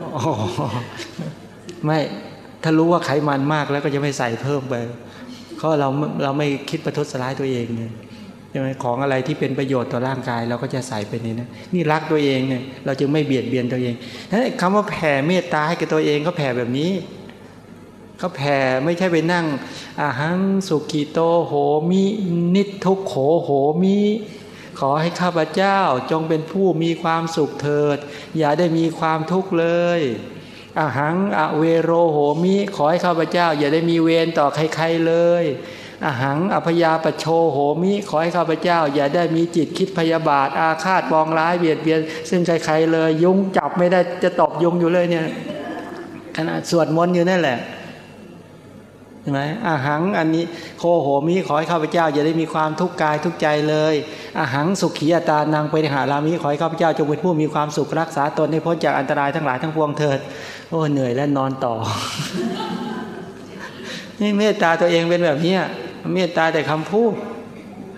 อ๋อไม่ถ้ารู้ว่าไขมันมากแล้วก็จะไม่ใส่เพิ่มไปเพราะเราเราไม่คิดประทุษร้ายตัวเองเนี่ย ใช่ไหมของอะไรที่เป็นประโยชน์ต่อร่างกายเราก็จะใส่ไปนนั้นนี่รักตัวเองเนี่ยเราจึงไม่เบียดเบียนตัวเองนั้นคำว่าแผ่เมตตาให้กับตัวเองก็แผ่แบบนี้เขาแผ่ไม่ใช่ไปนั่งอาหังสุกิโตโหมินิทุกโขโหมิขอให้ข้าพเจ้าจงเป็นผู้มีความสุขเถิด อย่าได้มีความทุกข์เลยอาหังอเวโรโหมิ ขอให้ข้าพเจ้า อย่าได้มีเวรต่อใครๆเลย อาหังอพยาปโชโหมิขอให้ข้าพเจ้า อย่าได้มีจิตคิดพยาบาท อาฆาตปองร้ายเบียดเบียน ซึ่งใครๆเลย ยุงจับไม่ได้จะตอบยุงอยู่เลยเนี่ยขณะสวดมนต์อยู่นั่นแหละใช่ไหมอาหังอันนี้โคโหมิขอให้ข้าพเจ้า อย่าได้มีความทุกข์กายทุกใจเลยอาหังสุขียตานางไปหารามิขอให้ข้าพเจ้าจงเป็นผู้มีความสุขรักษาตนให้พ้นจากอันตรายทั้งหลายทั้งปวงเถิด โอ้เหนื่อยแล้วนอนต่อ นี่เมตตาตัวเองเป็นแบบนี้ เมตตาแต่คำพูด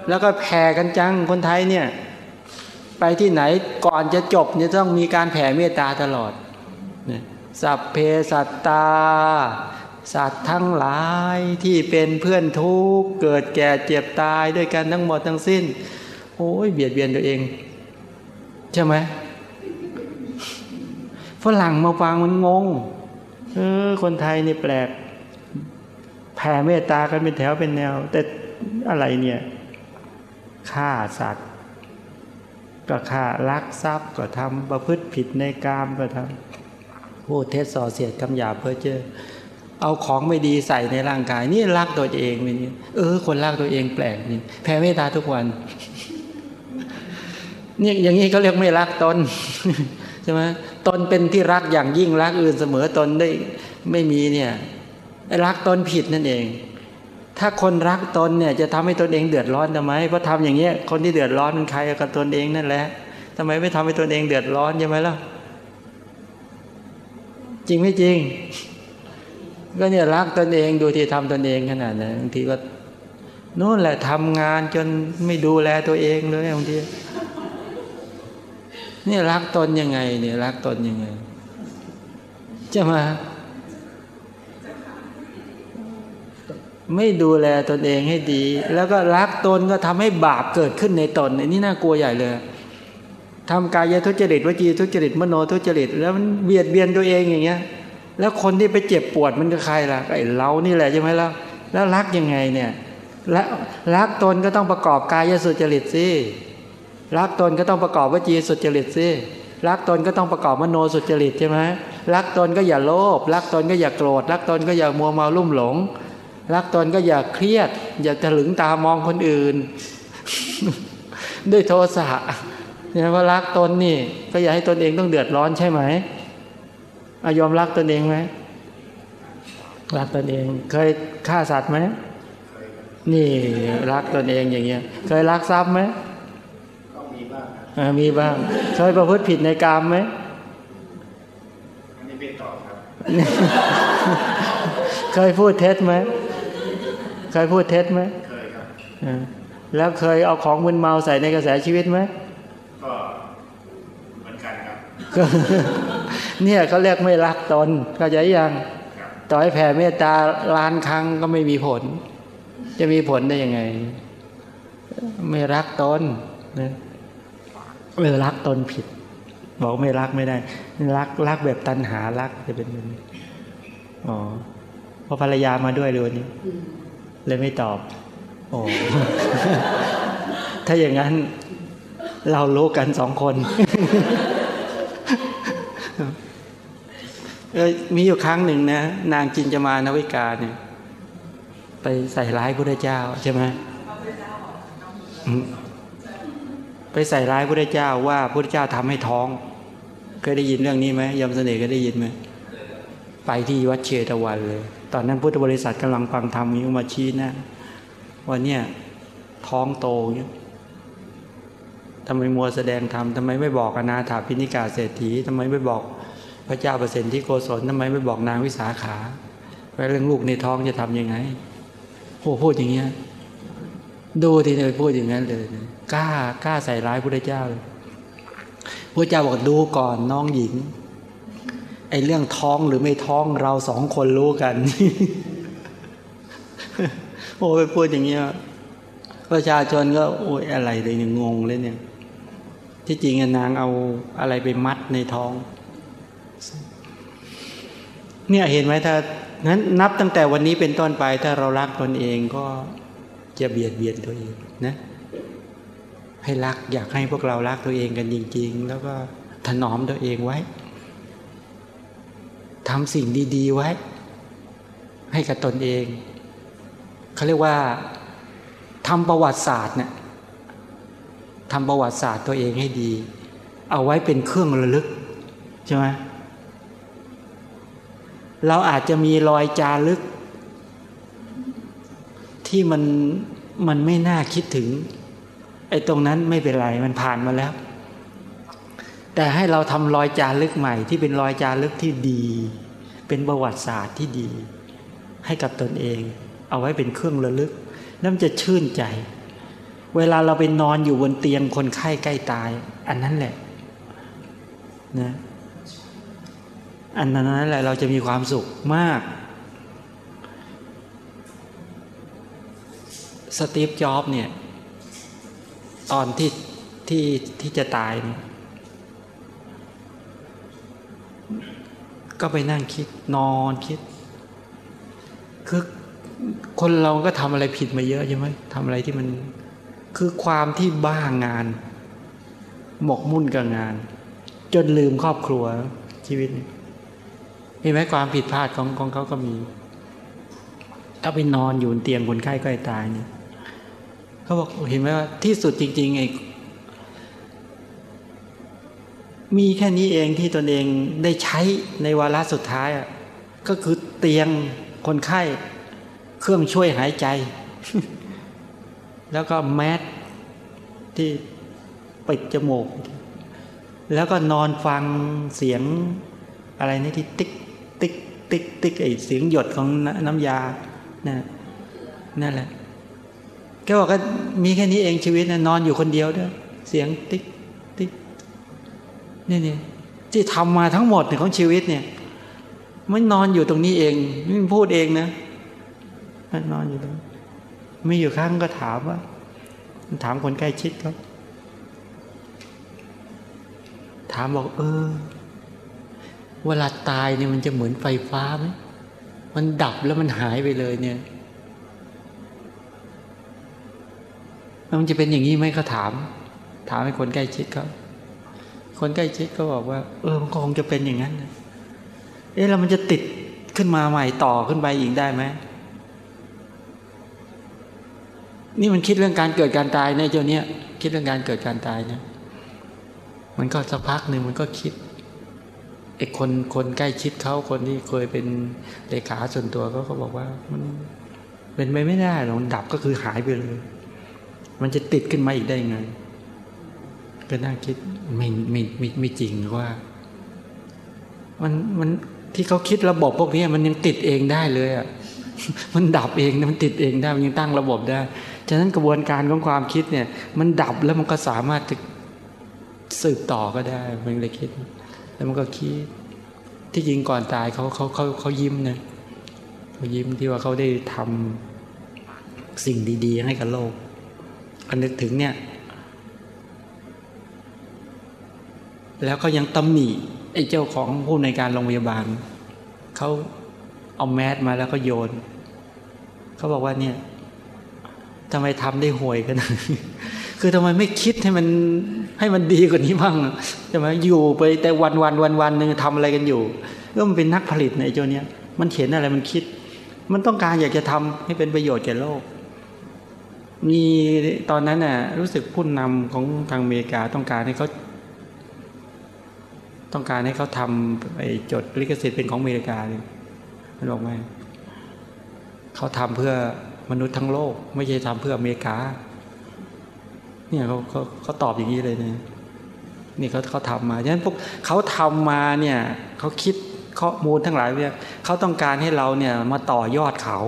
แล้วก็แผ่กันจังคนไทยเนี่ย ไปที่ไหนก่อนจะจบเนี่ยต้องมีการแผ่เมตตาตลอดสัพเพสัตตา สัตว์ทั้งหลายที่เป็นเพื่อนทุกข์เกิดแก่เจ็บตายด้วยกันทั้งหมดทั้งสิ้น โอ้ยเบียดเบียนตัวเอง ใช่ไหมฝรั่งมาฟังมันงง เออ คนไทยนี่แปลก แผ่เมตตากันเป็นแถวเป็นแนว แต่อะไรเนี่ยฆ่าสัตว์ ก็ฆ่าลักทรัพย์ก็ทำประพฤติผิดในกามก็ทำพูดเท็จส่อเสียดคำหยาบเพ้อเจ้อเอาของไม่ดีใส่ในร่างกาย นี่รักตัวเองนี่เออ คนรักตัวเองแปลกนี่แผ่เมตตาทุกวันเนี่ยอย่างนี้เขาเรียกไม่รักตนใช่ไหมตนเป็นที่รักอย่างยิ่งรักอื่นเสมอตนได้ไม่มีเนี่ย รักตนผิดนั่นเอง ถ้าคนรักตนเนี่ยจะทำให้ตนเองเดือดร้อนทำไมเพราะทำอย่างเงี้ยคนที่เดือดร้อนมันใครกับตนเองนั่นแหละทำไมไม่ทำให้ตนเองเดือดร้อนใช่ไหมล่ะจริงไม่จริง ก็เนี่ยรักตนเองดูที่ทำตนเองขนาดนั้นบางทีก็นู่นแหละทำงานจนไม่ดูแลตัวเองเลยบางทีนี่รักตนยังไงเนี่ยรักตนยังไงจะมา ไม่ดูแลตนเองให้ดี แล้วก็รักตนก็ทำให้บาปเกิดขึ้นในตนอันี่น่ากลัวใหญ่เลยทำกายทุจริตวจีทุจริตมโนทุจริต แล้วมันเบียดเบียนตัวเองอย่างเงี้ย แล้วคนที่ไปเจ็บปวดมันก็ใครล่ะไอ้เรานี่แหละใช่ไหมล่ะแล้วรักยังไงเนี่ยและรักตนก็ต้องประกอบกายสุจริตสิรักตนก็ต้องประกอบวจีสุจริตสิรักตนก็ต้องประกอบมโนสุจริตใช่ไหมรักตนก็อย่าโลภรักตนก็อย่าโกรธรักตนก็อย่ามัวเมาลุ่มหลง รักตนก็อย่าเครียด อย่าถลึงตามองคนอื่น ด้วยโทสะเนี่ยว่ารักตนนี่ ก็อย่าให้ตนเองต้องเดือดร้อนใช่ไหมอายอมรักตนเองไหมรักตนเอง เคยฆ่าสัตว์ไหมนี่รักตนเองอย่างเงี้ย เคยรักทรัพย์ไหมก็มีบ้างครับอ่ามีบ้าง เคยประพฤติผิดในกามไหมอันนี้เป็นต่อครับ เคยพูดเท็จไหม เคยพูดเท็จไหมเคยครับอ่าแล้วเคยเอาของมึนเมาใส่ในกระแสชีวิตไหมก็เหมือนกันครับเนี่ยเขาเรียกไม่รักตนเข้าใจยังครับต่อให้แผ่เมตตาล้านครั้งก็ไม่มีผล จะมีผลได้ยังไง ไม่รักตนนะเออรักตนผิด บอกไม่รักไม่ได้ รักรักแบบตัณหารักจะเป็นแบบนี้อ๋อเพราะภรรยามาด้วยเลยวันนี้ เลยไม่ตอบ โอ้ถ้าอย่างนั้นเรารู้กันสองคนเออมีอยู่ครั้งหนึ่งนะ นางจินจามานวิกาเนี่ย ไปใส่ร้ายพระเจ้าใช่ไหมไปใส่ร้ายพระเจ้าว่าพระเจ้าทำให้ท้อง เคยได้ยินเรื่องนี้ไหมยมเสน่ห์เคยได้ยินไหมไปที่วัดเชตวันเลย ตอนนั้นพุทธบริษัทกำลังฟังธรรมนี้มาชี้นะว่าเนี่ยท้องโตเนี่ยทำไมมัวแสดงธรรมทำไมไม่บอกอนาถาพินิกาเศรษฐีทำไมไม่บอกพระเจ้าเปรตที่โกศลทำไมไม่บอกนางวิสาขาว่าเรื่องลูกในท้องจะทำยังไงโอ้พูดอย่างเงี้ยดูทีเลยพูดอย่างนั้นเลยกล้ากล้าใส่ร้ายพระเจ้าเลยพระเจ้าบอกดูก่อนน้องหญิง อ้เรื่องท้องหรือไม่ท้องเราสองคนรู้กัน โอ้ไปพูดอย่างเงี้ยประชาชนก็โอ้ยอะไรเลยเนี่ยงงเลยเนี่ย ที่จริงอะนางเอาอะไรไปมัดในท้อง เนี่ยเห็นไหมถ้านั้นนับตั้งแต่วันนี้เป็นต้นไป ถ้าเรารักตนเองก็จะเบียดเบียนตัวเองนะ ให้รักอยากให้พวกเรารักตัวเองกันจริง ๆ แล้วก็ถนอมตัวเองไว้ ทำสิ่งดีๆไว้ ให้กับตนเองเขาเรียกว่าทำประวัติศาสตร์เนี่ยทำประวัติศาสตร์ตัวเองให้ดี เอาไว้เป็นเครื่องระลึกใช่ไหมเราอาจจะมีรอยจารึก ที่มันมันไม่น่าคิดถึง ไอ้ตรงนั้นไม่เป็นไรมันผ่านมาแล้ว แต่ให้เราทำรอยจารึกใหม่ที่เป็นรอยจารึกที่ดี เป็นประวัติศาสตร์ที่ดี ให้กับตนเอง เอาไว้เป็นเครื่องระลึกนั่นจะชื่นใจ เวลาเราไปนอนอยู่บนเตียงคนไข้ใกล้ตาย อันนั้นแหละนะอันนั้นแหละเราจะมีความสุขมาก สตีฟ จ็อบเนี่ย ตอนที่ที่ที่จะตายเนี่ย ก็ไปนั่งคิดนอนคิด คือคนเราก็ทำอะไรผิดมาเยอะใช่ไหมทำอะไรที่มันคือความที่บ้างาน หมกมุ่นกับงาน จนลืมครอบครัวชีวิตเนี่ยเห็นไหมความผิดพลาดของของเขาก็มีถ้าไปนอนอยู่บนเตียงคนไข้ใกล้ตายเนี่ยเขาบอกเห็นไหมว่าที่สุดจริงๆไอ้ มีแค่นี้เองที่ตนเองได้ใช้ในวาระสุดท้ายอะก็คือเตียงคนไข้ เครื่องช่วยหายใจ แล้วก็แมสที่ปิดจมูก แล้วก็นอนฟังเสียงอะไรนี่ที่ติ๊กติ๊กติ๊กติ๊กไอเสียงหยดของนน้ำยานะนั่นแหละแกบอกก็มีแค่นี้เองชีวิตนะนอนอยู่คนเดียวด้วยเสียงติ๊ก นี่นี่ที่ทำมาทั้งหมดของชีวิตเนี่ย มันนอนอยู่ตรงนี้เองไม่พูดเองนะมันนอนอยู่ตรงมีอยู่ครั้งก็ถามว่าถามคนใกล้ชิดเขาถามบอกเออ เวลาตายเนี่ยมันจะเหมือนไฟฟ้าไหมมันดับแล้วมันหายไปเลยเนี่ย มันจะเป็นอย่างนี้ไหมเขาถาม ถามให้คนใกล้ชิดเขา คนใกล้ชิดก็บอกว่า เออมันคงจะเป็นอย่างนั้นเอ๊ะแล้วมันจะติดขึ้นมาใหม่ต่อขึ้นไปอีกได้ไหมนี่มันคิดเรื่องการเกิดการตายเนี่ยเจ้าเนี้ยคิดเรื่องการเกิดการตายเนี่ยมันก็สักพักหนึ่งมันก็คิดไอ้คนคนใกล้ชิดเขาคนที่เคยเป็นเลขาส่วนตัวเขาบอกว่ามันเป็นไปไม่ได้หรอกดับก็คือหายไปเลย มันจะติดขึ้นมาอีกได้ยังไง ก็น่าคิดไม่ไม่ไม่ไม่จริงว่า มันมันที่เขาคิดระบบพวกนี้มันยังติดเองได้เลยอะมันดับเองนะมันติดเองได้มันยังตั้งระบบได้ฉะนั้นกระบวนการของความคิดเนี่ย มันดับแล้วมันก็สามารถจะสืบต่อก็ได้มันเลยคิด แล้วมันก็คิด ที่จริงก่อนตายเขาเขาเขาเขายิ้มนะเขายิ้มที่ว่าเขาได้ทำสิ่งดี ๆ ให้กับโลกอันนึกถึงเนี่ย แล้วก็ยังตำหนิไอ้เจ้าของผู้ในการโรงพยาบาลเขาเอาแมสมาแล้วก็โยนเขาบอกว่าเนี่ยทำไมทำได้ห่วยกันคือทำไมไม่คิดให้มันให้มันดีกว่านี้บ้างใช่ไหมอยู่ไปแต่วันวันวันวันหนึ่งทำอะไรกันอยู่ก็มันเป็นนักผลิตในเจ้าเนี้ยมันเห็นอะไรมันคิด มันต้องการอยากจะทำให้เป็นประโยชน์แก่โลก มีตอนนั้นน่ะรู้สึกผู้นำของทางอเมริกาต้องการให้เขา ต้องการให้เขาทำไอ้จดลิขสิทธิ์เป็นของอเมริกาเลยมันบอกไม่เขาทำเพื่อมนุษย์ทั้งโลก ไม่ใช่ทำเพื่ออเมริกา เนี่ยเขาเขาเขาตอบอย่างนี้เลยเนี่ยนี่เขาเขาทำมาฉะนั้นพวกเขาทำมาเนี่ยเขาคิดข้อมูลทั้งหลายเนี่ยเขาต้องการให้เราเนี่ยมาต่อยอดเขา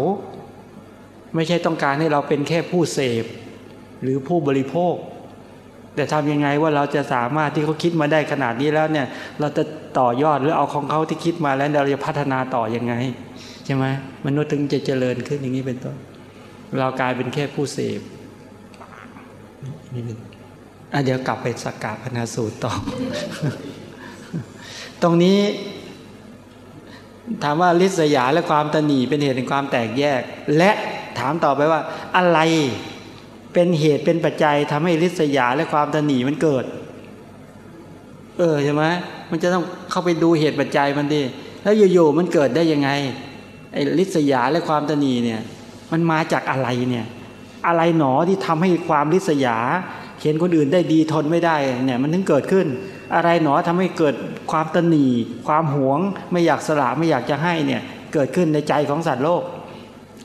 ไม่ใช่ต้องการให้เราเป็นแค่ผู้เสพ หรือผู้บริโภค แต่ทำยังไงว่าเราจะสามารถที่เขาคิดมาได้ขนาดนี้แล้วเนี่ย เราจะต่อยอดหรือเอาของเขาที่คิดมาแล้วเราจะพัฒนาต่อยังไงใช่ไหมมนุษย์ถึงจะเจริญขึ้นอย่างนี้เป็นต้นเรากลายเป็นแค่ผู้เสพนี่เป็นอะเดี๋ยวกลับไปสักกาพนาสูตรต่อ ตรงนี้ ถามว่าลิษยาและความตนีเป็นเหตุแห่งความแตกแยก และถามต่อไปว่า อะไร เป็นเหตุเป็นปัจจัยทำให้ลิษยาและความตนีมันเกิด เออใช่ไหมมันจะต้องเข้าไปดูเหตุปัจจัยมันดิแล้วอยู่ๆมันเกิดได้ยังไงไอ้ลิษยาและความตนีเนี่ย มันมาจากอะไรเนี่ย อะไรหนอที่ทำให้ความลิษยา เห็นคนอื่นได้ดีทนไม่ได้เนี่ยมันถึงเกิดขึ้น อะไรหนอทำให้เกิดความตนีความหวง ไม่อยากสละไม่อยากจะให้เนี่ยเกิดขึ้นในใจของสัตว์โลก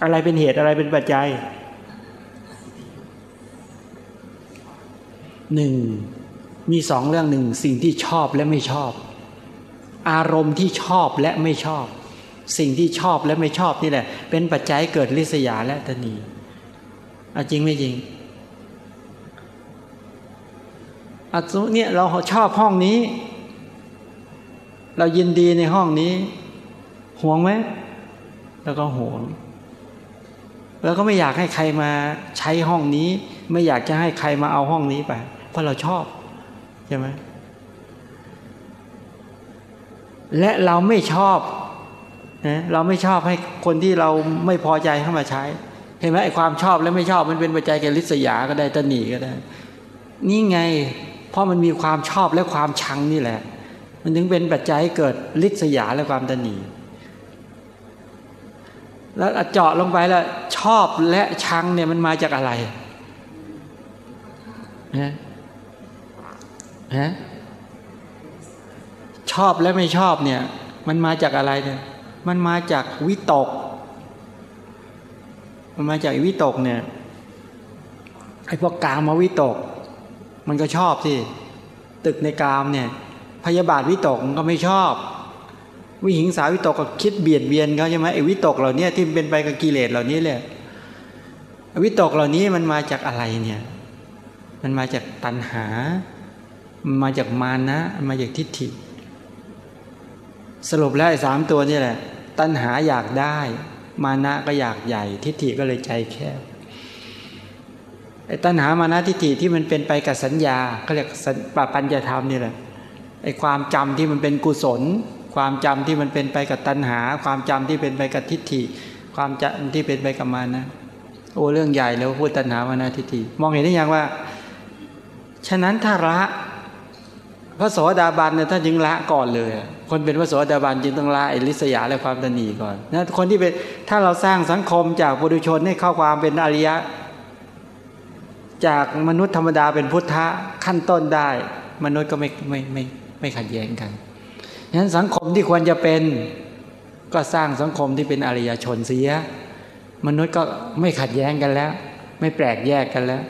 อะไรเป็นเหตุอะไรเป็นปัจจัย หนึ่งมีสองเรื่องหนึ่งสิ่งที่ชอบและไม่ชอบ อารมณ์ที่ชอบและไม่ชอบ สิ่งที่ชอบและไม่ชอบนี่แหละ เป็นปัจจัยเกิดลิษยาและตนีอจริงไม่จริงอะเนี่ยเราชอบห้องนี้ เรายินดีในห้องนี้ห่วงไหมแล้วก็ห่วง แล้วก็ไม่อยากให้ใครมาใช้ห้องนี้ ไม่อยากจะให้ใครมาเอาห้องนี้ไป เพราะเราชอบใช่ไหมและเราไม่ชอบนะเราไม่ชอบให้คนที่เราไม่พอใจเข้ามาใช้ เห็นไหมไอ้ความชอบและไม่ชอบมันเป็นปัจจัยแก่ลิษยาก็ได้ตนีก็ได้ นี่ไง เพราะมันมีความชอบและความชังนี่แหละ มันถึงเป็นปัจจัยเกิดลิษยาและความตนีแล้วเจาะลงไปแล้วชอบและชังเนี่ยมันมาจากอะไรฮะ ฮะชอบและไม่ชอบเนี่ย มันมาจากอะไรเนี่ย มันมาจากวิตก มันมาจากวิตกเนี่ยไอ้พวกกามมาวิตก มันก็ชอบสิตึกในกามเนี่ย พยาบาทวิตกมันก็ไม่ชอบ วิหิงสาวิตกก็คิดเบียดเบียนเขาใช่ไหมไอ้วิตกเหล่านี้ที่เป็นไปกับกิเลสเหล่านี้เลยวิตกเหล่านี้มันมาจากอะไรเนี่ย มันมาจากตัณหา มาจากมานะ มาจากทิฏฐิ สรุปแล้วไอ้สามตัวนี่แหละ ตัณหาอยากได้ มานะก็อยากใหญ่ ทิฏฐิก็เลยใจแคบไอ้ตัณหามานะทิฏฐิที่มันเป็นไปกับสัญญาเขาเรียกปปัญญาธรรมนี่แหละไอ้ความจำที่มันเป็นกุศล ความจำที่มันเป็นไปกับตัณหา ความจำที่เป็นไปกับทิฏฐิ ความจำที่เป็นไปกับมานะโอ้เรื่องใหญ่แล้วพูดตัณหามานะทิฏฐิมองเห็นได้ยังว่า ฉะนั้นถ้าละ พระโสดาบันเนี่ยท่านจึงละก่อนเลย คนเป็นพระโสดาบันจึงต้องละอ้ลิษยาและความตนีก่อนนะคนที่เป็นถ้าเราสร้างสังคมจากปุถุชนให้เข้าความเป็นอริยะ จากมนุษย์ธรรมดาเป็นพุทธะขั้นต้นได้ มนุษย์ก็ไม่ไม่ไม่ไม่ขัดแย้งกันฉะนั้นสังคมที่ควรจะเป็นก็สร้างสังคมที่เป็นอริยชนเสีย มนุษย์ก็ไม่ขัดแย้งกันแล้ว ไม่แปลกแยกกันแล้ว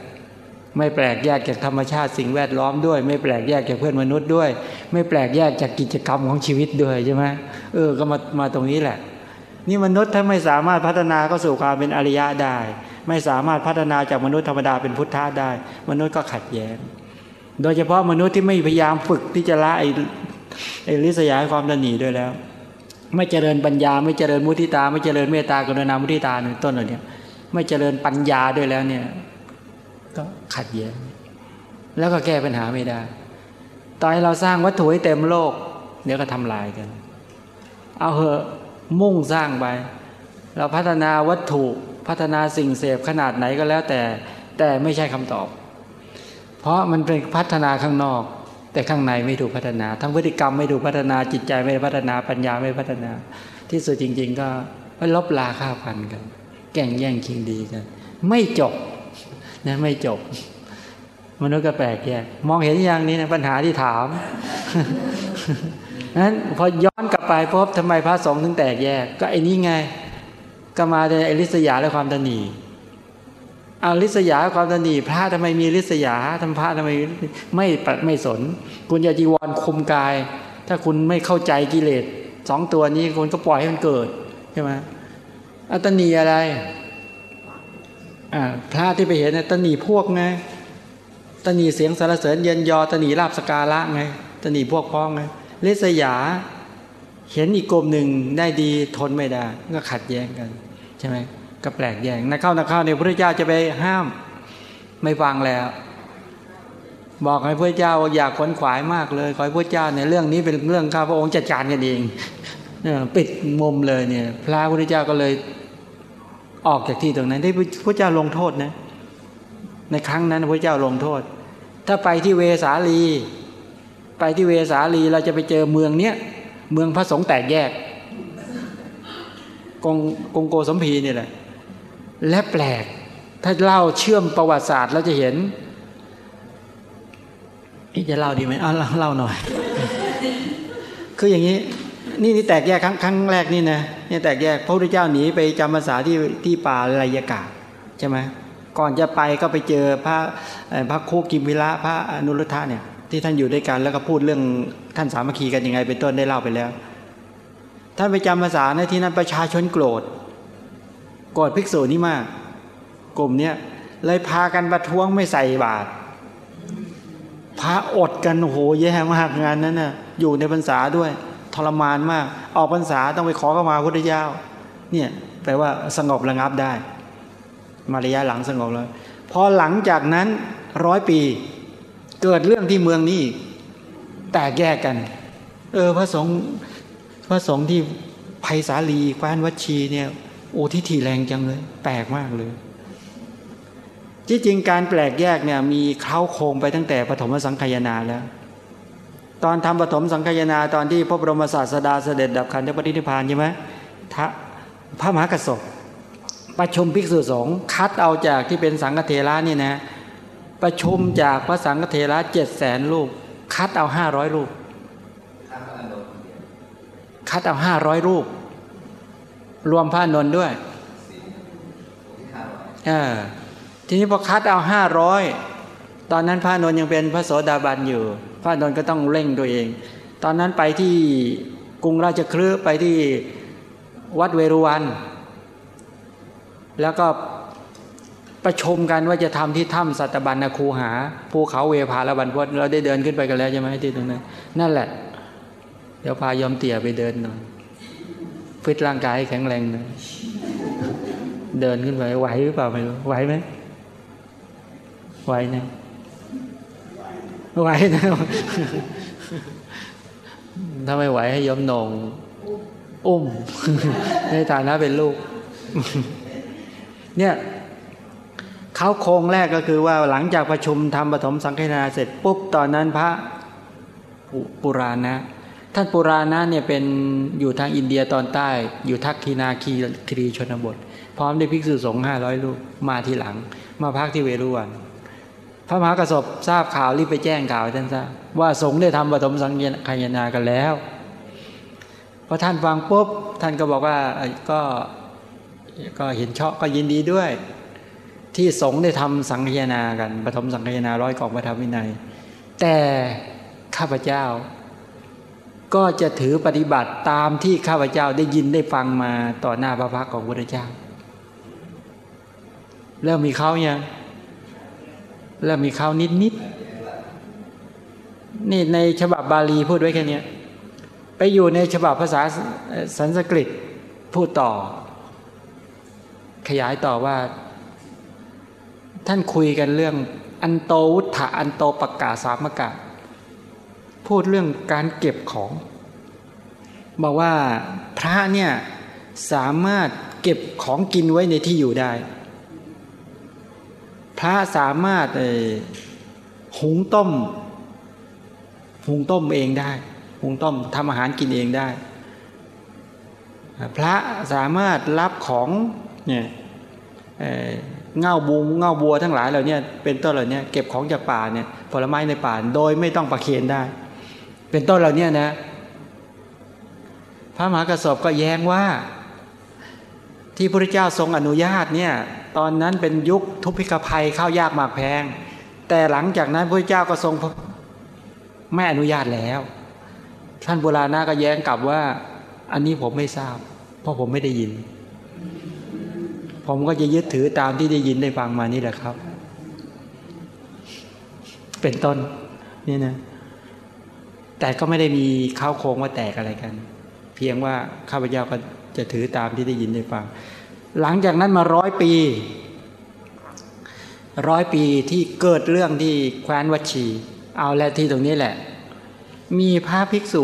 ไม่แปลกแยกจากธรรมชาติสิ่งแวดล้อมด้วย ไม่แปลกแยกจากเพื่อนมนุษย์ด้วย ไม่แปลกแยกจากกิจกรรมของชีวิตด้วยใช่ไหมเออก็มามาตรงนี้แหละ นี่มนุษย์ถ้าไม่สามารถพัฒนาก็สู่ความเป็นอริยะได้ ไม่สามารถพัฒนาจากมนุษย์ธรรมดาเป็นพุทธะได้ มนุษย์ก็ขัดแย้ง โดยเฉพาะมนุษย์ที่ไม่พยายามฝึกที่จะละไอ้ไอ้ลิษยาความตนีด้วยแล้ว ไม่เจริญปัญญา ไม่เจริญมุทิตา ไม่เจริญเมตตากรุณามุทิตาหนึ่งต้นเหล่านี้ไม่เจริญปัญญาด้วยแล้วเนี่ย ก็ขัดแย้ง แล้วก็แก้ปัญหาไม่ได้ ตอนเราสร้างวัตถุให้เต็มโลก เดี๋ยวก็ทำลายกัน เอาเหอะมุ่งสร้างไป เราพัฒนาวัตถุพัฒนาสิ่งเสพขนาดไหนก็แล้วแต่ แต่ไม่ใช่คำตอบ เพราะมันเป็นพัฒนาข้างนอก แต่ข้างในไม่ถูกพัฒนา ทั้งพฤติกรรมไม่ถูกพัฒนาจิตใจไม่พัฒนาปัญญาไม่พัฒนา ที่สุดจริง ๆ ก็ลบลาค่าพันกัน แก่งแย่งชิงดีกัน ไม่จบ นะไม่จบ มนุษย์ก็แปลกแยกมองเห็นอย่างนี้นะปัญหาที่ถามนั้นพอย้อนกลับไปพบทำไมพระสงฆ์ถึงแตกแยก ก็ไอ้นี้ไง ก็มาในอริษยาและความตนีเอาลิษยาความตนีพระทำไมมีลิษยาทำพระทำไมไม่ปัดไม่สน คุณอย่าจีวรคุมกาย ถ้าคุณไม่เข้าใจกิเลสสองตัวนี้คุณก็ปล่อยให้มันเกิดใช่ไหมอัตนีอะไร พระที่ไปเห็นตนีพวกไงตนีเสียงสารเสริญเย็นยอตนีลาบสการะไงตนีพวกพ้องไงเลิษยาเห็นอีกกลุ่มหนึ่งได้ดีทนไม่ได้ก็ขัดแย้งกันใช่ไหมก็แปลกแยงนักเข้านักเข้าเนี่ยพระเจ้าจะไปห้ามไม่ฟังแล้ว บอกให้พระเจ้าอยากขวนขวายมากเลย ขอให้พระเจ้าในเรื่องนี้เป็นเรื่องข้าพระองค์จัดการกันเองปิดมุมเลยเนี่ย พระพุทธเจ้าก็เลย ออกจากที่ตรงนั้น ได้พระเจ้าลงโทษนะ ในครั้งนั้นพระเจ้าลงโทษ ถ้าไปที่เวสาลี ไปที่เวสาลีเราจะไปเจอเมืองเนี้ยเมืองพระสงฆ์แตกแยกกงกงโกสมพีนี่แหละ และแปลก ถ้าเล่าเชื่อมประวัติศาสตร์เราจะเห็นนี่จะเล่าดีไหมเอาเล่าหน่อย คืออย่างนี้ นี่นี่แตกแยกครั้งครั้งแรกนี่นะนี่แตกแยกพระพุทธเจ้าหนีไปจำพรรษาที่ที่ป่าลายกาใช่ไหมก่อนจะไปก็ไปเจอพระพระโคกิมวิระพระอนุรุทธะเนี่ยที่ท่านอยู่ด้วยกันแล้วก็พูดเรื่องท่านสามัคคีกันยังไงเป็นต้นได้เล่าไปแล้ว ท่านไปจำภาษาในที่นั้นประชาชนโกรธโกรธภิกษุนี่มาก กลุ่มเนี้ยเลยพากันประท้วงไม่ใส่บาตรพระอดกันโหแย่มากงานนั้นน่ะอยู่ในพรรษาด้วย ทรมานมาก ออกพรรษาต้องไปขอเข้ามาพุทธเจ้า เนี่ยแปลว่าสงบระงับได้ มาระยะหลังสงบแล้ว พอหลังจากนั้นร้อยปี เกิดเรื่องที่เมืองนี้แตกแยกกัน เออพระสงฆ์พระสงฆ์ที่ไผ่สาลีแคว้นวัชีเนี่ยโอ้ที่ทีแรงจังเลย แปลกมากเลยที่จริงการแปลกแยกเนี่ยมีเข้าโครงไปตั้งแต่ปฐมสังขยาแล้ว ตอนทำปฐมสังขยาตอนที่พระบรมศาสดาเสด็จดับขันธปรินิพานใช่ไหมพระมหากระสบประชุมภิกษุสงฆ์คัดเอาจากที่เป็นสังฆเทระนี่นะประชุมจากพระสังฆเทระเจ็ดแสนลูกคัดเอาห้าร้อยลูกคัดเอาห้าร้อยรูปรวมพระนนท์ด้วยอทีนี้พอคัดเอาห้าร้อยตอนนั้นพระนนท์ยังเป็นพระโสดาบันอยู่ พระนนท์ก็ต้องเร่งตัวเอง ตอนนั้นไปที่กรุงราชคลือไปที่วัดเวรุวัน แล้วก็ประชุมกันว่าจะทำที่ถ้ำสัตบัญนคูหาภูเขาเวภาละบันพศเราได้เดินขึ้นไปกันแล้วใช่ไหมที่ตรงนั้นนั่นแหละ เดี๋ยวพายอมเตี่ยไปเดินหน่อยฟิตร่างกายแข็งแรงหนะเดินขึ้นไปไหวหรือเปล่าไม่รู้ไหวไหมไหวนะ ไหวนะถ้าไม่ไหวให้ยมนงอุ้ม ในฐานะเป็นลูก เนี่ยเขาโครงแรกก็คือว่าหลังจากประชุมทำปฐมสังฆนาเสร็จปุ๊บตอนนั้นพระปุราณนะ ท่านปุราณะเนี่ยเป็นอยู่ทางอินเดียตอนใต้ อยู่ทักคีนาคีครีชนบท พร้อมด้วยภิกษุสงฆ์ห้าร้อยลูกมาทีหลัง มาพักที่เวรุวัน พระมหากระสบทราบข่าวรีบไปแจ้งข่าวท่านทราบว่าสงฆ์ได้ทำปฐมสังฆายนากันแล้วพอท่านฟังปุ๊บท่านก็บอกว่าก็ก็เห็นชอบก็ยินดีด้วย ที่สงฆ์ได้ทำสังฆยนากันปฐมสังฆยนาร้อยกองพระธรรมวินัย แต่ข้าพเจ้า ก็จะถือปฏิบัติตามที่ข้าพเจ้าได้ยินได้ฟังมาต่อหน้าพระพักของพระเจ้าเริ่มมีเขายัง เริ่มมีเขานิดนิดนี่ในฉบับบาลีพูดไว้แค่นี้ไปอยู่ในฉบับภาษาสันสกฤตพูดต่อ ขยายต่อว่า ท่านคุยกันเรื่อง อันโตวุฒะอันโตปกกาสามกะพูดเรื่องการเก็บของ บอกว่าพระเนี่ยสามารถเก็บของกินไว้ในที่อยู่ได้ พระสามารถหุงต้ม หุงต้มเองได้ หุงต้มทำอาหารกินเองได้ พระสามารถรับของเนี่ยเง่าบูเง่าบัวทั้งหลายเหล่านี้เป็นต้นเหล่านี้เก็บของจากป่าเนี่ยผลไม้ในป่าโดยไม่ต้องประเคนได้ เป็นต้นเหล่านี้นะ พระมหากระสอบก็แย้งว่า ที่พระเจ้าทรงอนุญาตเนี่ย ตอนนั้นเป็นยุคทุพพิกภัยข้าวยากหมากแพง แต่หลังจากนั้นพระเจ้าก็ทรงไม่อนุญาตแล้ว ท่านโบราณนาก็แย้งกลับว่า อันนี้ผมไม่ทราบ เพราะผมไม่ได้ยิน ผมก็จะยึดถือตามที่ได้ยินได้ฟังมานี่แหละครับ เป็นต้นนี่นะแต่ก็ไม่ได้มีข้าวโครงว่าแตกอะไรกัน เพียงว่าข้าพเจ้าก็จะถือตามที่ได้ยินได้ฟัง หลังจากนั้นมาร้อยปีร้อยปีที่เกิดเรื่องที่แคว้นวัชี เอาและที่ตรงนี้แหละ มีพระภิกษุ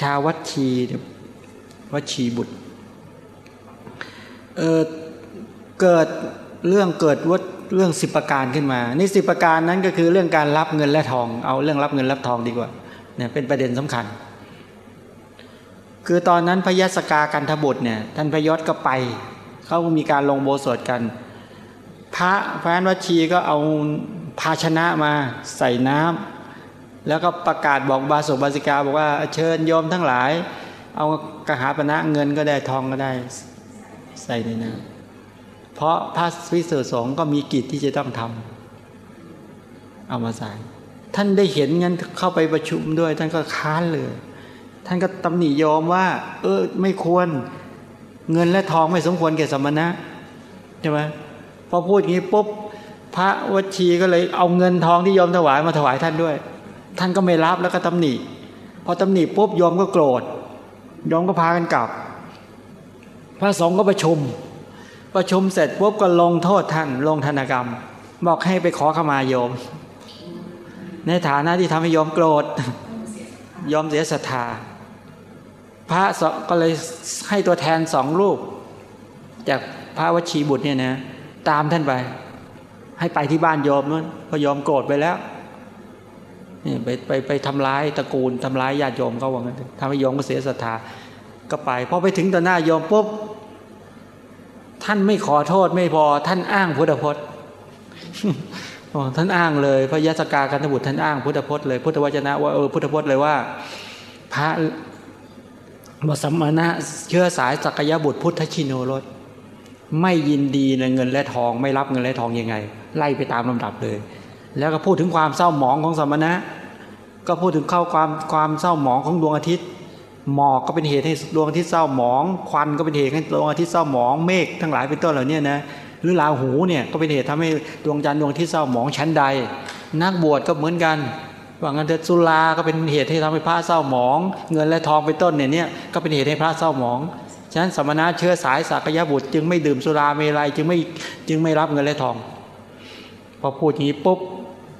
ชาววัชีวัชีบุตรเออเกิดเรื่องเกิดวัดเรื่องสิบประการขึ้นมา นี่สิบประการนั้นก็คือเรื่องการรับเงินและทอง เอาเรื่องรับเงินรับทองดีกว่าเนี่ยเป็นประเด็นสำคัญ คือตอนนั้นพยสกากันทบุตรเนี่ยท่านพยศก็ไป เขามีการลงโบสถกัน พระพระนวัชีก็เอาภาชนะมาใส่น้ำแล้วก็ประกาศบอกบาสุบาสิกาบอกว่าเชิญโยมทั้งหลาย เอากระหาปณะเงินก็ได้ทองก็ได้ใส่ในน้ำเพราะพระวิสุสงฆ์ก็มีกิจที่จะต้องทำเอามาใส่ท่านได้เห็นงั้นเข้าไปประชุมด้วย ท่านก็ค้านเลย ท่านก็ตำหนิยอมว่า เออไม่ควรเงินและทองไม่สมควรแก่สมณะใช่ไหมพอพูดอย่างนี้ปุ๊บพระวชีก็เลยเอาเงินทองที่ยอมถวายมาถวายท่านด้วย ท่านก็ไม่รับแล้วก็ตำหนิพอตำหนิปุ๊บยอมก็โกรธยอมก็พากันกลับ พระสงฆ์ก็ประชุม ประชุมเสร็จปุ๊บก็ลงโทษท่านลงธนกรรม บอกให้ไปขอขมาโยม ในฐานะที่ทำให้ยอมโกรธยอมเสียศรัทธา พระก็เลยให้ตัวแทนสองรูป จากพระวชีบุตรเนี่ยนะตามท่านไป ให้ไปที่บ้านโยมนู้นพอยอมโกรธไปแล้วนี่ไปไปไปทำร้ายตระกูลทำร้ายญาติโยมเขาว่างั้นทำให้โยมก็เสียศรัทธาก็ไปพอไปถึงต่อหน้าโยมปุ๊บท่านไม่ขอโทษไม่พอ ท่านอ้างพุทธพจน์ท่านอ้างเลย พระยศกากันบุตรท่านอ้างพุทธพจน์เลยพุทธวจนะว่าเออพุทธพจน์เลยว่า พระ บสมณะเชื้อสายสักยบุตรพุทธชินโนรสไม่ยินดีในเงินและทอง ไม่รับเงินและทองยังไง ไล่ไปตามลำดับเลย แล้วก็พูดถึงความเศร้าหมองของสมณะ ก็พูดถึงเข้าความความเศร้าหมองของดวงอาทิตย์ หมอกก็เป็นเหตุให้ดวงอาทิตย์เศร้าหมอง ควันก็เป็นเหตุให้ดวงอาทิตย์เศร้าหมองเมฆทั้งหลายเป็นต้นเหล่านี้นะหรือราหูเนี่ยก็เป็นเหตุทำให้ดวงจันทร์ดวงอาทิตย์เศร้าหมองชั้นใด นักบวชก็เหมือนกัน ว่างั้นเถิดสุราก็เป็นเหตุให้ทำให้พระเศร้าหมอง เงินและทองเป็นต้นเนี่ยเนี่ยก็เป็นเหตุให้พระเศร้าหมองฉะนั้นสมณะเชื้อสายสักยบุตร จึงไม่ดื่มสุราเมลัยจึงไม่จึงไม่รับเงินและทอง พอพูดอย่างนี้ปุ๊บ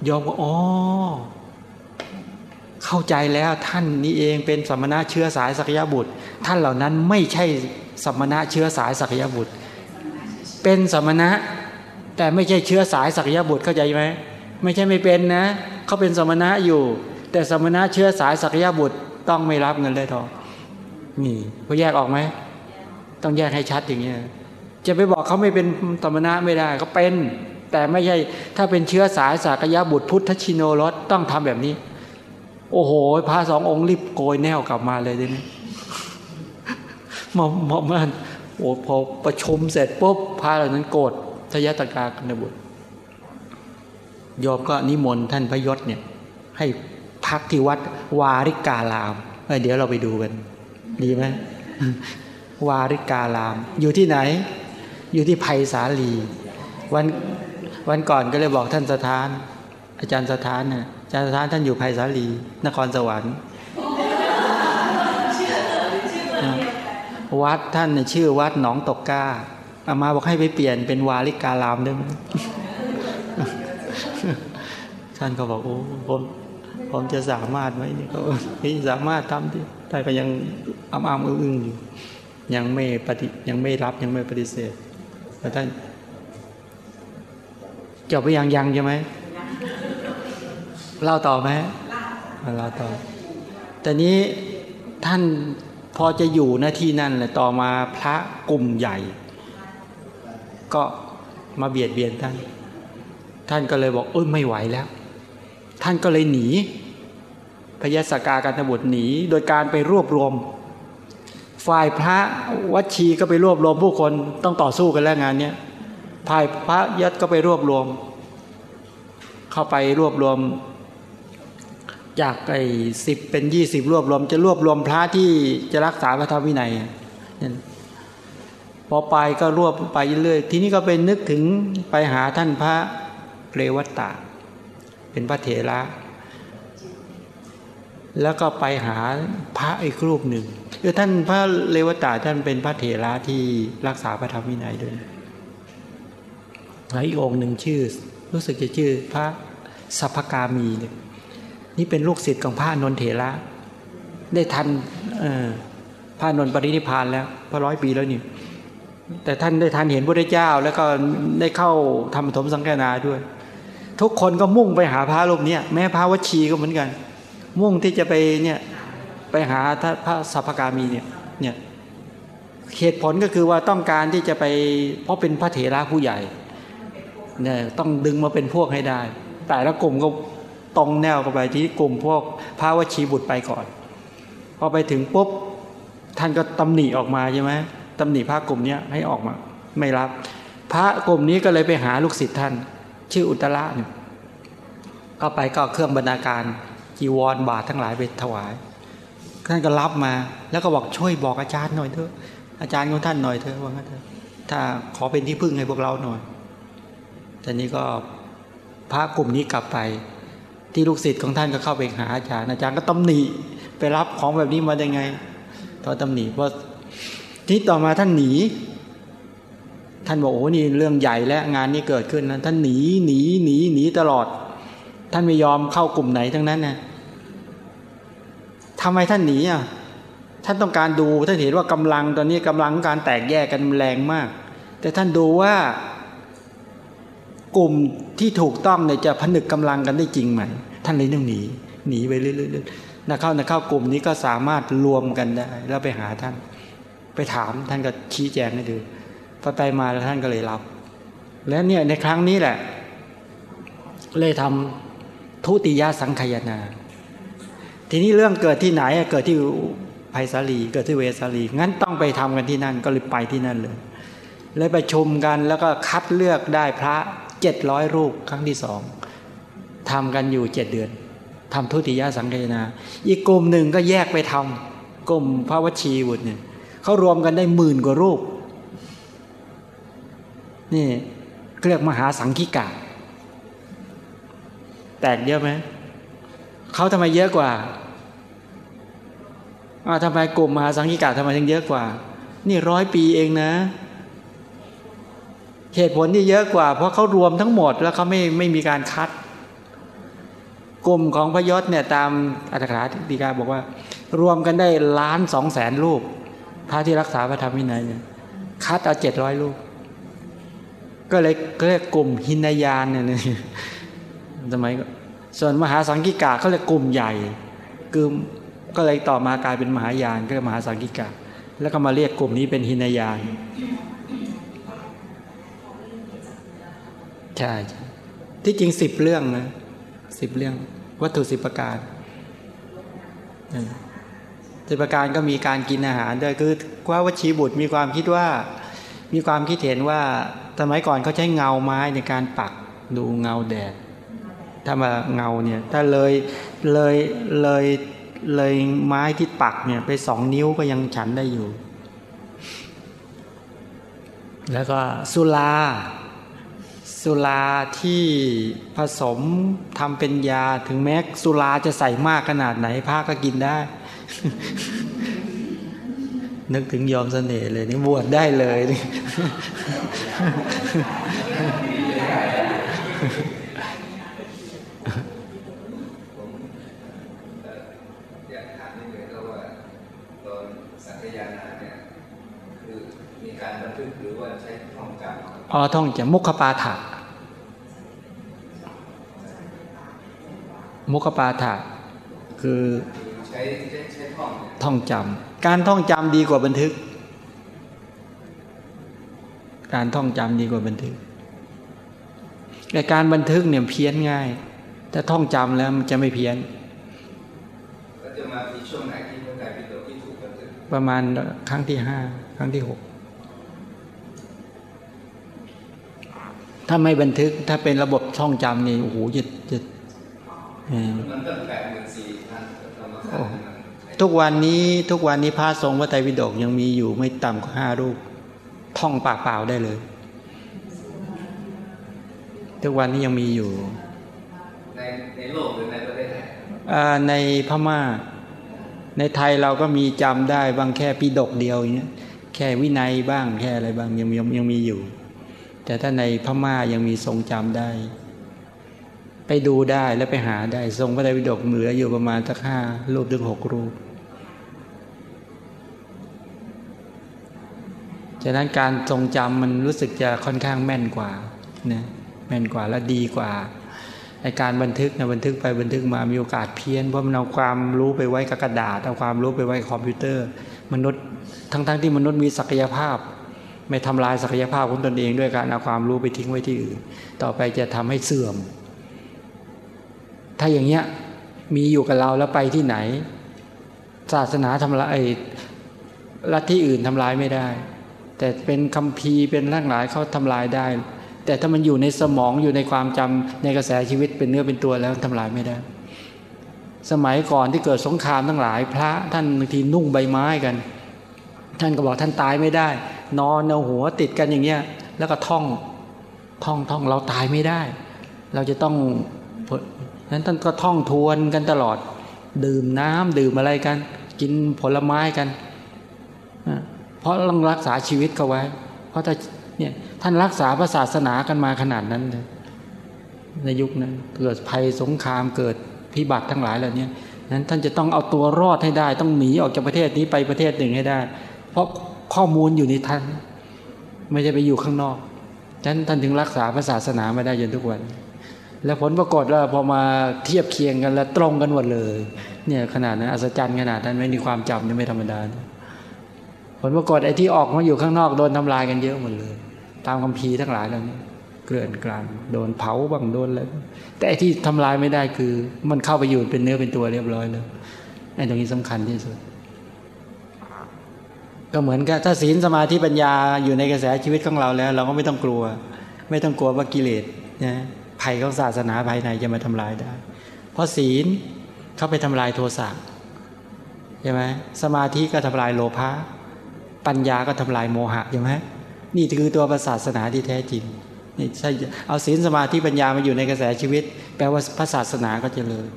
ยอมก็อ๋อเข้าใจแล้วท่านนี้เองเป็นสมณะเชื้อสายสักยบุตร ท่านเหล่านั้นไม่ใช่สมณะเชื้อสายสักยบุตร เป็นสมณะแต่ไม่ใช่เชื้อสายสักยบุตรเข้าใจไหมไม่ใช่ไม่เป็นนะ เขาเป็นสมณะอยู่ แต่สมณะเชื้อสายสักยะบุตรต้องไม่รับเงินเลยทองนี่เขาแยกออกไหมต้องแยกให้ชัดอย่างเงี้ยจะไปบอกเขาไม่เป็นสมณะไม่ได้เขาเป็น แต่ไม่ใช่ถ้าเป็นเชื้อสายสักยะบุตรพุทธชินโนรสต้องทำแบบนี้ โอ้โหพระสององค์รีบโกยแนวกลับมาเลยทีนี้มอมมอมันโอ้พอประชุมเสร็จปุ๊บพระเหล่านั้นโกรธทยตกากนบุตร โยมก็นิมนต์ท่านพระยศเนี่ย ให้พักที่วัดวาริกาลามเเดี๋ยวเราไปดูกัน ดีไหมวาริกาลาม อยู่ที่ไหน อยู่ที่ไผ่สาลี วันวันก่อนก็เลยบอกท่านสถาน อาจารย์สถานนะอาจารย์สถานท่านอยู่ไผ่สาลี นครสวรรค์วัดท่านชื่อวัดหนองตกก้าอามาบอกให้ไปเปลี่ยนเป็นวาลิกาลามได้ไหม ท่านก็บอกโอ้ผมผมจะสามารถไหมนี่ก็สามารถทำที่แต่ก็ยังอ้ำอ้ำอึ้งอยู่ ยังไม่ปฏิยังไม่รับยังไม่ปฏิเสธแต่ท่านจบไปยังยังใช่ไหมเล่าต่อไหมเล่าต่อแต่นี้ท่านพอจะอยู่หน้าที่นั่นแหละต่อมาพระกลุ่มใหญ่ ก็มาเบียดเบียนท่าน ท่านก็เลยบอกเอ้ยไม่ไหวแล้ว ท่านก็เลยหนีพยาศกาการตบุตรหนี โดยการไปรวบรวม ฝ่ายพระวัชีก็ไปรวบรวมผู้คนต้องต่อสู้กันแล้วงานเนี้ยฝ่ายพระยศก็ไปรวบรวม เข้าไปรวบรวม จากไอ้สิบเป็นยี่สิบรวบรวม จะรวบรวมพระที่จะรักษาพระธรรมวินัยพอไปก็รวบไปเรื่อยทีนี้ก็เป็นนึกถึงไปหาท่านพระเรวัตตา เป็นพระเถระ แล้วก็ไปหาพระอีกรูปหนึ่งคือท่านพระเรวัตาท่านเป็นพระเถระที่รักษาพระธรรมวินัยด้วยอีกองหนึ่งชื่อ รู้สึกจะชื่อพระสัพพกามีเนี่ยนี่เป็นลูกศิษย์ของพระนนเถระได้ทันพระนนปรินิพานแล้วพระร้อยปีแล้วนี่แต่ท่านได้ทันเห็นพระเจ้า แล้วก็ได้เข้าทำปฐมสังฆนาด้วย ทุกคนก็มุ่งไปหาพระรูปนี้แม้พระวชีก็เหมือนกัน มุ่งที่จะไปเนี่ยไปหาพระสัพพกามีเนี่ยเนี่ยเหตุผลก็คือว่าต้องการที่จะไปเพราะเป็นพระเถระผู้ใหญ่เนี่ยต้องดึงมาเป็นพวกให้ได้ แต่ละกลุ่มก็ตรงแนวกันไปที่กลุ่มพวกพระวชีบุตรไปก่อน พอไปถึงปุ๊บท่านก็ตำหนิออกมาใช่ไหมตำหนิพระกลุ่มนี้ให้ออกมา ไม่รับ พระกลุ่มนี้ก็เลยไปหาลูกศิษย์ท่าน ชื่ออุตระเนี่ยก็ไปก็เครื่องบรรณาการจีวรบาททั้งหลายไปถวายท่านก็รับมา แล้วก็บอกช่วยบอกอาจารย์หน่อยเถอะ อาจารย์ของท่านหน่อยเถอะว่างั้นเถอะถ้าขอเป็นที่พึ่งให้พวกเราหน่อยแต่นี้ก็พระกลุ่มนี้กลับไป ที่ลูกศิษย์ของท่านก็เข้าไปหาอาจารย์ อาจารย์ก็ตำหนิไปรับของแบบนี้มาได้ไงตอนตำหนิเพราะที่ต่อมาท่านหนี ท่านบอกโอ้นี่เรื่องใหญ่และงานนี้เกิดขึ้นนะท่านหนีหนีหนีหนีตลอด ท่านไม่ยอมเข้ากลุ่มไหนทั้งนั้นนะทำไมท่านหนีอะท่านต้องการดูท่านเห็นว่ากำลังตอนนี้กำลังการแตกแยกกันแรงมาก แต่ท่านดูว่ากลุ่มที่ถูกต้องเนี่ยจะผนึกกำลังกันได้จริงไหมท่านเลยต้องหนีหนีไปเรื่อยๆนักเข้านักเข้ากลุ่มนี้ก็สามารถรวมกันได้ แล้วไปหาท่าน ไปถามท่านก็ชี้แจงให้ดู พอไปมาลท่านก็เลยรับ และเนี่ยในครั้งนี้แหละ เลยทำทุติยสังขยนา ทีนี้เรื่องเกิดที่ไหนเกิดที่ไผ่สาลีเกิดที่เวสาลีงั้นต้องไปทำกันที่นั่นก็เลยไปที่นั่นเลยเลยไปชมกันแล้วก็คัดเลือกได้พระเจ็ดร้อยรูปครั้งที่สองทำกันอยู่เจ็ดเดือนทำทุติยสังขยนา อีกกลุ่มหนึ่งก็แยกไปทำกลุ่มพระวชีบุตรเนี่ยเขารวมกันได้หมื่นกว่ารูป นี่เรียกมหาสังคิกาแตกเยอะไหมเขาทำไมเยอะกว่าอ้าทำไมกลุ่มมหาสังคิกาทำไมถึงเยอะกว่า นี่ร้อยปีเองนะเหตุผลที่เยอะกว่า เพราะเขารวมทั้งหมดแล้วเขาไม่ไม่มีการคัด กลุ่มของพยศเนี่ยตามอัตถกถาดีกาบอกว่า รวมกันได้ล้านสองแสนรูปพระที่รักษาพระธรรมวินัยเนี่ยคัดเอาเจ็ดร้อยรูป ก็เลยเรียกกลุ่มหินยานเนี่ยสมัยส่วนมหาสังกิกาเขาเรียกกลุ่มใหญ่คือก็เลยต่อมากลายเป็นมหายานก็เรียกมหาสังกิกาแล้วก็มาเรียกกลุ่มนี้เป็นหินยานใช่ที่จริงสิบเรื่องนะสิบเรื่อง วัตถุสิบประการสิบประการก็มีการกินอาหารด้วยคือว่าวชีบุตรมีความคิดว่า มีความคิดเห็นว่าสมัยก่อนเขาใช้เงาไม้ในการปักดูเงาแดด ถ้ามาเงาเนี่ยถ้าเลยเลยเลยเลยไม้ที่ปักเนี่ยไปสองนิ้วก็ยังฉันได้อยู่ แล้วก็สุราสุราที่ผสมทำเป็นยาถึงแม้สุราจะใส่มากขนาดไหนพระก็กินได้ นึกถึงยอมเสน่ห์เลยนี่บวชได้เลยนี่ผมเอ่ออยากถามนิดนึงก็ว่าตอนสังคายานาเนี่ยคือมีการบันทึกหรือว่าใช้ท่องจำอ๋อท่องจะมุขปาฐะมุขปาฐะคือคือใช้ใช้ใช้ท่องเนี่ยท่องจำ การท่องจำดีกว่าบันทึก การท่องจำดีกว่าบันทึกแต่การบันทึกเนี่ยเพี้ยนง่าย ถ้าท่องจำแล้วมันจะไม่เพี้ยนก็จะมามีช่วงไหนที่พระไตรปิฎกที่ถูกบันทึกประมาณครั้งที่ห้าครั้งที่หกถ้าไม่บันทึกถ้าเป็นระบบท่องจำนี่โอ้โหจะจะเอ่อมันก็แปดหมื่นสี่พันธรรมขันธ์มัน ทุกวันนี้ทุกวันนี้พระทรงพระไตรปิฎกยังมีอยู่ไม่ต่ำกว่าห้ารูป ท่องปากเปล่าได้เลย ทุกวันนี้ยังมีอยู่ ในในโลกหรือในประเทศไทยอ่าในพม่า ในไทยเราก็มีจำได้บางแค่ปิฎกเดียวอย่างเงี้ยแค่วินัยบ้างแค่อะไรบ้างยังยังยังมีอยู่ แต่ถ้าในพม่ายังมีทรงจำได้ ไปดูได้แล้วไปหาได้ทรงพระไตรปิฎกเหลืออยู่ประมาณสักห้ารูปถึงหกรูป ฉะนั้นการทรงจำมันรู้สึกจะค่อนข้างแม่นกว่านะแม่นกว่าและดีกว่าในการบันทึกนะบันทึกไปบันทึกมามีโอกาสเพี้ยนเพราะมันเอาความรู้ไปไว้กับกระดาษเอาความรู้ไปไว้คอมพิวเตอร์ มนุษย์ทั้งๆทที่มนุษย์มีศักยภาพ ไม่ทำลายศักยภาพของตนเองด้วยการเอาความรู้ไปทิ้งไว้ที่อื่น ต่อไปจะทำให้เสื่อม ถ้าอย่างเงี้ยมีอยู่กับเราแล้วไปที่ไหน ศาสนาทำลายลัทธิอื่นทำลายไม่ได้ แต่เป็นคำพีร์เป็นร่างหลายเขาทำลายได้ แต่ถ้ามันอยู่ในสมองอยู่ในความจำในกระแสชีวิตเป็นเนื้อเป็นตัวแล้วทำลายไม่ได้ สมัยก่อนที่เกิดสงครามทั้งหลาย พระท่านบางทีนุ่งใบไม้กัน ท่านก็บอกท่านตายไม่ได้ นอนเอาหัวติดกันอย่างเงี้ย แล้วก็ท่องท่องท่องเราตายไม่ได้ เราจะต้องนั้นท่านก็ท่องทวนกันตลอด ดื่มน้ำดื่มอะไรกัน กินผลไม้กัน เพราะต้องรักษาชีวิตเขาไว้ เพราะถ้าเนี่ยท่านรักษาพระศาสนากันมาขนาดนั้นเลยในยุคนั้นเกิดภัยสงครามเกิดพิบัติทั้งหลายเหล่านี้นั้นท่านจะต้องเอาตัวรอดให้ได้ ต้องหนีออกจากประเทศนี้ไปประเทศหนึ่งให้ได้ เพราะข้อมูลอยู่ในท่าน ไม่ใช่ไปอยู่ข้างนอกฉะนั้นท่านถึงรักษาพระศาสนามาได้จนทุกวัน แล้วผลปรากฏว่าพอมาเทียบเคียงกันแล้วตรงกันหมดเลย เนี่ยขนาดนั้นอัศจรรย์ขนาดนั้นไม่มีความจำนี่ไม่ธรรมดานะ ผลปรากฏไอ้ที่ออกมาอยู่ข้างนอกโดนทำลายกันเยอะหมดเลย ตามคัมภีร์ทั้งหลายเหล่านี้เกลื่อนกลานโดนเผาบ้างโดนอะไรบ้างแต่ไอ้ที่ทำลายไม่ได้คือ มันเข้าไปอยู่เป็นเนื้อเป็นตัวเรียบร้อยแล้วไอ้ตรงนี้สำคัญที่สุด ก็เหมือนกับถ้าศีลสมาธิปัญญาอยู่ในกระแสชีวิตของเราแล้ว เราก็ไม่ต้องกลัว ไม่ต้องกลัวว่ากิเลสนะภัยของศาสนาภายในจะมาทำลายได้ เพราะศีลเข้าไปทำลายโทสะใช่ไหมสมาธิก็ทำลายโลภะ ปัญญาก็ทำลายโมหะใช่ไหมนี่คือตัวศาสนาที่แท้จริงนี่ใช่เอาศีลสมาธิปัญญามาอยู่ในกระแสชีวิต แปลว่าพระศาสนาก็เจริญ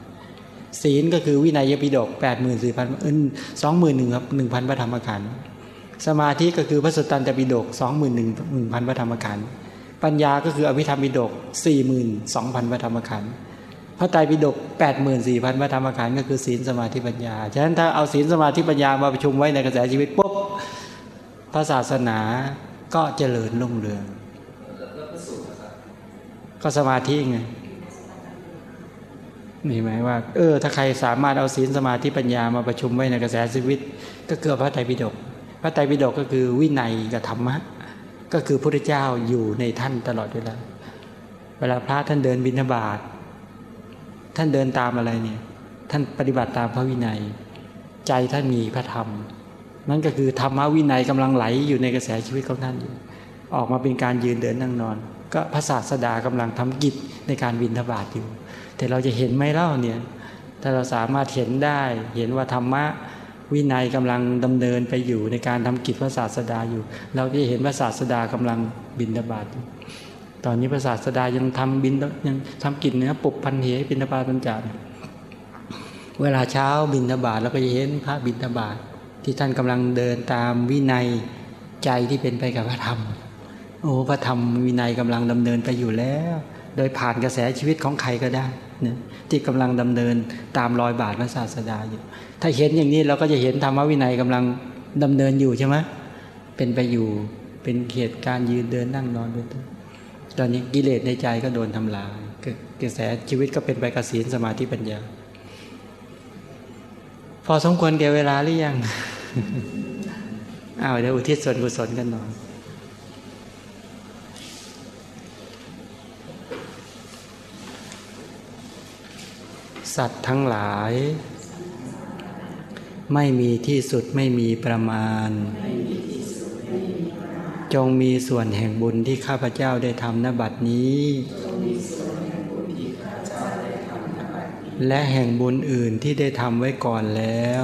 ศีลก็คือวินัยปิฎกแปดหมื่นสี่พันเอสองหมื่นหนึ่งครับหนึ่งพันพระธรรมขันธ์สมาธิก็คือพระสตันตปิฎกสองหมื่นหนึ่งหนึ่งพันพระธรรมขันธ์ปัญญาก็คืออภิธรรมปิฎกสี่หมื่นสองพันพระธรรมขันธ์พระไตรปิฎกแปดหมื่นสี่พันพระธรรมขันธ์ก็คือศีลสมาธิปัญญา ฉะนั้นถ้าเอาศีลสมาธิปัญญามาประชุมไว้ในกระแสชีวิตปุ๊บ ระศาสนาก็เจริญรุ่งเรือง ก็สมาธิไงนี่หมายว่า เออ ถ้าใครสามารถเอาศีลสมาธิปัญญามาประชุมไว้ในกระแสชีวิต ก็เกือพระไตรปิฎกพระไตรปิฎกก็คือวินัยกับธรรมะ ก็คือพระพุทธเจ้าอยู่ในท่านตลอดเวลาเวลาพระท่านเดินบิณฑบาตท่านเดินตามอะไรเนี่ย ท่านปฏิบัติตามพระวินัย ใจท่านมีพระธรรม นั่นก็คือธรรมวินัยกำลังไหลอยู่ในกระแสชีวิตของท่านอยู่ออกมาเป็นการยืนเดินนั่งนอน ก็พระศาสดากำลังทำกิจในการบินทบาทอยู่ แต่เราจะเห็นไหมเล่าเนี่ยถ้าเราสามารถเห็นได้เห็นว่าธรรมะวินัยกำลังดำเนินไปอยู่ในการทำกิจพระศาสดาอยู่ เราจะเห็นพระศาสดากำลังบินทบาทอยู่ตอนนี้พระศาสดายังทำบินยังทำกิจเนื้อปุบพันเหบินทบาทบรรจารเวลาเช้าบินทบาทเราก็จะเห็นพระบินทบาท ที่ท่านกำลังเดินตามวินัยใจที่เป็นไปกับพระธรรม โอ้พระธรรมวินัยกำลังดำเนินไปอยู่แล้ว โดยผ่านกระแสชีวิตของใครก็ได้นะที่กำลังดำเนินตามรอยบาทพระศาสดาอยู่ ถ้าเห็นอย่างนี้เราก็จะเห็นธรรมวินัยกำลังดำเนินอยู่ใช่ไหมเป็นไปอยู่เป็นเหตุการณ์ยืนเดินนั่งนอนเป็นต้นตอนนี้กิเลสในใจก็โดนทำลายกระแสชีวิตก็เป็นไปกับศีลสมาธิปัญญา พอสมควรแก่เวลาหรือยัง เอาเดี๋ยวอุทิศส่วนกุศลกันหน่อยสัตว์ทั้งหลาย ไม่มีที่สุดไม่มีประมาณ จงมีส่วนแห่งบุญที่ข้าพเจ้าได้ทำนบัดนี้ และแห่งบุญอื่นที่ได้ทำไว้ก่อนแล้ว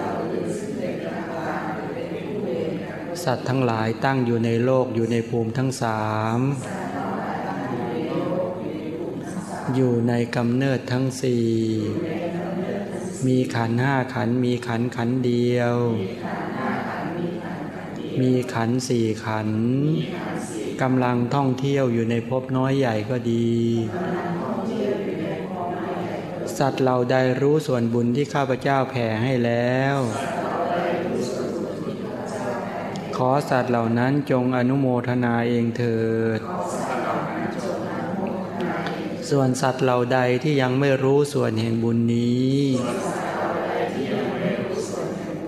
ส สัตว์ทั้งหลายตั้งอยู่ในโลกอยู่ในภูมิทั้งสามอยู่ในกำเนิดทั้งสี่มีขันห้าขันมีขันขันเดียว มีขันสี่ขันกำลังท่องเที่ยวอยู่ในภพน้อยใหญ่ก็ดี สัตว์เราใดรู้ส่วนบุญที่ข้าพเจ้าแผ่ให้แล้ว อสัตว์เหล่านั้นจงอนุโมทนาเองเถิด ส่วนสัตว์เหล่าใดที่ยังไม่รู้ส่วนแห่งบุญนี้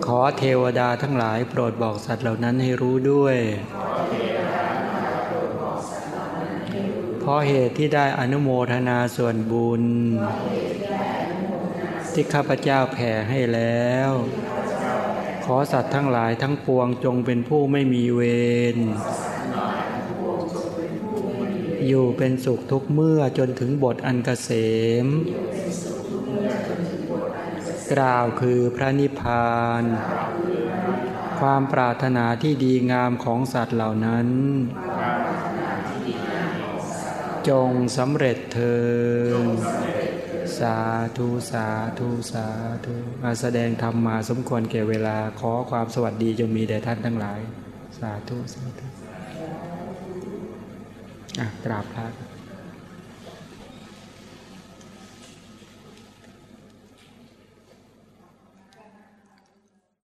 ขอเทวดาทั้งหลายโปรดบอกสัตว์เหล่านั้นให้รู้ด้วยเพราะเหตุที่ได้อนุโมทนาส่วนบุญ ที่ข้าพเจ้าแผ่ให้แล้ว ขอสัตว์ทั้งหลายทั้งปวงจงเป็นผู้ไม่มีเวรอยู่เป็นสุขทุกเมื่อจนถึงบทอันเกษม กล่าวคือพระนิพพาน ความปรารถนาที่ดีงามของสัตว์เหล่านั้น จงสำเร็จเถิด สาธุสาธุสาธุมาแสดงธรรมมาสมควรแก่เวลาขอความสวัสดีจงมีแด่ท่านทั้งหลาย สาธุสาธุอะกราบพระ